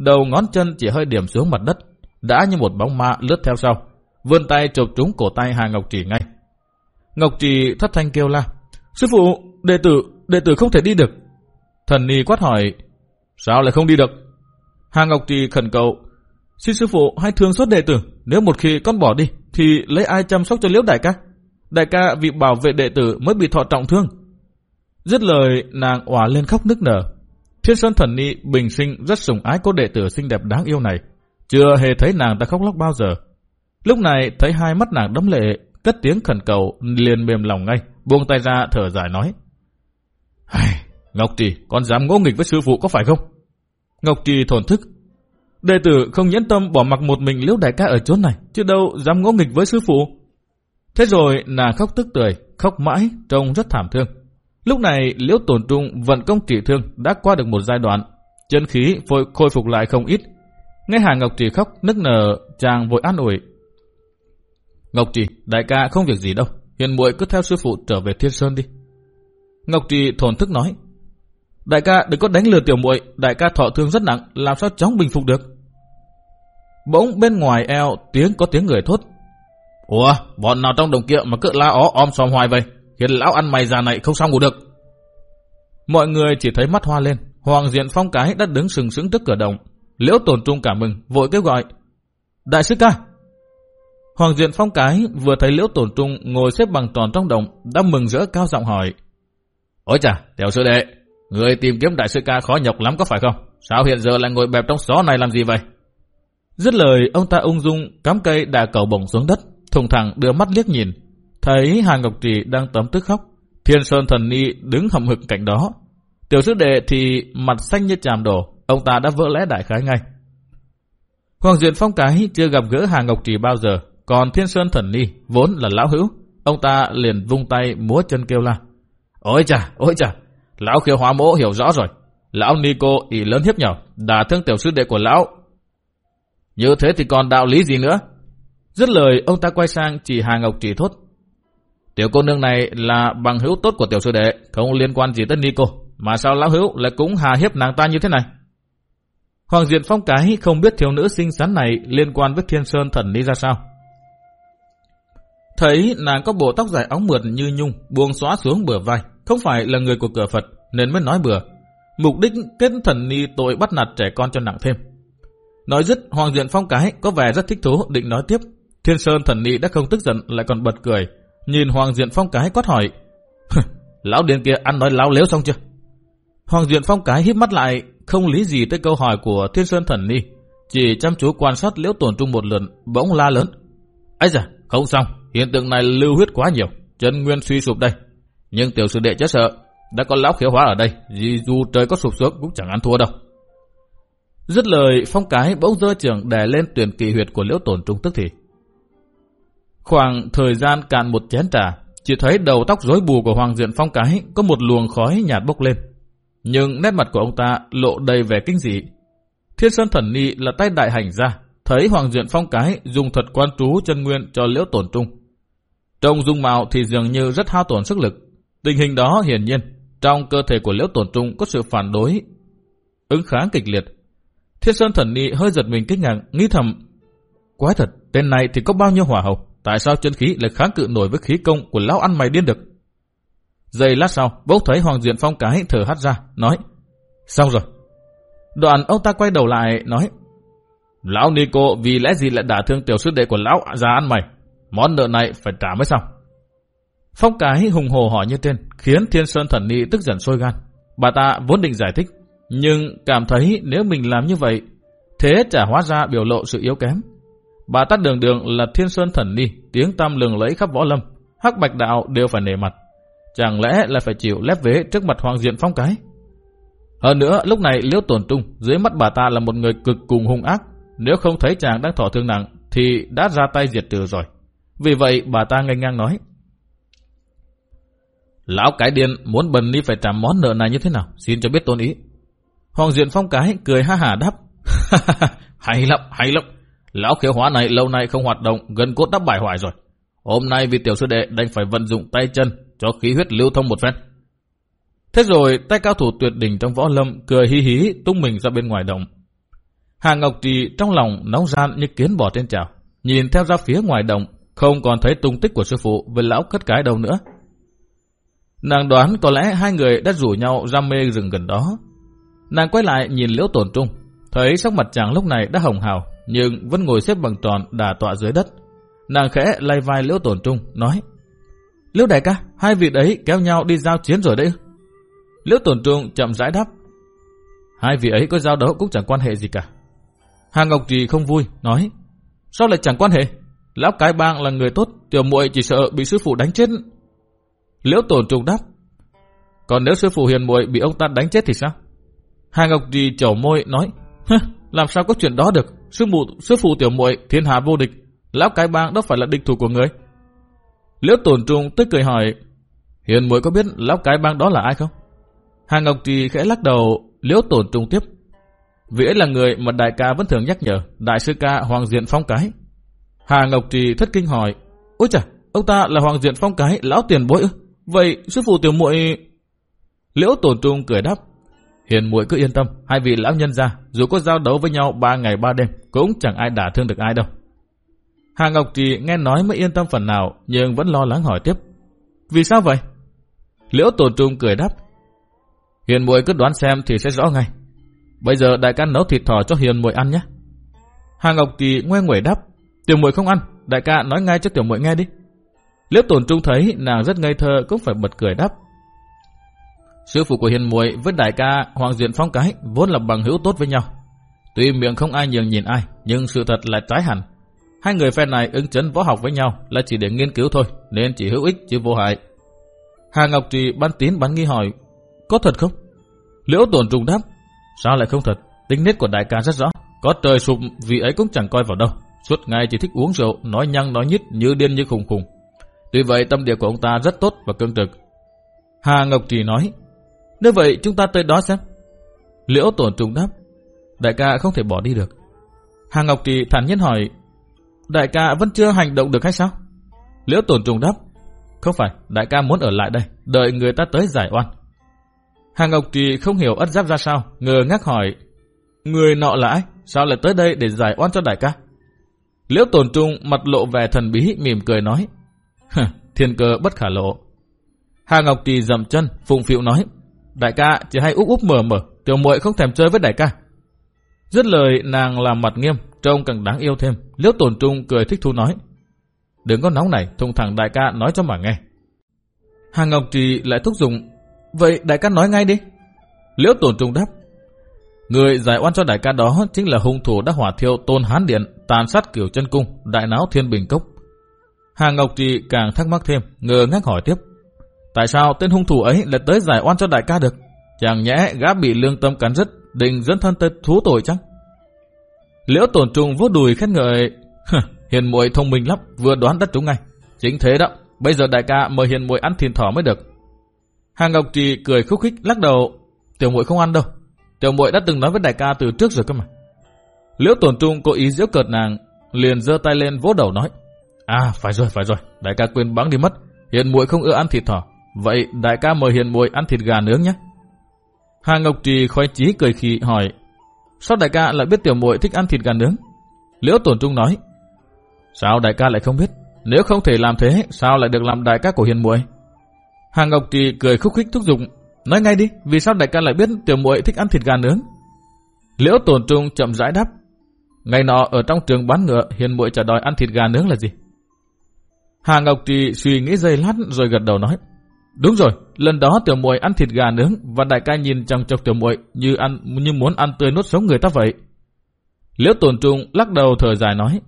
đầu ngón chân chỉ hơi điểm xuống mặt đất, đã như một bóng ma lướt theo sau. Vươn tay chụp trúng cổ tay Hà Ngọc Trì ngay. Ngọc Trì thất thanh kêu la. Sư phụ, đệ tử, đệ tử không thể đi được. Thần ni quát hỏi, sao lại không đi được? Hà Ngọc Trì khẩn cầu, xin sư phụ hãy thương xót đệ tử, nếu một khi con bỏ đi, thì lấy ai chăm sóc cho liễu đại ca? Đại ca vì bảo vệ đệ tử mới bị thọ trọng thương. Dứt lời, nàng òa lên khóc nức nở. Thiên Sơn Thần Ni bình sinh rất sủng ái cô đệ tử xinh đẹp đáng yêu này. Chưa hề thấy nàng ta khóc lóc bao giờ. Lúc này thấy hai mắt nàng đấm lệ, cất tiếng khẩn cầu, liền mềm lòng ngay, buông tay ra thở dài nói. Ngọc Trì, con dám ngỗ nghịch với sư phụ có phải không? Ngọc Trì thổn thức, Đệ tử không nhẫn tâm bỏ mặc một mình liễu đại ca ở chốn này, chứ đâu dám ngỗ nghịch với sư phụ. Thế rồi nàng khóc tức tười, khóc mãi, trông rất thảm thương. Lúc này liễu tổn trung vận công trị thương đã qua được một giai đoạn, chân khí vội khôi phục lại không ít. Nghe Hà Ngọc Trì khóc nức nở, chàng vội an ủi. Ngọc Trì, đại ca không việc gì đâu, hiện muội cứ theo sư phụ trở về Thiên Sơn đi. Ngọc Trì thổn thức nói, Đại ca đừng có đánh lừa tiểu muội, đại ca thọ thương rất nặng, làm sao chóng bình phục được. Bỗng bên ngoài eo tiếng có tiếng người thốt. Ủa, bọn nào trong đồng kia mà cứ la ó om xòm hoài vậy? Hiện lão ăn mày già này không sao ngủ được. Mọi người chỉ thấy mắt hoa lên. Hoàng diện phong cái đã đứng sừng sững trước cửa đồng. Liễu tổn trung cả mừng, vội kêu gọi. Đại sư ca! Hoàng Diện Phong cái vừa thấy Liễu Tổn Trung ngồi xếp bằng tròn trong đồng, đã mừng rỡ cao giọng hỏi. Ôi chà, tiểu sư đệ, người tìm kiếm đại sư ca khó nhọc lắm có phải không? Sao hiện giờ lại ngồi bẹp trong xó này làm gì vậy? Dứt lời, ông ta ung dung cắm cây đà cầu bổng xuống đất, thùng thẳng đưa mắt liếc nhìn. Thấy Hà Ngọc Trì đang tấm tức khóc, Thiên Sơn Thần Ni đứng hầm hực cạnh đó. Tiểu sư đệ thì mặt xanh như chàm đổ, ông ta đã vỡ lẽ đại khái ngay. Hoàng Diện Phong cái chưa gặp gỡ Hà Ngọc Trì bao giờ, còn Thiên Sơn Thần Ni vốn là lão hữu, ông ta liền vung tay múa chân kêu la. Ôi chà, ôi chà, lão khiêu hóa mỗ hiểu rõ rồi. Lão Nico ý lớn hiếp nhỏ, đả thương tiểu sư đệ của lão. Như thế thì còn đạo lý gì nữa? Dứt lời, ông ta quay sang chỉ Hà Ngọc Trì thốt. Tiểu cô nương này là bằng hữu tốt của tiểu sư đệ, không liên quan gì tới Nico. Mà sao lão hữu lại cũng hà hiếp nàng ta như thế này? Hoàng Diện Phong cái không biết thiếu nữ xinh xắn này liên quan với Thiên Sơn thần đi ra sao. Thấy nàng có bộ tóc dài óng mượt như nhung, buông xóa xuống bờ vai, không phải là người của cửa Phật nên mới nói bừa. Mục đích kết thần ni tội bắt nạt trẻ con cho nặng thêm. Nói dứt, Hoàng Diện Phong cái có vẻ rất thích thú định nói tiếp. Thiên Sơn thần ni đã không tức giận lại còn bật cười. Nhìn Hoàng Diện Phong cái quát hỏi. Lão điên kia ăn nói láo lếu xong chưa? Hoàng Diện Phong cái híp mắt lại, không lý gì tới câu hỏi của Thiên Sơn thần ni. Chỉ chăm chú quan sát liễu tổn trung một lần, bỗng la lớn. ấy da, không xong, hiện tượng này lưu huyết quá nhiều, chân nguyên suy sụp đây. Nhưng tiểu sư đệ chết sợ, đã có lão khiếu hóa ở đây, dù trời có sụp xuống cũng chẳng ăn thua đâu. Dứt lời, phong cái bỗng dơ trường đè lên tuyển kỳ huyệt của liễu tổn trung tức thì. Khoảng thời gian cạn một chén trà, chỉ thấy đầu tóc rối bù của Hoàng Diện Phong cái có một luồng khói nhạt bốc lên. Nhưng nét mặt của ông ta lộ đầy vẻ kinh dị. Thiên Sơn Thần Ni là tay đại hành ra, thấy Hoàng Diện Phong cái dùng thuật quan trú chân nguyên cho liễu tổn trung. Trong dung mạo thì dường như rất hao tổn sức lực. Tình hình đó hiển nhiên, trong cơ thể của liễu tổn trung có sự phản đối, ứng kháng kịch liệt. Thiên Sơn Thần Ni hơi giật mình kinh ngạc, nghĩ thầm, quái thật, tên này thì có bao nhiêu hỏa hậu, tại sao chân khí lại kháng cự nổi với khí công của lão ăn mày điên được? Giây lát sau, bỗng thấy Hoàng Diện Phong cái thở hắt ra, nói, xong rồi. Đoạn ông ta quay đầu lại, nói, Lão Nico vì lẽ gì lại đả thương tiểu sư đệ của lão già ăn mày, món nợ này phải trả mới xong. Phong cái hùng hồ hỏi như trên, khiến Thiên Sơn Thần Ni tức giận sôi gan. Bà ta vốn định giải thích, nhưng cảm thấy nếu mình làm như vậy, thế chả hóa ra biểu lộ sự yếu kém. Bà tát đường đường là Thiên Sơn Thần Ni, tiếng tam lường lấy khắp võ lâm, hắc bạch đạo đều phải nể mặt. Chẳng lẽ là phải chịu lép vế trước mặt Hoàng Diện Phong cái? Hơn nữa, lúc này Liễu Tổn Trung dưới mắt bà ta là một người cực cùng hung ác. Nếu không thấy chàng đang thọ thương nặng, thì đã ra tay diệt trừ rồi. Vì vậy, bà ta ngây ngang nói. Lão cái điên muốn bần ni phải trả món nợ này như thế nào? Xin cho biết tôn ý. Hoàng Diện Phong cái cười ha hà đáp. (laughs) hay lắm, hay lắm. Lão khiếu hóa này lâu nay không hoạt động, gần cốt đã bài hoại rồi. Hôm nay vì tiểu sư đệ đành phải vận dụng tay chân cho khí huyết lưu thông một phen. Thế rồi tay cao thủ tuyệt đỉnh trong võ lâm cười hí hí tung mình ra bên ngoài động. Hà Ngọc Trì trong lòng nóng gian như kiến bò trên chảo. Nhìn theo ra phía ngoài động, không còn thấy tung tích của sư phụ với lão cất cái đâu nữa. Nàng đoán có lẽ hai người đã rủ nhau ra mê rừng gần đó. Nàng quay lại nhìn liễu tổn trung, thấy sắc mặt chàng lúc này đã hồng hào, nhưng vẫn ngồi xếp bằng tròn đà tọa dưới đất. Nàng khẽ lay vai liễu tổn trung, nói Liễu đại ca, hai vị đấy kéo nhau đi giao chiến rồi đấy. Liễu tổn trung chậm rãi đáp. Hai vị ấy có giao đấu cũng chẳng quan hệ gì cả. Hà Ngọc Trì không vui, nói Sao lại chẳng quan hệ? Lão cái bang là người tốt, tiểu muội chỉ sợ bị sư phụ đánh chết. Liễu tổn trung đáp Còn nếu sư phụ hiền muội bị ông ta đánh chết thì sao? Hà Ngọc Trì chổ môi nói làm sao có chuyện đó được? Sư phụ, sư phụ tiểu muội thiên hạ vô địch, lão cái bang đâu phải là địch thủ của người. Liễu tổn trung tức cười hỏi, hiền muội có biết lão cái bang đó là ai không? Hà Ngọc Trì khẽ lắc đầu, liễu tổn trung tiếp. Vì ấy là người mà đại ca vẫn thường nhắc nhở, đại sư ca Hoàng Diện Phong Cái. Hà Ngọc Trì thất kinh hỏi, ôi chà, ông ta là Hoàng Diện Phong Cái, lão tiền bối ư? Vậy sư phụ tiểu muội Liễu tổn trung cười đáp, Hiền muội cứ yên tâm, hai vị lão nhân gia, dù có giao đấu với nhau ba ngày ba đêm, cũng chẳng ai đả thương được ai đâu. Hà Ngọc Trì nghe nói mới yên tâm phần nào, nhưng vẫn lo lắng hỏi tiếp. Vì sao vậy? Liễu Tổ Trung cười đáp. Hiền muội cứ đoán xem thì sẽ rõ ngay. Bây giờ đại ca nấu thịt thỏ cho hiền muội ăn nhé. Hà Ngọc Trì ngoe nguẩy đáp, tiểu muội không ăn, đại ca nói ngay cho tiểu muội nghe đi. Liễu tổn trung thấy nàng rất ngây thơ cũng phải bật cười đáp. Sư phụ của hiền muội với đại ca Hoàng diện Phong cái vốn là bằng hữu tốt với nhau. Tuy miệng không ai nhường nhìn ai, nhưng sự thật là trái hẳn. Hai người phe này ứng chấn võ học với nhau là chỉ để nghiên cứu thôi, nên chỉ hữu ích chứ vô hại. Hà Ngọc Trì ban tín bắn nghi hỏi, có thật không? Liễu tổn trùng đáp, sao lại không thật? Tính nết của đại ca rất rõ, có trời sụp vì ấy cũng chẳng coi vào đâu. Suốt ngày chỉ thích uống rượu, nói nhăng nói nhít như điên như khùng khùng. Tuy vậy tâm địa của ông ta rất tốt và cương trực. Hà Ngọc Trì nói, nếu vậy chúng ta tới đó xem. Liễu tổn trùng đáp, đại ca không thể bỏ đi được. Hà Ngọc kỳ thản nhiên hỏi, đại ca vẫn chưa hành động được hay sao? Liễu tổn trùng đáp, không phải, đại ca muốn ở lại đây, đợi người ta tới giải oan. Hà Ngọc kỳ không hiểu ất giáp ra sao, ngờ ngác hỏi, người nọ là ai? Sao lại tới đây để giải oan cho đại ca? Liễu tổn trung mặt lộ vẻ thần bí mỉm cười nói, thiên cơ bất khả lộ. Hà Ngọc kỳ dầm chân, phụng phịu nói, đại ca chỉ hay úp úp mở mở, tiểu muội không thèm chơi với đại ca. Dứt lời nàng làm mặt nghiêm, trông càng đáng yêu thêm. Liễu tổn trung cười thích thú nói, đừng có nóng này, thùng thẳng đại ca nói cho mà nghe. Hà Ngọc Trì lại thúc giục, vậy đại ca nói ngay đi. Liễu tổn trung đáp, người giải oan cho đại ca đó chính là hung thủ đã hỏa thiêu tôn hán điện, tàn sát kiểu chân cung, đại náo thiên bình cốc. Hà Ngọc Trì càng thắc mắc thêm, ngờ ngác hỏi tiếp. Tại sao tên hung thủ ấy lại tới giải oan cho đại ca được? Chẳng nhẽ gã bị lương tâm cắn rứt, định dẫn thân tới thú tội chăng? Liễu tổn trùng vuốt đùi khét ngợi, hiền muội thông minh lắm, vừa đoán đất chúng ngay. Chính thế đó, bây giờ đại ca mời hiền muội ăn thịt thỏ mới được. Hà Ngọc Trì cười khúc khích lắc đầu, tiểu muội không ăn đâu. Tiểu muội đã từng nói với đại ca từ trước rồi cơ mà. Liễu tổn trung cố ý giễu cợt nàng, liền giơ tay lên vỗ đầu nói, À phải rồi, phải rồi, đại ca quên bắn đi mất. Hiền muội không ưa ăn thịt thỏ. Vậy đại ca mời hiền muội ăn thịt gà nướng nhé. Hà Ngọc Trì khoái chí cười khì hỏi, sao đại ca lại biết tiểu muội thích ăn thịt gà nướng? Liễu Tổn Trung nói, sao đại ca lại không biết? Nếu không thể làm thế, sao lại được làm đại ca của hiền muội? Hà Ngọc Trì cười khúc khích thúc giục, nói ngay đi, vì sao đại ca lại biết tiểu muội thích ăn thịt gà nướng? Liễu Tổn Trung chậm rãi đáp, ngày nọ ở trong trường bán ngựa, hiền muội trả đòi ăn thịt gà nướng là gì? Hà Ngọc Trì suy nghĩ giây lát rồi gật đầu nói. Đúng rồi, lần đó tiểu muội ăn thịt gà nướng và đại ca nhìn chằm chọc tiểu muội như ăn như muốn ăn tươi nuốt sống người ta vậy. Liễu Tồn Trung lắc đầu thở dài nói.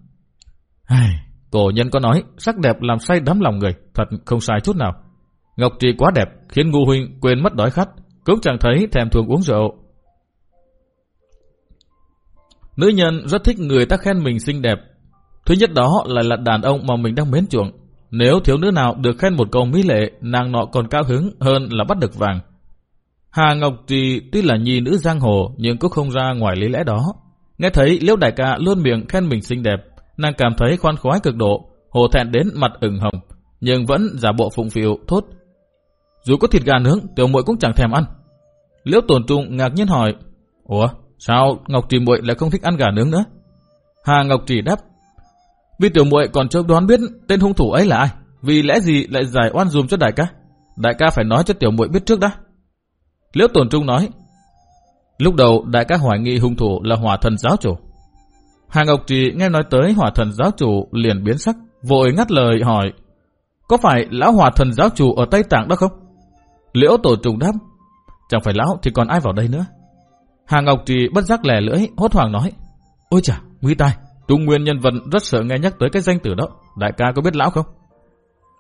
Cổ nhân có nói, sắc đẹp làm say đắm lòng người, thật không sai chút nào. Ngọc Trì quá đẹp, khiến ngô huynh quên mất đói khát, cũng chẳng thấy thèm thuồng uống rượu. Nữ nhân rất thích người ta khen mình xinh đẹp. Thứ nhất đó là là đàn ông mà mình đang mến chuộng. Nếu thiếu nữ nào được khen một câu mỹ lệ, nàng nọ còn cao hứng hơn là bắt được vàng. Hà Ngọc Trì tuy là nhi nữ giang hồ nhưng cũng không ra ngoài lý lẽ đó. Nghe thấy Liễu Đại ca luôn miệng khen mình xinh đẹp, nàng cảm thấy khoan khoái cực độ, hồ thẹn đến mặt ửng hồng, nhưng vẫn giả bộ phụng phịu thốt. Dù có thịt gà nướng, tiểu muội cũng chẳng thèm ăn. Liễu Tồn Trung ngạc nhiên hỏi, Ủa, sao Ngọc Trì muội lại không thích ăn gà nướng nữa? Hà Ngọc Trì đáp, vì tiểu muội còn chưa đoán biết tên hung thủ ấy là ai. Vì lẽ gì lại giải oan dùm cho đại ca? Đại ca phải nói cho tiểu muội biết trước đã. Liễu Tồn Trung nói. Lúc đầu đại ca hoài nghi hung thủ là hỏa thần giáo chủ. Hà Ngọc Trì nghe nói tới hỏa thần giáo chủ liền biến sắc, vội ngắt lời hỏi. Có phải lão hỏa thần giáo chủ ở Tây Tạng đó không? Liễu Tổ Trung đáp. Chẳng phải lão thì còn ai vào đây nữa. Hà Ngọc Trì bất giác lẻ lưỡi, hốt hoảng nói. Ôi chà, nguy tai, Trung Nguyên nhân vật rất sợ nghe nhắc tới cái danh từ đó. Đại ca có biết lão không?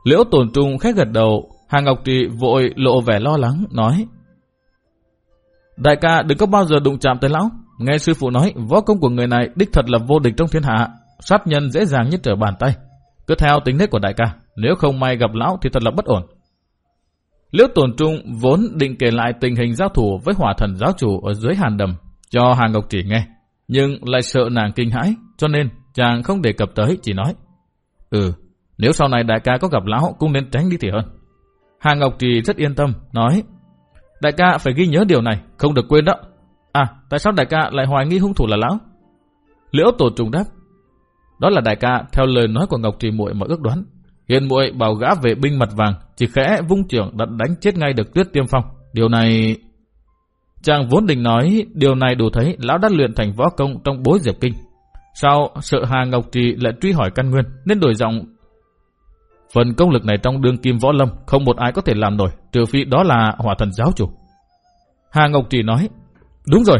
Liễu tổn trung khét gật đầu, Hà Ngọc Trì vội lộ vẻ lo lắng, nói. Đại ca đừng có bao giờ đụng chạm tới lão. Nghe sư phụ nói, võ công của người này đích thật là vô địch trong thiên hạ. Sát nhân dễ dàng như trở bàn tay. Cứ theo tính nết của đại ca, nếu không may gặp lão thì thật là bất ổn. Liễu Tồn trung vốn định kể lại tình hình giao thủ với hỏa thần giáo chủ ở dưới hàn đầm cho Hà Ngọc Trì nghe nhưng lại sợ nàng kinh hãi, cho nên chàng không đề cập tới, chỉ nói. Ừ, nếu sau này đại ca có gặp lão cũng nên tránh đi thì hơn. Hà Ngọc Trì rất yên tâm, nói. Đại ca phải ghi nhớ điều này, không được quên đó. À, tại sao đại ca lại hoài nghi hung thủ là lão? Liễu tổ trùng đáp. Đó là đại ca theo lời nói của Ngọc Trì muội mà ước đoán. Hiền muội bảo gã vệ binh mặt vàng, chỉ khẽ vung trưởng đã đánh chết ngay được tuyết tiêm phong. Điều này... Chàng vốn định nói điều này đủ thấy lão đã luyện thành võ công trong bối diệp kinh sau sợ Hà Ngọc Trì lại truy hỏi căn nguyên nên đổi giọng Phần công lực này trong đường kim võ lâm không một ai có thể làm nổi trừ phi đó là hỏa thần giáo chủ. Hà Ngọc Trì nói Đúng rồi.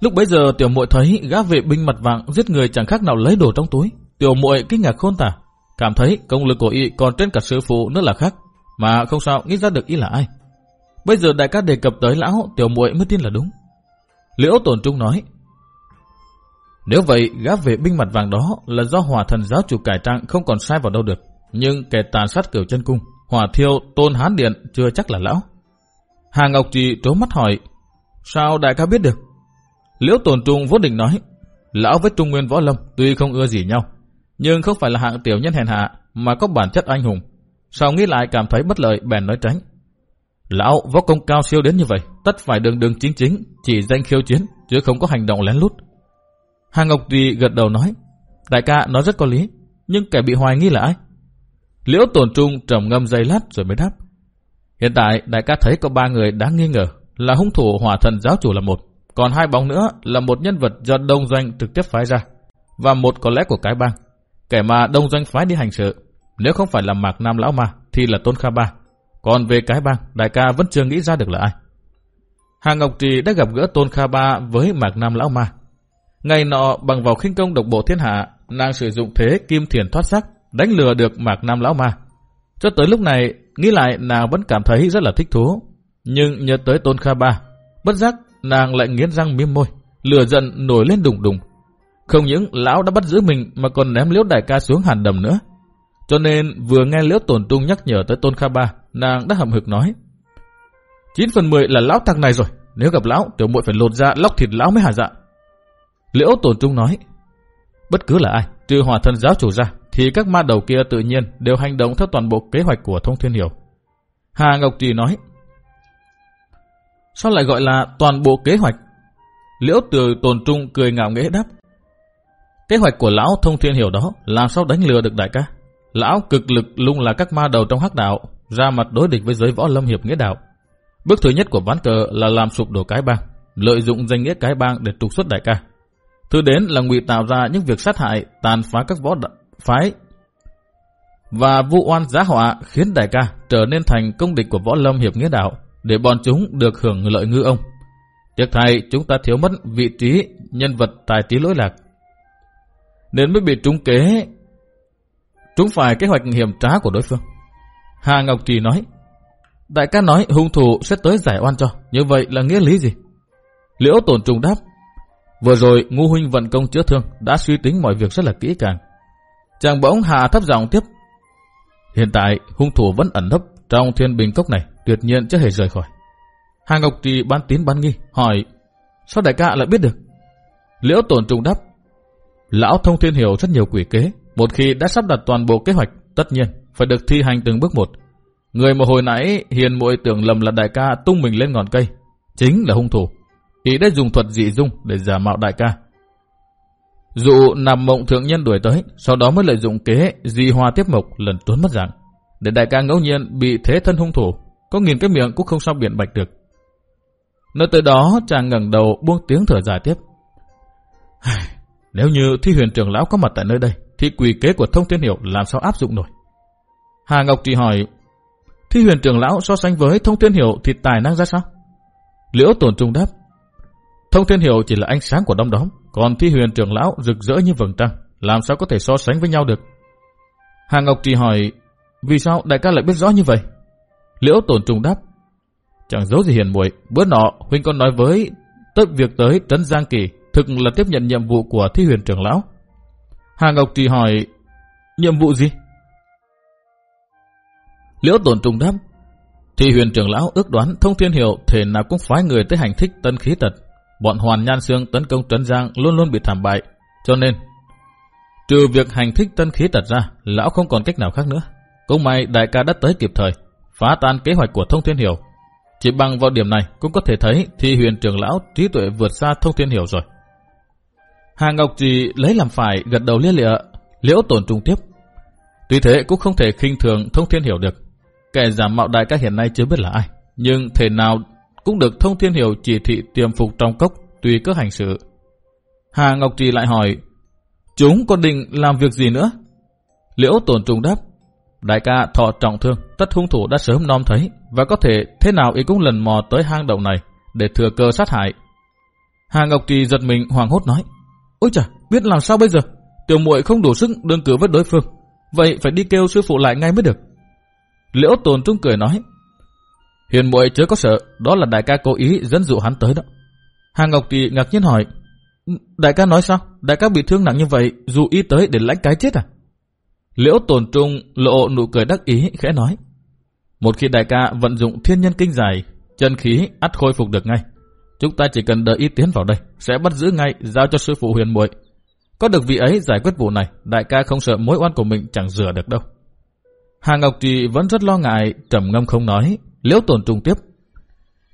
Lúc bấy giờ tiểu muội thấy gã vệ binh mặt vàng giết người chẳng khác nào lấy đồ trong túi. Tiểu muội kinh ngạc khôn tả, cảm thấy công lực của y còn trên cả sư phụ nữa là khác, mà không sao nghĩ ra được y là ai. Bây giờ đại ca đề cập tới lão, tiểu muội mới tin là đúng. Liễu Tổn Trung nói, nếu vậy, gã vệ binh mặt vàng đó là do hòa thần giáo chủ cải trang không còn sai vào đâu được. Nhưng kẻ tàn sát cửu chân cung, hỏa thiêu tôn hán điện chưa chắc là lão. Hà Ngọc Trì trố mắt hỏi, sao đại ca biết được? Liễu Tổn Trung vô định nói, lão với Trung Nguyên Võ Lâm tuy không ưa gì nhau, nhưng không phải là hạng tiểu nhân hèn hạ mà có bản chất anh hùng. Sao nghĩ lại cảm thấy bất lợi bèn nói tránh. Lão võ công cao siêu đến như vậy, tất phải đường đường chính chính, chỉ danh khiêu chiến, chứ không có hành động lén lút. Hà Ngọc Tùy gật đầu nói, đại ca nói rất có lý, nhưng kẻ bị hoài nghi là ai? Liễu Tổn Trung trầm ngâm dây lát rồi mới đáp. Hiện tại đại ca thấy có ba người đáng nghi ngờ là hung thủ hỏa thần giáo chủ là một, còn hai bóng nữa là một nhân vật do đông doanh trực tiếp phái ra, và một có lẽ của cái bang. Kẻ mà đông doanh phái đi hành sự, nếu không phải là Mạc Nam Lão Ma thì là Tôn Kha Ba. Còn về cái bang, đại ca vẫn chưa nghĩ ra được là ai. Hà Ngọc Trì đã gặp gỡ Tôn Kha Ba với Mạc Nam Lão Ma. Ngày nọ bằng vào khinh công độc bộ thiên hạ, nàng sử dụng thế kim thiền thoát sắc, đánh lừa được Mạc Nam Lão Ma. Cho tới lúc này, nghĩ lại nàng vẫn cảm thấy rất là thích thú. Nhưng nhớ tới Tôn Kha Ba, bất giác nàng lại nghiến răng miếm môi, lửa giận nổi lên đùng đùng. Không những lão đã bắt giữ mình mà còn ném liễu đại ca xuống hàn đầm nữa. Cho nên vừa nghe liễu tổn trung nhắc nhở tới Tôn Kha Ba, nàng đã hậm hực nói. 9 phần 10 là lão thằng này rồi, nếu gặp lão tiểu muội phải lột ra lóc thịt lão mới hả dạ. Liễu Tồn trung nói, bất cứ là ai, trừ hòa thân giáo chủ ra, thì các ma đầu kia tự nhiên đều hành động theo toàn bộ kế hoạch của Thông Thiên Hiểu. Hà Ngọc Trì nói, sao lại gọi là toàn bộ kế hoạch? Liễu từ tồn trung cười ngạo nghễ đáp, kế hoạch của lão Thông Thiên Hiểu đó làm sao đánh lừa được đại ca? Lão cực lực lung là các ma đầu trong hắc đạo, ra mặt đối địch với giới võ lâm hiệp nghĩa đạo. Bước thứ nhất của ván cờ là làm sụp đổ cái bang, lợi dụng danh nghĩa cái bang để trục xuất đại ca. Thứ đến là ngụy tạo ra những việc sát hại, tàn phá các võ phái và vụ oan giá họa khiến đại ca trở nên thành công địch của võ lâm hiệp nghĩa đạo để bọn chúng được hưởng lợi ngư ông. Tiếc thay chúng ta thiếu mất vị trí nhân vật tài trí lỗi lạc. Nên mới bị trúng kế trúng phải kế hoạch hiểm trá của đối phương. Hà Ngọc Trì nói Đại ca nói hung thủ sẽ tới giải oan cho Như vậy là nghĩa lý gì? Liễu tổn trùng đáp Vừa rồi ngô huynh vận công chữa thương đã suy tính mọi việc rất là kỹ càng. Chàng bỗng hạ thấp giọng tiếp. Hiện tại hung thủ vẫn ẩn nấp trong thiên bình cốc này, tuyệt nhiên chưa hề rời khỏi. Hà Ngọc Trì bán tín bán nghi, hỏi sao đại ca lại biết được? Liễu tổn trùng đáp. Lão thông thiên hiểu rất nhiều quỷ kế, một khi đã sắp đặt toàn bộ kế hoạch, tất nhiên phải được thi hành từng bước một. Người mà hồi nãy hiền muội tưởng lầm là đại ca tung mình lên ngọn cây, chính là hung thủ ý đã dùng thuật dị dung để giả mạo đại ca. Dụ nằm mộng thượng nhân đuổi tới, sau đó mới lợi dụng kế di hoa tiếp mộc lần trốn mất dạng. Để đại ca ngẫu nhiên bị thế thân hung thủ, có nghìn cái miệng cũng không sao biện bạch được. Nơi tới đó chàng ngẩng đầu buông tiếng thở dài tiếp. Nếu như thi huyền trưởng lão có mặt tại nơi đây, thì quỷ kế của thông thiên hiệu làm sao áp dụng nổi. Hà Ngọc chỉ hỏi, thi huyền trưởng lão so sánh với thông thiên hiệu thì tài năng ra sao? Liễu tổn trung đáp, Thông thiên hiệu chỉ là ánh sáng của đom đóm, còn thi huyền trưởng lão rực rỡ như vầng trăng, làm sao có thể so sánh với nhau được? Hà Ngọc Trì hỏi, vì sao đại ca lại biết rõ như vậy? Liễu tổn trùng đáp, chẳng giấu gì hiền muội bữa nọ huynh con nói với tất việc tới trấn Giang Kỳ, thực là tiếp nhận nhiệm vụ của thi huyền trưởng lão. Hà Ngọc Trì hỏi, nhiệm vụ gì? Liễu tổn trùng đáp, thi huyền trưởng lão ước đoán thông thiên hiệu thể nào cũng phái người tới hành thích tân khí tật bọn Hoàn Nhan Sương tấn công Trấn Giang luôn luôn bị thảm bại, cho nên trừ việc hành thích tân khí tật ra, lão không còn cách nào khác nữa. Cũng may đại ca đã tới kịp thời, phá tan kế hoạch của Thông Thiên Hiểu. Chỉ bằng vào điểm này cũng có thể thấy thì huyền trưởng lão trí tuệ vượt xa Thông Thiên Hiểu rồi. Hà Ngọc Trì lấy làm phải gật đầu lia lịa, liễu tổn trung tiếp. Tuy thế cũng không thể khinh thường Thông Thiên Hiểu được. Kẻ giả mạo đại ca hiện nay chưa biết là ai, nhưng thể nào cũng được thông thiên hiểu chỉ thị tiềm phục trong cốc tùy cơ hành sự. Hà Ngọc Trì lại hỏi, chúng còn định làm việc gì nữa? Liễu tổn trùng đáp, đại ca thọ trọng thương, tất hung thủ đã sớm nom thấy, và có thể thế nào ý cũng lần mò tới hang động này để thừa cơ sát hại. Hà Ngọc Trì giật mình hoàng hốt nói, ôi chà, biết làm sao bây giờ? Tiểu muội không đủ sức đương cử với đối phương, vậy phải đi kêu sư phụ lại ngay mới được. Liễu tồn trung cười nói, hiền muội chớ có sợ, đó là đại ca cố ý dẫn dụ hắn tới đó. Hà Ngọc Trì ngạc nhiên hỏi, đại ca nói sao? Đại ca bị thương nặng như vậy, dù ý tới để lãnh cái chết à? Liễu tồn trung lộ nụ cười đắc ý khẽ nói, một khi đại ca vận dụng thiên nhân kinh dài, chân khí ắt khôi phục được ngay. Chúng ta chỉ cần đợi ý tiến vào đây, sẽ bắt giữ ngay, giao cho sư phụ huyền muội. Có được vị ấy giải quyết vụ này, đại ca không sợ mối oan của mình chẳng rửa được đâu. Hà Ngọc Trì vẫn rất lo ngại, trầm ngâm không nói, liễu tồn trùng tiếp.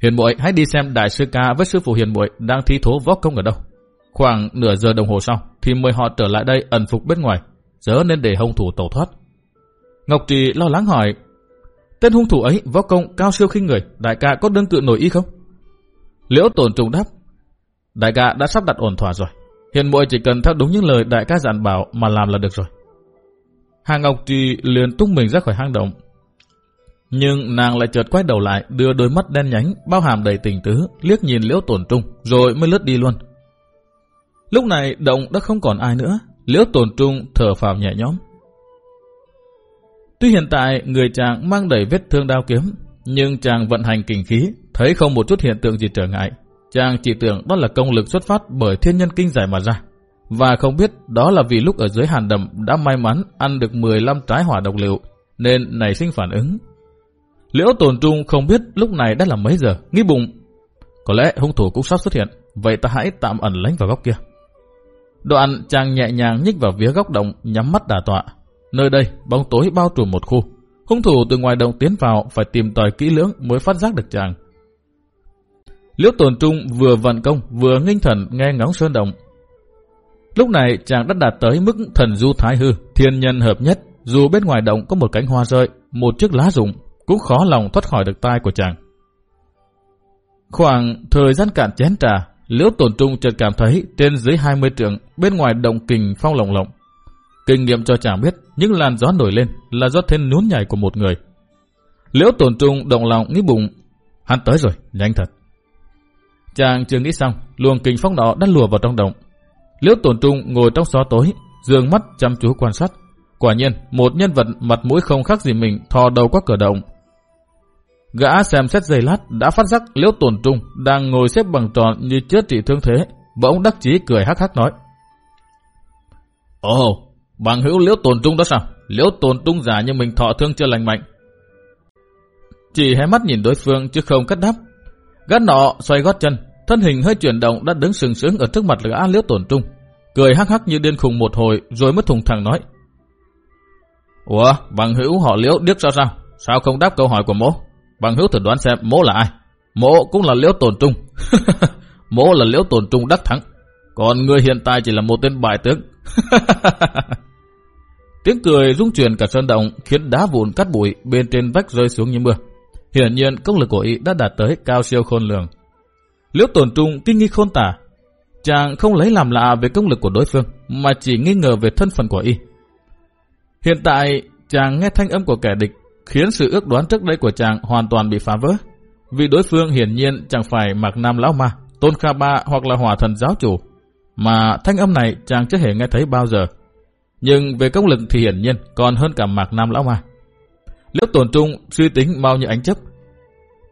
Hiền muội hãy đi xem đại sư ca với sư phụ hiền muội đang thi thố võ công ở đâu. Khoảng nửa giờ đồng hồ sau thì mời họ trở lại đây ẩn phục bên ngoài, chớ nên để hung thủ tẩu thoát. Ngọc Trì lo lắng hỏi, tên hung thủ ấy võ công cao siêu khinh người, đại ca có đương cự nổi y không? Liễu tồn trùng đáp, đại ca đã sắp đặt ổn thỏa rồi, Hiền muội chỉ cần theo đúng những lời đại ca dặn bảo mà làm là được rồi. hàng Ngọc Trì liền tung mình ra khỏi hang động. Nhưng nàng lại chợt quay đầu lại, đưa đôi mắt đen nhánh, bao hàm đầy tình tứ, liếc nhìn liễu tổn trung, rồi mới lướt đi luôn. Lúc này động đã không còn ai nữa, liễu tổn trung thở phào nhẹ nhõm. Tuy hiện tại người chàng mang đầy vết thương đao kiếm, nhưng chàng vận hành kinh khí, thấy không một chút hiện tượng gì trở ngại, Chàng chỉ tưởng đó là công lực xuất phát bởi thiên nhân kinh giải mà ra. Và không biết đó là vì lúc ở dưới hàn đầm đã may mắn ăn được 15 trái hỏa độc liệu, nên nảy sinh phản ứng. Liễu tồn trung không biết lúc này đã là mấy giờ, nghĩ bụng. Có lẽ hung thủ cũng sắp xuất hiện, vậy ta hãy tạm ẩn lánh vào góc kia. Đoạn chàng nhẹ nhàng nhích vào phía góc động nhắm mắt đà tọa. Nơi đây bóng tối bao trùm một khu. Hung thủ từ ngoài động tiến vào phải tìm tòi kỹ lưỡng mới phát giác được chàng. Liễu tồn trung vừa vận công vừa nghinh thần nghe ngóng sơn động. Lúc này chàng đã đạt tới mức thần du thái hư, thiên nhân hợp nhất. Dù bên ngoài động có một cánh hoa rơi, một chiếc lá rụng, cũng khó lòng thoát khỏi được tai của chàng. Khoảng thời gian cạn chén trà, Liễu tồn trung chợt cảm thấy trên dưới 20 trượng bên ngoài động kình phong lồng lộng. Kinh nghiệm cho chàng biết những làn gió nổi lên là do thêm nhún nhảy của một người. Liễu tồn trung động lòng nghĩ bụng, hắn tới rồi, nhanh thật. Chàng chưa nghĩ xong, luồng kình phong đó đã lùa vào trong động. Liễu tổn trung ngồi trong xó tối, dường mắt chăm chú quan sát. Quả nhiên, một nhân vật mặt mũi không khác gì mình thò đầu qua cửa động. Gã xem xét giây lát đã phát giác liễu tổn trung đang ngồi xếp bằng tròn như chết trị thương thế. Bỗng đắc chí cười hắc hắc nói. Ồ, bằng hữu liễu tổn trung đó sao? Liễu tổn trung giả như mình thọ thương chưa lành mạnh. Chỉ hai mắt nhìn đối phương chứ không cất đáp. Gã nọ xoay gót chân, Thân hình hơi chuyển động đã đứng sừng sướng ở trước mặt gã liễu tổn trung. Cười hắc hắc như điên khùng một hồi rồi mới thùng thẳng nói. Ủa, bằng hữu họ liễu điếc sao sao? Sao không đáp câu hỏi của mỗ? Bằng hữu thử đoán xem mỗ là ai? Mỗ cũng là liễu tổn trung. (laughs) mỗ là liễu tổn trung đắc thắng. Còn người hiện tại chỉ là một tên bại tướng. (laughs) Tiếng cười rung truyền cả sơn động khiến đá vụn cắt bụi bên trên vách rơi xuống như mưa. Hiển nhiên công lực của y đã đạt tới cao siêu khôn lường. Liễu tổn trung kinh nghi khôn tả. Chàng không lấy làm lạ về công lực của đối phương, mà chỉ nghi ngờ về thân phận của y. Hiện tại, chàng nghe thanh âm của kẻ địch, khiến sự ước đoán trước đây của chàng hoàn toàn bị phá vỡ. Vì đối phương hiển nhiên chẳng phải Mạc Nam Lão Ma, Tôn Kha Ba hoặc là Hòa Thần Giáo Chủ, mà thanh âm này chàng chưa hề nghe thấy bao giờ. Nhưng về công lực thì hiển nhiên còn hơn cả Mạc Nam Lão Ma. Liễu tổn trung suy tính bao nhiêu ánh chấp.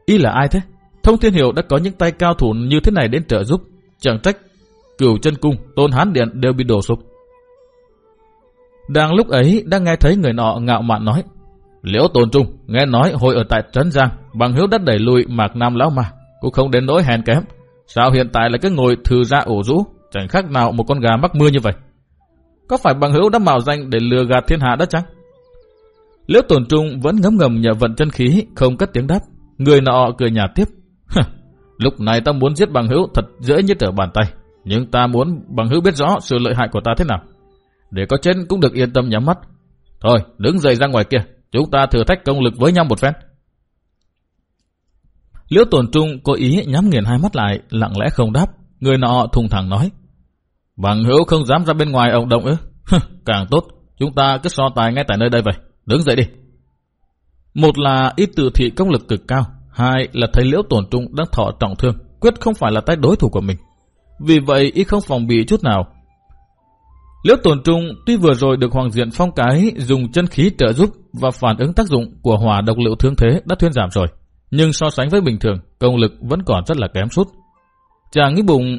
Y là ai thế? Thông Thiên Hiệu đã có những tay cao thủ như thế này đến trợ giúp, chẳng trách cửu chân cung, tôn hán điện đều bị đổ sụp. Đang lúc ấy đang nghe thấy người nọ ngạo mạn nói, Liễu Tôn Trung nghe nói hồi ở tại Trấn Giang bằng hiếu đất đẩy lùi Mạc Nam Lão mà cũng không đến nỗi hèn kém. Sao hiện tại lại cứ ngồi thư ra ổ rũ, chẳng khác nào một con gà mắc mưa như vậy. Có phải bằng hữu đã mạo danh để lừa gạt thiên hạ đó chăng? Liễu Tôn Trung vẫn ngấm ngầm nhờ vận chân khí, không cất tiếng đáp. Người nọ cười nhạt tiếp. Lúc này ta muốn giết bằng hữu thật dễ như trở bàn tay. Nhưng ta muốn bằng hữu biết rõ sự lợi hại của ta thế nào. Để có chết cũng được yên tâm nhắm mắt. Thôi, đứng dậy ra ngoài kia. Chúng ta thử thách công lực với nhau một phen. Liễu Tồn trung cố ý nhắm nghiền hai mắt lại, lặng lẽ không đáp. Người nọ thùng thẳng nói. Bằng hữu không dám ra bên ngoài ông động ư? (laughs) Càng tốt, chúng ta cứ so tài ngay tại nơi đây vậy. Đứng dậy đi. Một là ít tự thị công lực cực cao, hai là thấy liễu Tồn trung đang thọ trọng thương, quyết không phải là tay đối thủ của mình. Vì vậy ít không phòng bị chút nào. Liễu tổn trung tuy vừa rồi được Hoàng Diện Phong Cái dùng chân khí trợ giúp và phản ứng tác dụng của hỏa độc liệu thương thế đã thuyên giảm rồi, nhưng so sánh với bình thường, công lực vẫn còn rất là kém sút. Chàng nghĩ bụng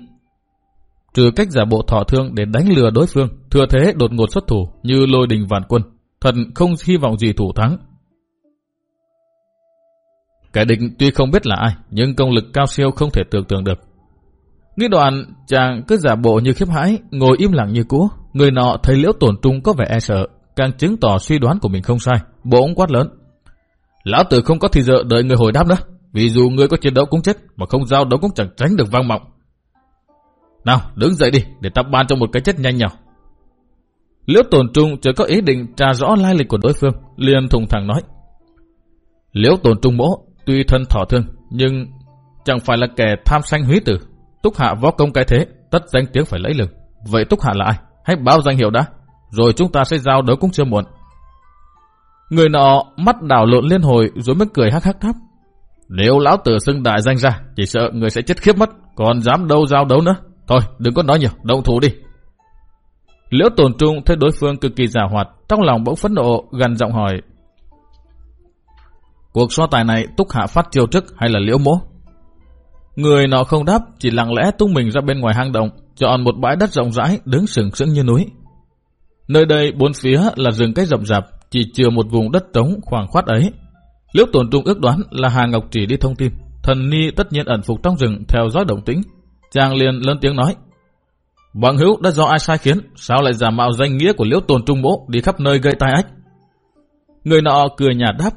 trừ cách giả bộ thọ thương để đánh lừa đối phương, thừa thế đột ngột xuất thủ như lôi đình vạn quân, thật không hy vọng gì thủ thắng. Kẻ địch tuy không biết là ai, nhưng công lực cao siêu không thể tưởng tượng được. Nghĩ đoạn, chàng cứ giả bộ như khiếp hãi, ngồi im lặng như cũ. Người nọ thấy liễu tổn trung có vẻ e sợ, càng chứng tỏ suy đoán của mình không sai. Bỗng quát lớn. Lão tử không có thì giờ đợi người hồi đáp nữa. Vì dù người có chiến đấu cũng chết, mà không giao đấu cũng chẳng tránh được vang mộng. Nào, đứng dậy đi, để ta ban cho một cái chết nhanh nhào. Liễu tổn trung chưa có ý định tra rõ lai lịch của đối phương, liền thùng thẳng nói. Liễu tổn trung mỗ, tuy thân thọ thương, nhưng chẳng phải là kẻ tham sanh húy tử. Túc hạ võ công cái thế, tất danh tiếng phải lấy lừng. Vậy Túc hạ là ai? Hãy báo danh hiệu đã, rồi chúng ta sẽ giao đấu cũng chưa muộn. Người nọ mắt đảo lộn liên hồi rồi mới cười hắc hắc thắp. Nếu lão tử xưng đại danh ra, chỉ sợ người sẽ chết khiếp mất, còn dám đâu giao đấu nữa. Thôi, đừng có nói nhiều, động thủ đi. Liễu tổn trung thấy đối phương cực kỳ giả hoạt, trong lòng bỗng phẫn nộ, gần giọng hỏi. Cuộc so tài này túc hạ phát chiêu trước hay là liễu mố? Người nọ không đáp, chỉ lặng lẽ tung mình ra bên ngoài hang động, chọn một bãi đất rộng rãi, đứng sừng sững như núi. Nơi đây bốn phía là rừng cây rậm rạp, chỉ chừa một vùng đất trống khoảng khoát ấy. Liễu Tồn trung ước đoán là Hà Ngọc Chỉ đi thông tin, thần ni tất nhiên ẩn phục trong rừng theo dõi động tĩnh, Chàng liền lớn tiếng nói. Bằng hữu đã do ai sai khiến, sao lại giả mạo danh nghĩa của liễu tồn trung bố đi khắp nơi gây tai ách? Người nọ cười nhạt đáp.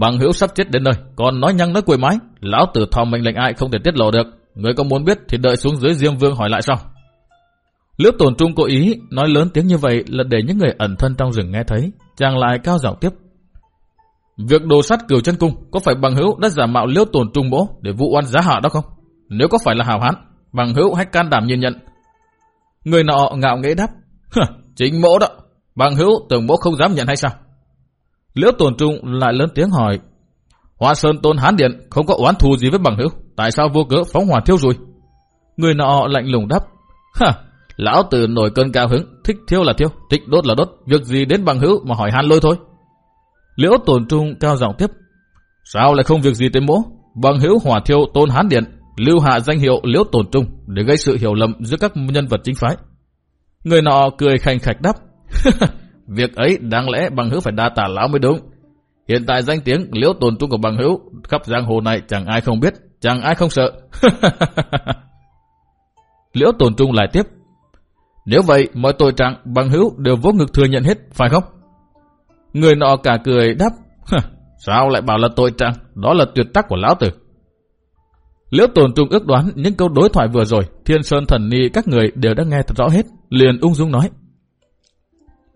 Bằng hữu sắp chết đến nơi, còn nói nhăng nói quậy mái, lão tử thò mệnh lệnh ai không thể tiết lộ được. Người có muốn biết thì đợi xuống dưới Diêm Vương hỏi lại sau. Liễu tồn trung cố ý nói lớn tiếng như vậy là để những người ẩn thân trong rừng nghe thấy. Chàng lại cao giọng tiếp. Việc đồ sắt cửu chân cung có phải bằng hữu đã giả mạo liễu tồn trung bố để vụ oan giá hạ đó không? Nếu có phải là hào hán, bằng hữu hãy can đảm nhìn nhận. Người nọ ngạo nghễ đáp, chính mỗ đó, bằng hữu tưởng mỗ không dám nhận hay sao? Liễu tồn trung lại lớn tiếng hỏi, Hoa Sơn Tôn Hán Điện không có oán thù gì với bằng hữu, tại sao vô cớ phóng hỏa thiêu rồi? Người nọ lạnh lùng đáp, ha, lão tử nổi cơn cao hứng, thích thiêu là thiêu, thích đốt là đốt, việc gì đến bằng hữu mà hỏi han lôi thôi. Liễu tồn trung cao giọng tiếp, sao lại không việc gì tới mỗ? Bằng hữu hỏa thiêu Tôn Hán Điện lưu hạ danh hiệu liễu Tồn trung để gây sự hiểu lầm giữa các nhân vật chính phái. Người nọ cười khành khạch đáp, (laughs) việc ấy đáng lẽ bằng hữu phải đa tả lão mới đúng. Hiện tại danh tiếng liễu tồn trung của bằng hữu khắp giang hồ này chẳng ai không biết, chẳng ai không sợ. (laughs) liễu tồn trung lại tiếp, nếu vậy mọi tội trạng bằng hữu đều vô ngực thừa nhận hết, phải không? Người nọ cả cười đáp, sao lại bảo là tội trạng, đó là tuyệt tắc của lão tử. Liễu tồn trung ước đoán những câu đối thoại vừa rồi, thiên sơn thần ni các người đều đã nghe thật rõ hết, liền ung dung nói.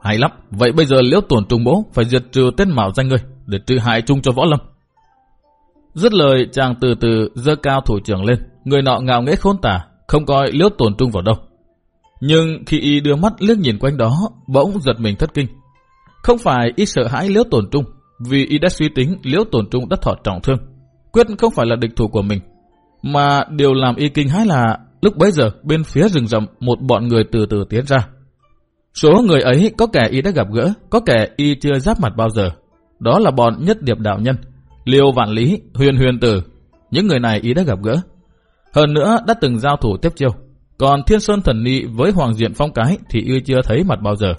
Hay lắm, vậy bây giờ liễu tổn trung bố phải diệt trừ tên mạo danh ngươi, để trừ hại chung cho võ lâm. Dứt lời chàng từ từ dơ cao thủ trưởng lên, người nọ ngạo nghễ khôn tả, không coi liễu tổn trung vào đâu. Nhưng khi y đưa mắt liếc nhìn quanh đó, bỗng giật mình thất kinh. Không phải y sợ hãi liễu tổn trung, vì y đã suy tính liễu tổn trung đã thọ trọng thương. Quyết không phải là địch thủ của mình, mà điều làm y kinh hãi là lúc bấy giờ bên phía rừng rậm một bọn người từ từ tiến ra. Số người ấy có kẻ y đã gặp gỡ, có kẻ y chưa giáp mặt bao giờ. Đó là bọn nhất điệp đạo nhân, liêu vạn lý, huyền huyền tử. Những người này y đã gặp gỡ. Hơn nữa đã từng giao thủ tiếp chiêu. Còn thiên sơn thần nị với hoàng diện phong cái thì y chưa thấy mặt bao giờ.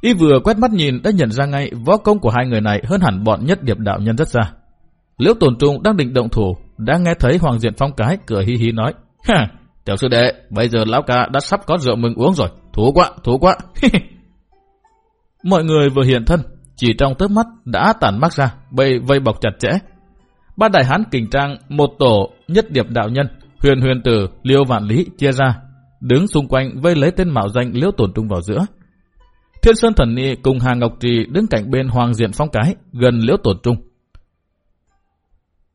Y vừa quét mắt nhìn đã nhận ra ngay võ công của hai người này hơn hẳn bọn nhất điệp đạo nhân rất xa. Liễu tồn trung đang định động thủ đã nghe thấy Hoàng Diện Phong cái cười hi hi nói, ha, tiểu sư đệ, bây giờ lão ca đã sắp có rượu mừng uống rồi, thú quá, thú quá. (laughs) Mọi người vừa hiện thân, chỉ trong tớp mắt đã tản mắt ra, bầy vây bọc chặt chẽ. Ba đại hán kình trang, một tổ, nhất điệp đạo nhân, huyền huyền tử, liêu vạn lý chia ra, đứng xung quanh vây lấy tên mạo danh liễu tổn trung vào giữa. Thiên Sơn Thần Ni cùng Hà Ngọc Trì đứng cạnh bên Hoàng Diện Phong Cái, gần liễu tổn trung.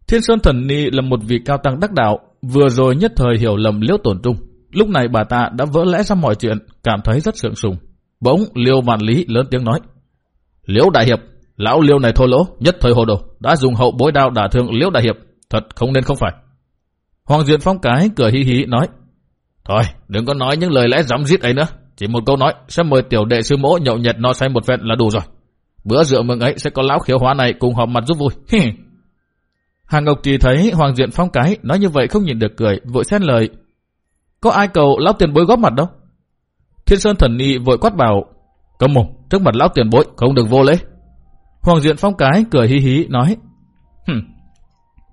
Thiên Sơn Thần Ni là một vị cao tăng đắc đạo, vừa rồi nhất thời hiểu lầm liễu tổn trung. lúc này bà ta đã vỡ lẽ ra mọi chuyện, cảm thấy rất sượng sùng. Bỗng Liêu Vạn Lý lớn tiếng nói. Liễu Đại Hiệp, lão Liêu này thô lỗ, nhất thời hồ đồ, đã dùng hậu bối đao đả thương Liễu Đại Hiệp, thật không nên không phải. Hoàng Duyện Phong cái cười hí hí nói. Thôi, đừng có nói những lời lẽ dám giết ấy nữa. Chỉ một câu nói, sẽ mời tiểu đệ sư mỗ nhậu nhẹt no say một phen là đủ rồi. Bữa rượu mừng ấy sẽ có lão khiếu hóa này cùng họp mặt giúp vui. (laughs) Hà Ngọc Trì thấy Hoàng Diện Phong cái nói như vậy không nhìn được cười, vội xen lời. Có ai cầu lão tiền bối góp mặt đâu? Thiên Sơn Thần Ni vội quát bảo, cấm mồm, trước mặt lão tiền bối không được vô lễ. Hoàng Diện Phong cái cười hí hí nói, Hừm,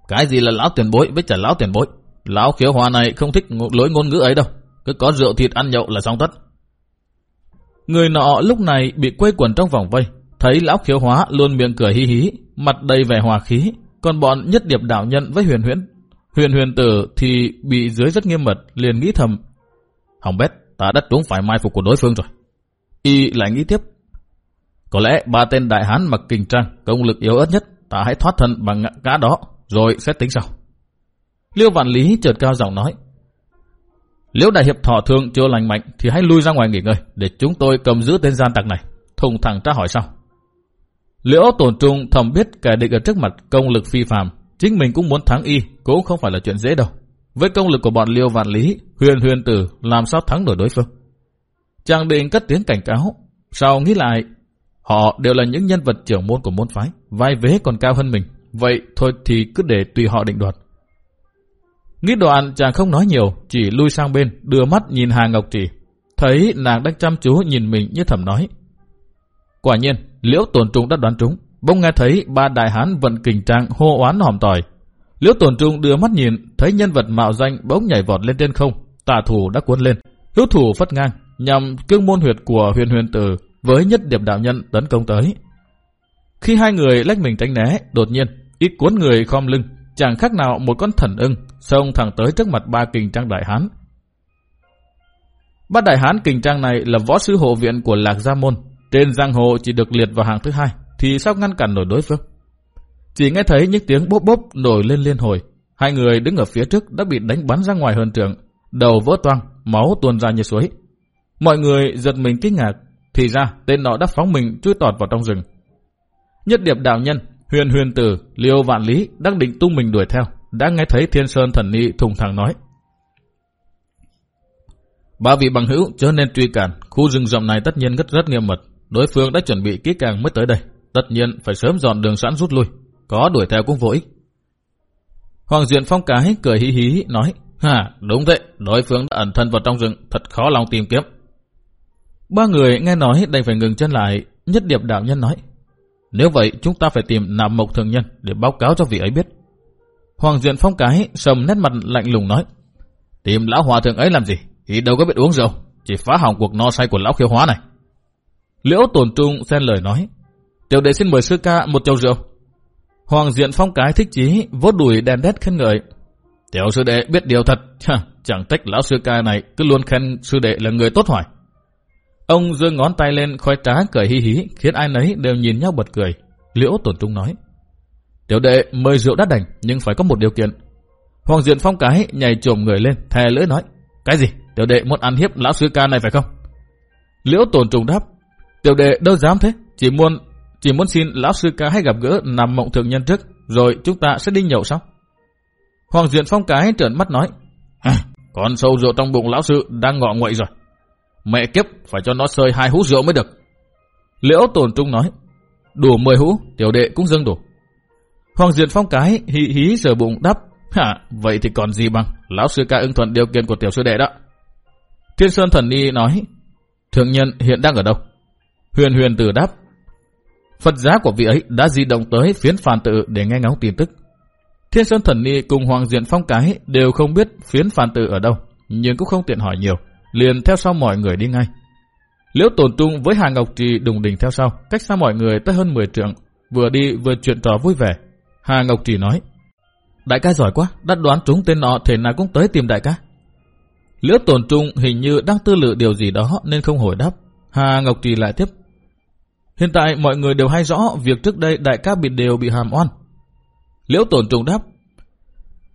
cái gì là lão tiền bối với trả lão tiền bối? Lão khiếu hòa này không thích lối ngôn ngữ ấy đâu, cứ có rượu thịt ăn nhậu là xong tất. Người nọ lúc này bị quây quần trong vòng vây, thấy lão khiếu hóa luôn miệng cười hí hí, mặt đầy vẻ hòa khí, còn bọn nhất điệp đạo nhân với huyền huyễn, huyền huyền tử thì bị dưới rất nghiêm mật, liền nghĩ thầm. Hỏng bét, ta đã đúng phải mai phục của đối phương rồi. Y lại nghĩ tiếp. Có lẽ ba tên đại hán mặc kình trang, công lực yếu ớt nhất, ta hãy thoát thân bằng cá đó, rồi sẽ tính sau. Liêu Vạn Lý chợt cao giọng nói. Nếu đại hiệp thọ thương chưa lành mạnh thì hãy lui ra ngoài nghỉ ngơi để chúng tôi cầm giữ tên gian tặc này. Thùng thẳng tra hỏi sau. Liễu tổn trung thầm biết kẻ địch ở trước mặt công lực phi phàm, chính mình cũng muốn thắng y, cũng không phải là chuyện dễ đâu. Với công lực của bọn Liêu Vạn Lý, huyền huyền tử làm sao thắng nổi đối phương. Chàng định cất tiếng cảnh cáo, sau nghĩ lại, họ đều là những nhân vật trưởng môn của môn phái, vai vế còn cao hơn mình, vậy thôi thì cứ để tùy họ định đoạt. Nghĩ đoạn chàng không nói nhiều, chỉ lui sang bên, đưa mắt nhìn Hà Ngọc Trì. Thấy nàng đang chăm chú nhìn mình như thầm nói. Quả nhiên, liễu tổn trung đã đoán trúng. Bỗng nghe thấy ba đại hán vận kình trang hô oán hòm tỏi. Liễu tổn trung đưa mắt nhìn, thấy nhân vật mạo danh bỗng nhảy vọt lên trên không. Tà thủ đã cuốn lên, hữu thủ phất ngang, nhằm cương môn huyệt của huyền huyền tử với nhất điểm đạo nhân tấn công tới. Khi hai người lách mình tránh né, đột nhiên, ít cuốn người khom lưng, chẳng khác nào một con thần ưng xông thẳng tới trước mặt ba kình trang đại hán. Ba đại hán kình trang này là võ sư hộ viện của Lạc Gia Môn, trên giang hồ chỉ được liệt vào hàng thứ hai, thì sao ngăn cản nổi đối phương? Chỉ nghe thấy những tiếng bốp bốp nổi lên liên hồi, hai người đứng ở phía trước đã bị đánh bắn ra ngoài hơn trường, đầu vỡ toang, máu tuôn ra như suối. Mọi người giật mình kinh ngạc, thì ra tên đó đã phóng mình chui tọt vào trong rừng. Nhất điệp đạo nhân Huyền huyền tử, liêu vạn lý đang định tung mình đuổi theo, đã nghe thấy thiên sơn thần ni thùng thẳng nói. Ba vị bằng hữu cho nên truy cản, khu rừng rộng này tất nhiên rất rất nghiêm mật. Đối phương đã chuẩn bị kỹ càng mới tới đây, tất nhiên phải sớm dọn đường sẵn rút lui, có đuổi theo cũng vô ích. Hoàng Duyện Phong cái cười hí hí nói, ha đúng vậy, đối phương đã ẩn thân vào trong rừng, thật khó lòng tìm kiếm. Ba người nghe nói đành phải ngừng chân lại, nhất điệp đạo nhân nói, nếu vậy chúng ta phải tìm nạp mộc thường nhân để báo cáo cho vị ấy biết. Hoàng Diện Phong cái sầm nét mặt lạnh lùng nói. Tìm lão hòa thượng ấy làm gì? Thì đâu có biết uống rượu. Chỉ phá hỏng cuộc no say của lão khiêu hóa này. Liễu tổn trung xen lời nói. Tiểu đệ xin mời sư ca một chầu rượu. Hoàng Diện Phong cái thích chí vốt đùi đèn đét khen ngợi. Tiểu sư đệ biết điều thật. (laughs) Chẳng trách lão sư ca này cứ luôn khen sư đệ là người tốt hoài. Ông giơ ngón tay lên khoai trá cười hí hí, khiến ai nấy đều nhìn nhau bật cười. Liễu tổn trung nói. Tiểu đệ mời rượu đắt đành, nhưng phải có một điều kiện. Hoàng Diện Phong cái nhảy trồm người lên, thè lưỡi nói. Cái gì? Tiểu đệ muốn ăn hiếp lão sư ca này phải không? Liễu tổn trung đáp. Tiểu đệ đâu dám thế, chỉ muốn chỉ muốn xin lão sư ca hay gặp gỡ nằm mộng thượng nhân trước, rồi chúng ta sẽ đi nhậu sao? Hoàng Diện Phong cái trợn mắt nói. Con sâu rượu trong bụng lão sư đang ngọ nguậy rồi. Mẹ kiếp, phải cho nó sơi hai hũ rượu mới được. Liễu tổn trung nói, đủ mười hũ, tiểu đệ cũng dâng đủ. Hoàng Diện Phong cái hí hí sờ bụng đắp, hả, vậy thì còn gì bằng, lão sư ca ưng thuận điều kiện của tiểu sư đệ đó. Thiên Sơn Thần Ni nói, thượng nhân hiện đang ở đâu? Huyền huyền tử đáp, Phật giá của vị ấy đã di động tới phiến phàn tự để nghe ngóng tin tức. Thiên Sơn Thần Ni cùng Hoàng Diện Phong cái đều không biết phiến phàn tự ở đâu, nhưng cũng không tiện hỏi nhiều liền theo sau mọi người đi ngay. Liễu tổn trung với Hà Ngọc Trì đùng đình theo sau, cách xa mọi người tới hơn 10 trượng, vừa đi vừa chuyện trò vui vẻ. Hà Ngọc Trì nói, Đại ca giỏi quá, đã đoán trúng tên nọ thể nào cũng tới tìm đại ca. Liễu tổn trung hình như đang tư lự điều gì đó nên không hồi đáp. Hà Ngọc Trì lại tiếp, Hiện tại mọi người đều hay rõ việc trước đây đại ca bị đều bị hàm oan. Liễu tổn trung đáp,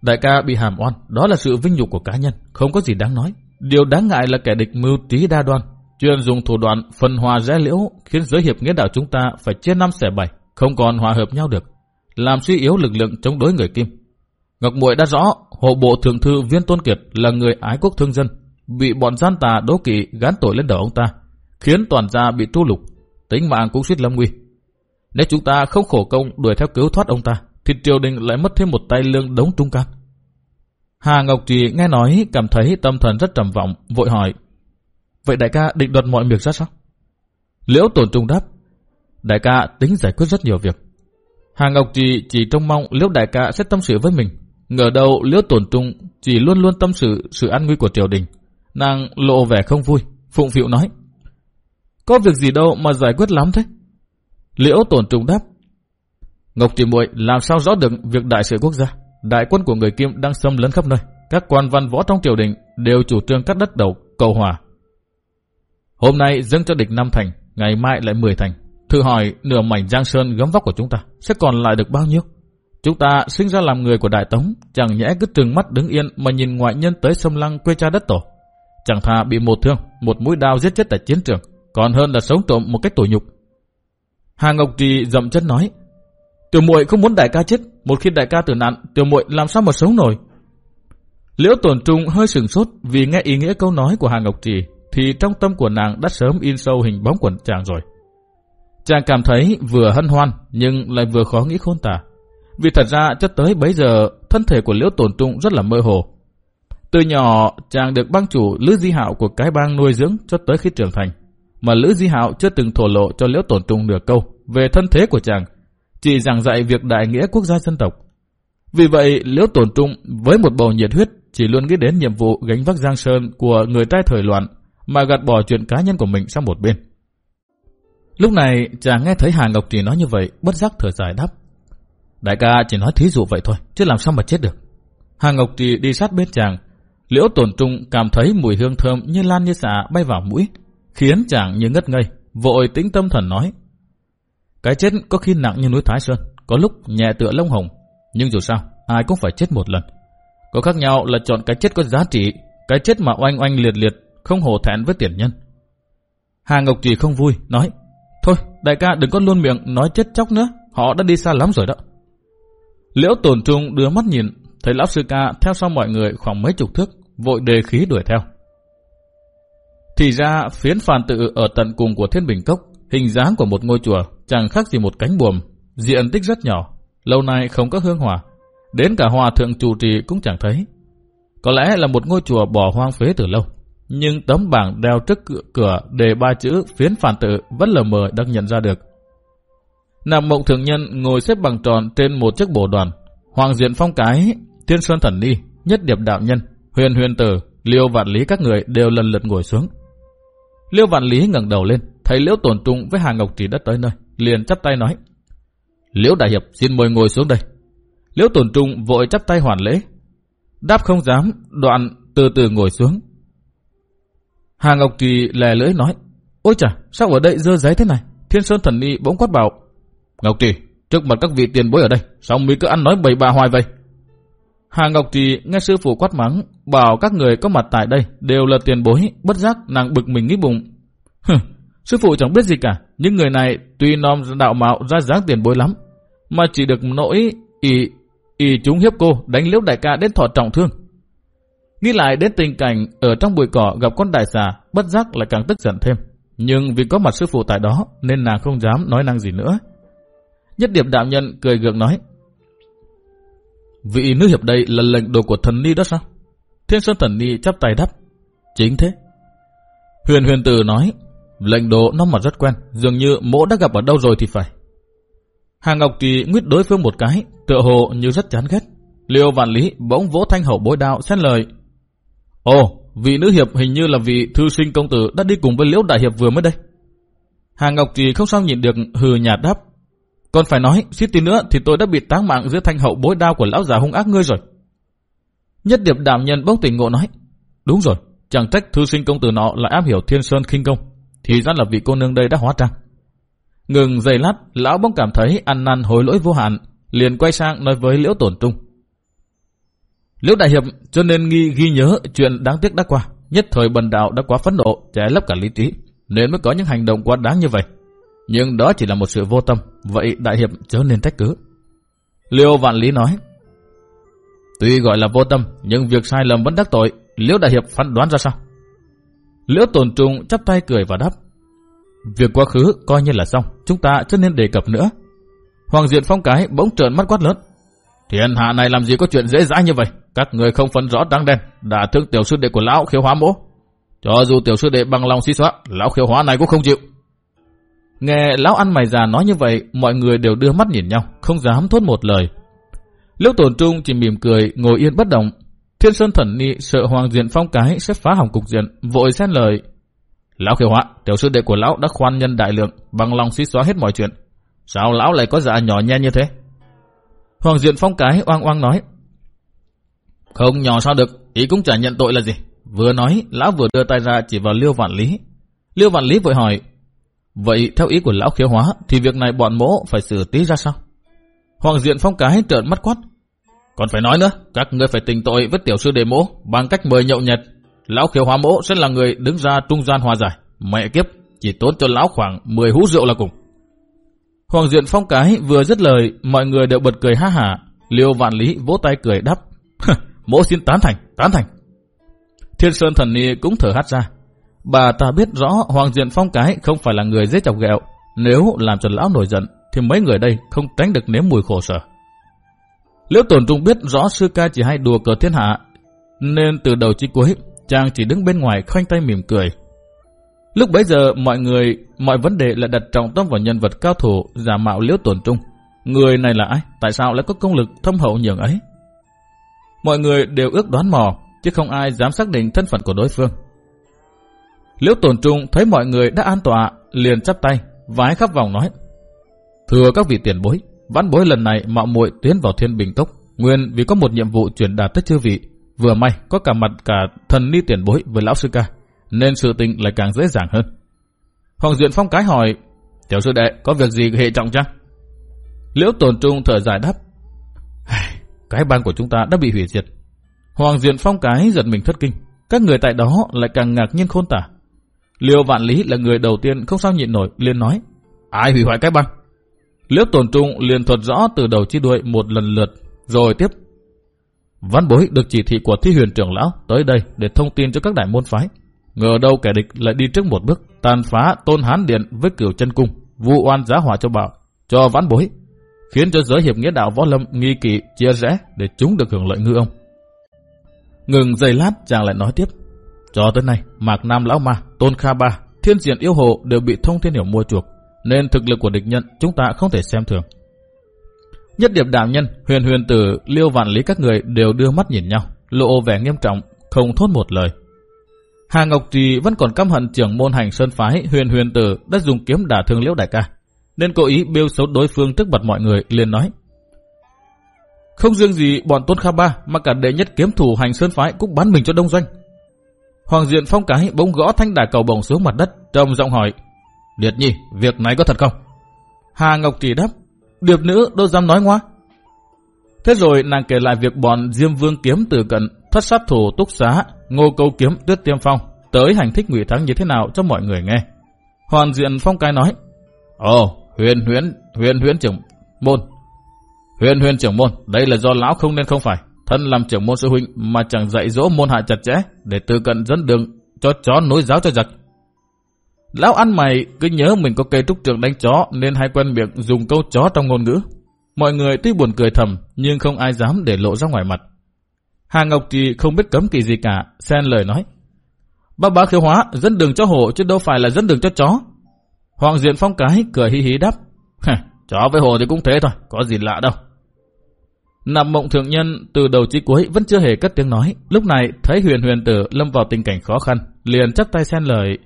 Đại ca bị hàm oan, đó là sự vinh nhục của cá nhân, không có gì đáng nói. Điều đáng ngại là kẻ địch mưu trí đa đoan, chuyên dùng thủ đoạn phân hòa rẽ liễu khiến giới hiệp nghĩa đạo chúng ta phải chia năm xẻ bảy, không còn hòa hợp nhau được, làm suy yếu lực lượng chống đối người Kim. Ngọc Muội đã rõ, hộ bộ thượng thư Viên Tôn Kiệt là người ái quốc thương dân, bị bọn gian tà đố kỵ gán tội lên đầu ông ta, khiến toàn gia bị tu lục, tính mạng cũng suýt lâm nguy. Nếu chúng ta không khổ công đuổi theo cứu thoát ông ta, thì triều đình lại mất thêm một tay lương đống trung can. Hà Ngọc Trì nghe nói cảm thấy tâm thần rất trầm vọng, vội hỏi. Vậy đại ca định đoạt mọi việc ra sao? Liễu tổn trung đáp. Đại ca tính giải quyết rất nhiều việc. Hà Ngọc Trì chỉ trông mong Liễu đại ca sẽ tâm sự với mình. Ngờ đâu Liễu tổn trung chỉ luôn luôn tâm sự sự an nguy của triều đình. Nàng lộ vẻ không vui, phụng phịu nói. Có việc gì đâu mà giải quyết lắm thế? Liễu tổn trung đáp. Ngọc Trì muội làm sao rõ được việc đại sự quốc gia? Đại quân của người Kim đang xâm lấn khắp nơi. Các quan văn võ trong triều đình đều chủ trương cắt đất đầu cầu hòa. Hôm nay dâng cho địch năm thành, ngày mai lại 10 thành. Thử hỏi nửa mảnh giang sơn gấm vóc của chúng ta sẽ còn lại được bao nhiêu? Chúng ta sinh ra làm người của Đại Tống, chẳng nhẽ cứ trừng mắt đứng yên mà nhìn ngoại nhân tới xâm lăng quê cha đất tổ. Chẳng thà bị một thương, một mũi đao giết chết tại chiến trường, còn hơn là sống trộm một cách tủi nhục. Hà Ngọc Trì dậm chân nói, Tiểu muội không muốn đại ca chết, một khi đại ca tử nạn, tiểu muội làm sao mà sống nổi. Liễu Tuần Trung hơi sừng sốt vì nghe ý nghĩa câu nói của Hà Ngọc Trì, thì trong tâm của nàng đã sớm in sâu hình bóng quần chàng rồi. Chàng cảm thấy vừa hân hoan nhưng lại vừa khó nghĩ khôn tả. Vì thật ra cho tới bấy giờ thân thể của Liễu Tổn Trung rất là mơ hồ. Từ nhỏ chàng được bang chủ Lữ Di Hạo của cái bang nuôi dưỡng cho tới khi trưởng thành. Mà Lữ Di Hạo chưa từng thổ lộ cho Liễu Tổn Trung nửa câu về thân thế của chàng chỉ giảng dạy việc đại nghĩa quốc gia dân tộc. Vì vậy, Liễu Tổn Trung với một bầu nhiệt huyết chỉ luôn nghĩ đến nhiệm vụ gánh vác Giang Sơn của người trai thời loạn mà gạt bỏ chuyện cá nhân của mình sang một bên. Lúc này, chàng nghe thấy Hà Ngọc Trì nói như vậy, bất giác thở dài đáp. Đại ca chỉ nói thí dụ vậy thôi, chứ làm sao mà chết được. Hà Ngọc Trì đi sát bên chàng, Liễu Tổn Trung cảm thấy mùi hương thơm như lan như xả bay vào mũi, khiến chàng như ngất ngây, vội tĩnh tâm thần nói. Cái chết có khi nặng như núi Thái Sơn, có lúc nhẹ tựa lông hồng. Nhưng dù sao, ai cũng phải chết một lần. Có khác nhau là chọn cái chết có giá trị, cái chết mà oanh oanh liệt liệt, không hổ thẹn với tiền nhân. Hà Ngọc Trì không vui, nói, Thôi, đại ca đừng có luôn miệng nói chết chóc nữa, họ đã đi xa lắm rồi đó. Liễu tổn trung đưa mắt nhìn, thấy lão sư ca theo sau mọi người khoảng mấy chục thước, vội đề khí đuổi theo. Thì ra phiến phàn tự ở tận cùng của thiên bình cốc, hình dáng của một ngôi chùa chẳng khác gì một cánh buồm, diện tích rất nhỏ, lâu nay không có hương hỏa, đến cả hòa thượng chủ trì cũng chẳng thấy. Có lẽ là một ngôi chùa bỏ hoang phế từ lâu, nhưng tấm bảng đeo trước cửa, cửa đề ba chữ phiến phản tự vẫn lờ mờ đang nhận ra được. Nam mộng thượng nhân ngồi xếp bằng tròn trên một chiếc bồ đoàn, hoàng diện phong cái, thiên sơn thần ni, nhất điệp đạo nhân, huyền huyền tử, liêu vạn lý các người đều lần lượt ngồi xuống. Liêu vạn lý ngẩng đầu lên, thấy liễu tổn trung với Hà Ngọc Trì đã tới nơi liền chắp tay nói. Liễu Đại Hiệp xin mời ngồi xuống đây. Liễu Tổn Trung vội chắp tay hoàn lễ. Đáp không dám, đoạn từ từ ngồi xuống. Hà Ngọc Kỳ lè lưỡi nói. Ôi chà, sao ở đây dơ giấy thế này? Thiên Sơn Thần Ni bỗng quát bảo. Ngọc Trì, trước mặt các vị tiền bối ở đây, sao mi cứ ăn nói bầy bạ hoài vậy? Hà Ngọc Trì nghe sư phụ quát mắng, bảo các người có mặt tại đây đều là tiền bối, bất giác nàng bực mình nghĩ bụng. (laughs) Hừ, Sư phụ chẳng biết gì cả, Những người này tuy non đạo mạo ra dáng tiền bối lắm, mà chỉ được nỗi ý, ý chúng hiếp cô đánh liễu đại ca đến thọ trọng thương. Nghĩ lại đến tình cảnh ở trong bụi cỏ gặp con đại xà, bất giác lại càng tức giận thêm. Nhưng vì có mặt sư phụ tại đó nên nàng không dám nói năng gì nữa. Nhất điệp đạo nhân cười gượng nói. Vị nữ hiệp đây là lệnh đồ của thần ni đó sao? Thiên Sơn thần ni chắp tay đáp. Chính thế. Huyền huyền tử nói Lệnh đồ nó mặt rất quen, dường như mỗ đã gặp ở đâu rồi thì phải. Hàng Ngọc Kỳ nguyết đối phương một cái, tựa hồ như rất chán ghét. Liêu Vạn Lý bỗng vỗ thanh hậu bối đạo xét lời. Ồ, vị nữ hiệp hình như là vị thư sinh công tử đã đi cùng với Liễu Đại Hiệp vừa mới đây. Hàng Ngọc Kỳ không sao nhìn được hừ nhạt đáp. Còn phải nói, suýt tí nữa thì tôi đã bị táng mạng giữa thanh hậu bối đao của lão già hung ác ngươi rồi. Nhất điệp đảm nhân bỗng tỉnh ngộ nói. Đúng rồi, chẳng trách thư sinh công tử nọ lại ám hiểu thiên sơn khinh công. Thì ra là vị cô nương đây đã hóa trang. Ngừng giây lát, lão bỗng cảm thấy ăn năn hối lỗi vô hạn, liền quay sang nói với Liễu Tổn Trung. Liễu Đại Hiệp cho nên nghi ghi nhớ chuyện đáng tiếc đã qua, nhất thời bần đạo đã quá phẫn nộ, trẻ lấp cả lý trí, nên mới có những hành động quá đáng như vậy. Nhưng đó chỉ là một sự vô tâm, vậy đại hiệp chớ nên trách cứ. Liêu Vạn Lý nói, Tuy gọi là vô tâm, nhưng việc sai lầm vẫn đắc tội, Liễu Đại Hiệp phán đoán ra sao? Liễu Tồn Trung chắp tay cười và đáp, Việc quá khứ coi như là xong, chúng ta chưa nên đề cập nữa. Hoàng Diện Phong Cái bỗng trợn mắt quát lớn. Thiên hạ này làm gì có chuyện dễ dãi như vậy? Các người không phân rõ trắng đen, đã thương tiểu sư đệ của lão khiêu hóa mỗ. Cho dù tiểu sư đệ bằng lòng suy xóa, lão khiêu hóa này cũng không chịu. Nghe lão ăn mày già nói như vậy, mọi người đều đưa mắt nhìn nhau, không dám thốt một lời. Liễu Tồn Trung chỉ mỉm cười, ngồi yên bất động. Thiên Sơn Thần Ni sợ Hoàng Diện Phong Cái sẽ phá hỏng cục diện, vội xen lời. Lão khiêu hóa, tiểu sư đệ của lão đã khoan nhân đại lượng, bằng lòng suy xóa hết mọi chuyện. Sao lão lại có dạ nhỏ nhen như thế? Hoàng Diện Phong Cái oang oang nói. Không nhỏ sao được, ý cũng chả nhận tội là gì. Vừa nói, lão vừa đưa tay ra chỉ vào Liêu Vạn Lý. Liêu Vạn Lý vội hỏi, vậy theo ý của lão khiêu hóa thì việc này bọn mỗ phải xử tí ra sao? Hoàng Diện Phong Cái trợn mắt quát. Còn phải nói nữa, các ngươi phải tình tội với tiểu sư đệ mỗ bằng cách mời nhậu nhật. Lão khiếu hóa mỗ sẽ là người đứng ra trung gian hòa giải. Mẹ kiếp, chỉ tốn cho lão khoảng 10 hũ rượu là cùng. Hoàng Diện Phong Cái vừa dứt lời, mọi người đều bật cười ha hả. Liêu Vạn Lý vỗ tay cười đáp. mỗ xin tán thành, tán thành. Thiên Sơn Thần Ni cũng thở hát ra. Bà ta biết rõ Hoàng Diện Phong Cái không phải là người dễ chọc ghẹo. Nếu làm cho lão nổi giận, thì mấy người đây không tránh được nếm mùi khổ sở. Liễu Tổn Trung biết rõ sư ca chỉ hay đùa cờ thiên hạ, nên từ đầu chí cuối, chàng chỉ đứng bên ngoài khoanh tay mỉm cười. Lúc bấy giờ, mọi người, mọi vấn đề lại đặt trọng tâm vào nhân vật cao thủ giả mạo Liễu Tổn Trung. Người này là ai? Tại sao lại có công lực thâm hậu nhường ấy? Mọi người đều ước đoán mò, chứ không ai dám xác định thân phận của đối phương. Liễu Tổn Trung thấy mọi người đã an tọa, liền chắp tay, vái khắp vòng nói. Thưa các vị tiền bối, vãn bối lần này mạo muội tiến vào thiên bình tốc, nguyên vì có một nhiệm vụ truyền đạt tới chư vị. Vừa may có cả mặt cả thần ni tiền bối với lão sư ca, nên sự tình lại càng dễ dàng hơn. Hoàng Duyện Phong cái hỏi, tiểu sư đệ có việc gì hệ trọng chăng? Liễu Tồn Trung thở dài đáp, cái bang của chúng ta đã bị hủy diệt. Hoàng Duyện Phong cái giật mình thất kinh, các người tại đó lại càng ngạc nhiên khôn tả. Liêu Vạn Lý là người đầu tiên không sao nhịn nổi, liền nói, ai hủy hoại cái bang? Liễu tồn trung liền thuật rõ từ đầu chi đuôi một lần lượt, rồi tiếp. Văn bối được chỉ thị của thi huyền trưởng lão tới đây để thông tin cho các đại môn phái. Ngờ đâu kẻ địch lại đi trước một bước, tàn phá tôn hán điện với cửu chân cung, vu oan giá hỏa cho bảo, cho vãn bối, khiến cho giới hiệp nghĩa đạo võ lâm nghi kỵ chia rẽ để chúng được hưởng lợi ngư ông. Ngừng giây lát chàng lại nói tiếp. Cho tới nay, Mạc Nam Lão Ma, Tôn Kha Ba, Thiên Diện Yêu Hồ đều bị thông thiên hiểu mua chuộc nên thực lực của địch nhân chúng ta không thể xem thường. Nhất điệp đạo nhân, huyền huyền tử, liêu vạn lý các người đều đưa mắt nhìn nhau, lộ vẻ nghiêm trọng, không thốt một lời. Hà Ngọc Trì vẫn còn căm hận trưởng môn hành sơn phái huyền huyền tử đã dùng kiếm đả thương liễu đại ca, nên cố ý bêu xấu đối phương trước mặt mọi người liền nói. Không riêng gì bọn Tôn Kha Ba mà cả đệ nhất kiếm thủ hành sơn phái cũng bán mình cho đông doanh. Hoàng Diện Phong Cái bỗng gõ thanh đà cầu bổng xuống mặt đất, trầm giọng hỏi, Điệt nhi, việc này có thật không? Hà Ngọc Trì đáp, điệp nữ đâu dám nói ngoa. Thế rồi nàng kể lại việc bọn Diêm Vương kiếm từ cận, thất sát thủ túc xá, ngô câu kiếm tuyết tiêm phong, tới hành thích ngụy thắng như thế nào cho mọi người nghe. Hoàn diện phong cái nói, Ồ, huyền huyễn, huyền huyễn trưởng môn. Huyền huyền trưởng môn, đây là do lão không nên không phải. Thân làm trưởng môn sư huynh mà chẳng dạy dỗ môn hạ chặt chẽ để từ cận dẫn đường cho chó nối giáo cho giặc. Lão ăn mày cứ nhớ mình có cây trúc trường đánh chó nên hay quen miệng dùng câu chó trong ngôn ngữ. Mọi người tuy buồn cười thầm nhưng không ai dám để lộ ra ngoài mặt. Hà Ngọc Trì không biết cấm kỳ gì cả, xen lời nói. Bác bá khiếu hóa, dẫn đường cho hổ chứ đâu phải là dẫn đường cho chó. Hoàng Diện Phong cái cười hí hí đáp. chó với hổ thì cũng thế thôi, có gì lạ đâu. Nằm mộng thượng nhân từ đầu chí cuối vẫn chưa hề cất tiếng nói. Lúc này thấy huyền huyền tử lâm vào tình cảnh khó khăn, liền chắp tay xen lời.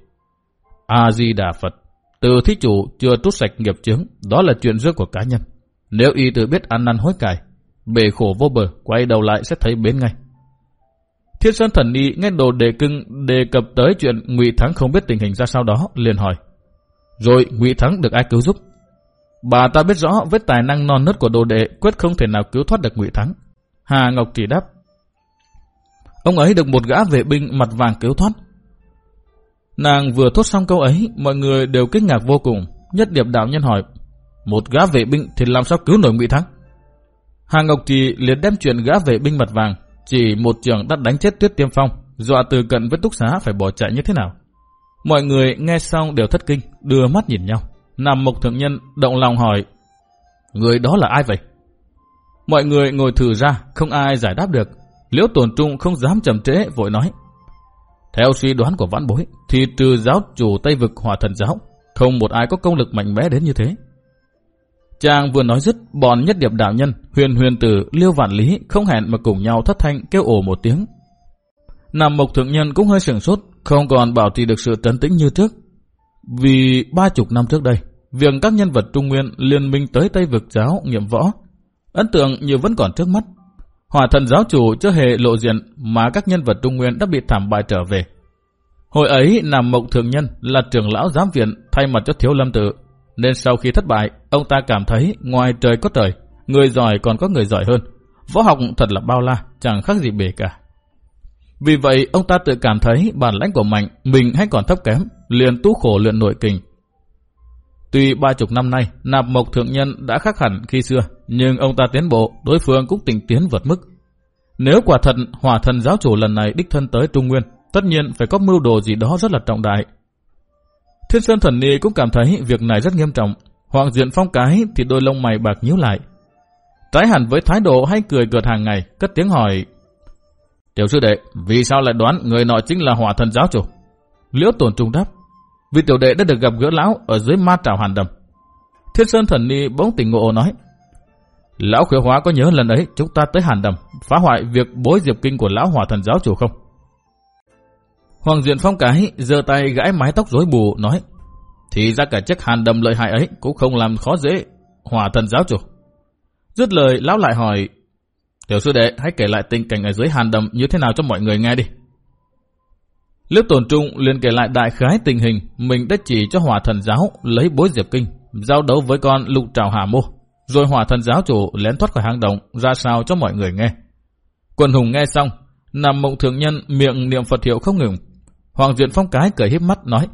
A-di-đà Phật, từ thí chủ chưa trút sạch nghiệp chướng, đó là chuyện riêng của cá nhân. Nếu y tự biết ăn năn hối cải, bể khổ vô bờ, quay đầu lại sẽ thấy bến ngay. Thiên Sơn Thần Y nghe đồ đề cưng đề cập tới chuyện Ngụy Thắng không biết tình hình ra sao đó, liền hỏi. Rồi Ngụy Thắng được ai cứu giúp? Bà ta biết rõ với tài năng non nớt của đồ đệ quyết không thể nào cứu thoát được Ngụy Thắng. Hà Ngọc chỉ đáp. Ông ấy được một gã vệ binh mặt vàng cứu thoát. Nàng vừa thốt xong câu ấy, mọi người đều kinh ngạc vô cùng. Nhất điệp đạo nhân hỏi, một gã vệ binh thì làm sao cứu nổi Ngụy Thắng? Hà Ngọc Trì liền đem chuyện gã vệ binh mặt vàng, chỉ một trường đã đánh chết Tuyết Tiêm Phong, dọa từ cận với túc xá phải bỏ chạy như thế nào. Mọi người nghe xong đều thất kinh, đưa mắt nhìn nhau. Nam Mộc Thượng Nhân động lòng hỏi, người đó là ai vậy? Mọi người ngồi thử ra, không ai giải đáp được. Liễu Tồn Trung không dám chậm trễ, vội nói. Theo suy đoán của vãn bối, thì trừ giáo chủ Tây Vực Hòa Thần Giáo, không một ai có công lực mạnh mẽ đến như thế. Chàng vừa nói dứt, bọn nhất điệp đạo nhân, huyền huyền tử, liêu vạn lý không hẹn mà cùng nhau thất thanh kêu ồ một tiếng. Nam Mộc Thượng Nhân cũng hơi sửng sốt, không còn bảo trì được sự trấn tĩnh như trước. Vì ba chục năm trước đây, việc các nhân vật Trung Nguyên liên minh tới Tây Vực giáo nghiệm võ, ấn tượng như vẫn còn trước mắt. Hòa thần giáo chủ chưa hề lộ diện mà các nhân vật Trung Nguyên đã bị thảm bại trở về. Hồi ấy Nam Mộc Thượng Nhân là trưởng lão giám viện thay mặt cho Thiếu Lâm Tự, nên sau khi thất bại, ông ta cảm thấy ngoài trời có trời, người giỏi còn có người giỏi hơn. Võ học thật là bao la, chẳng khác gì bể cả. Vì vậy, ông ta tự cảm thấy bản lãnh của mạnh, mình hay còn thấp kém, liền tu khổ luyện nội kình. Tuy ba chục năm nay, nạp mộc thượng nhân đã khác hẳn khi xưa, nhưng ông ta tiến bộ, đối phương cũng tỉnh tiến vượt mức. Nếu quả thật hỏa thần giáo chủ lần này đích thân tới Trung Nguyên, tất nhiên phải có mưu đồ gì đó rất là trọng đại. Thiên Sơn Thần Ni cũng cảm thấy việc này rất nghiêm trọng. Hoàng Diện Phong cái thì đôi lông mày bạc nhíu lại. Trái hẳn với thái độ hay cười cợt hàng ngày, cất tiếng hỏi. Tiểu sư đệ, vì sao lại đoán người nọ chính là hỏa thần giáo chủ? Liễu tổn trung đáp. Vì tiểu đệ đã được gặp gỡ lão ở dưới ma trào hàn đầm. Thiên Sơn Thần Ni bỗng tỉnh ngộ nói. Lão khuya hóa có nhớ lần ấy chúng ta tới hàn đầm, phá hoại việc bối diệp kinh của lão hỏa thần giáo chủ không? Hoàng Diện Phong cái giơ tay gãi mái tóc rối bù nói Thì ra cả chiếc hàn đầm lợi hại ấy cũng không làm khó dễ Hỏa thần giáo chủ. Dứt lời lão lại hỏi Tiểu sư đệ hãy kể lại tình cảnh ở dưới hàn đầm như thế nào cho mọi người nghe đi. Lớp tổn trung liền kể lại đại khái tình hình mình đã chỉ cho hỏa thần giáo lấy bối diệp kinh giao đấu với con lục trào hà mô rồi hỏa thần giáo chủ lén thoát khỏi hang động ra sao cho mọi người nghe. Quần hùng nghe xong, nằm mộng thường nhân miệng niệm Phật hiệu không ngừng, Hoàng Duyện Phong cái cười híp mắt nói.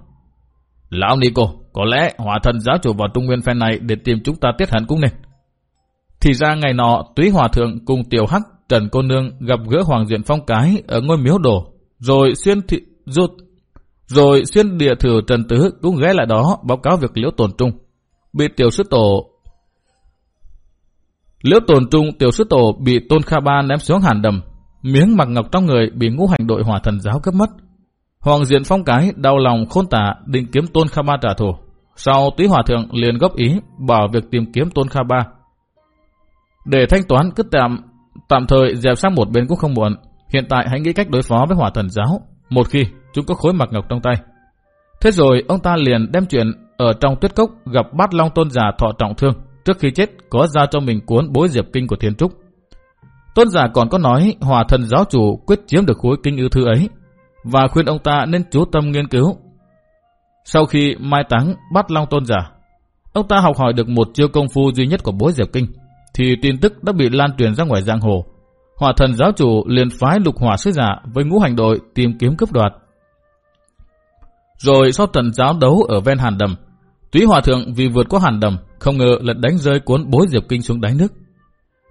Lão Nico, có lẽ hỏa thần giáo chủ vào Trung Nguyên phen này để tìm chúng ta tiết hận cũng nên. Thì ra ngày nọ, Túy Hòa Thượng cùng Tiểu Hắc, Trần Cô Nương gặp gỡ Hoàng Duyện Phong cái ở ngôi miếu đồ, rồi xuyên thị rút rồi xuyên địa thừa Trần Tứ cũng ghé lại đó báo cáo việc liễu tồn trung. Bị tiểu sư tổ Liễu tồn trung, tiểu sư tổ bị tôn kha ba ném xuống hàn đầm. Miếng mặc ngọc trong người bị ngũ hành đội hỏa thần giáo cướp mất. Hoàng Diện Phong cái, đau lòng khôn tả, định kiếm Tôn Kha Ba trả thù. Sau Túy Hòa Thượng liền góp ý bảo việc tìm kiếm Tôn Kha Ba. Để thanh toán, cứ tạm tạm thời dẹp sang một bên cũng không muộn. Hiện tại hãy nghĩ cách đối phó với hỏa thần giáo. Một khi chúng có khối mặc ngọc trong tay. Thế rồi, ông ta liền đem chuyện ở trong tuyết cốc gặp bát long tôn giả thọ trọng thương. Trước khi chết có ra cho mình cuốn bối diệp kinh của thiên trúc. Tôn giả còn có nói hòa thần giáo chủ quyết chiếm được khối kinh ưu thư ấy và khuyên ông ta nên chú tâm nghiên cứu. Sau khi mai táng bắt Long Tôn giả, ông ta học hỏi được một chiêu công phu duy nhất của bối Diệp Kinh, thì tin tức đã bị lan truyền ra ngoài giang hồ. hòa thần giáo chủ liền phái lục hỏa sứ giả với ngũ hành đội tìm kiếm cướp đoạt. Rồi sau trận giáo đấu ở ven hàn đầm, túy hòa thượng vì vượt qua hàn đầm, không ngờ lật đánh rơi cuốn bối Diệp Kinh xuống đáy nước.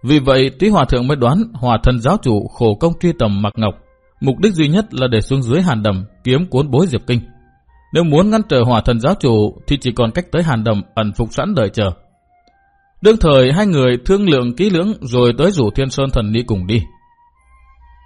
Vì vậy, túy hòa thượng mới đoán Hòa thần giáo chủ khổ công truy tầm mặc ngọc Mục đích duy nhất là để xuống dưới hàn đầm kiếm cuốn bối diệp kinh. Nếu muốn ngăn trở Hòa thần giáo chủ thì chỉ còn cách tới hàn đầm ẩn phục sẵn đợi chờ. Đương thời hai người thương lượng kỹ lưỡng rồi tới rủ Thiên Sơn thần đi cùng đi.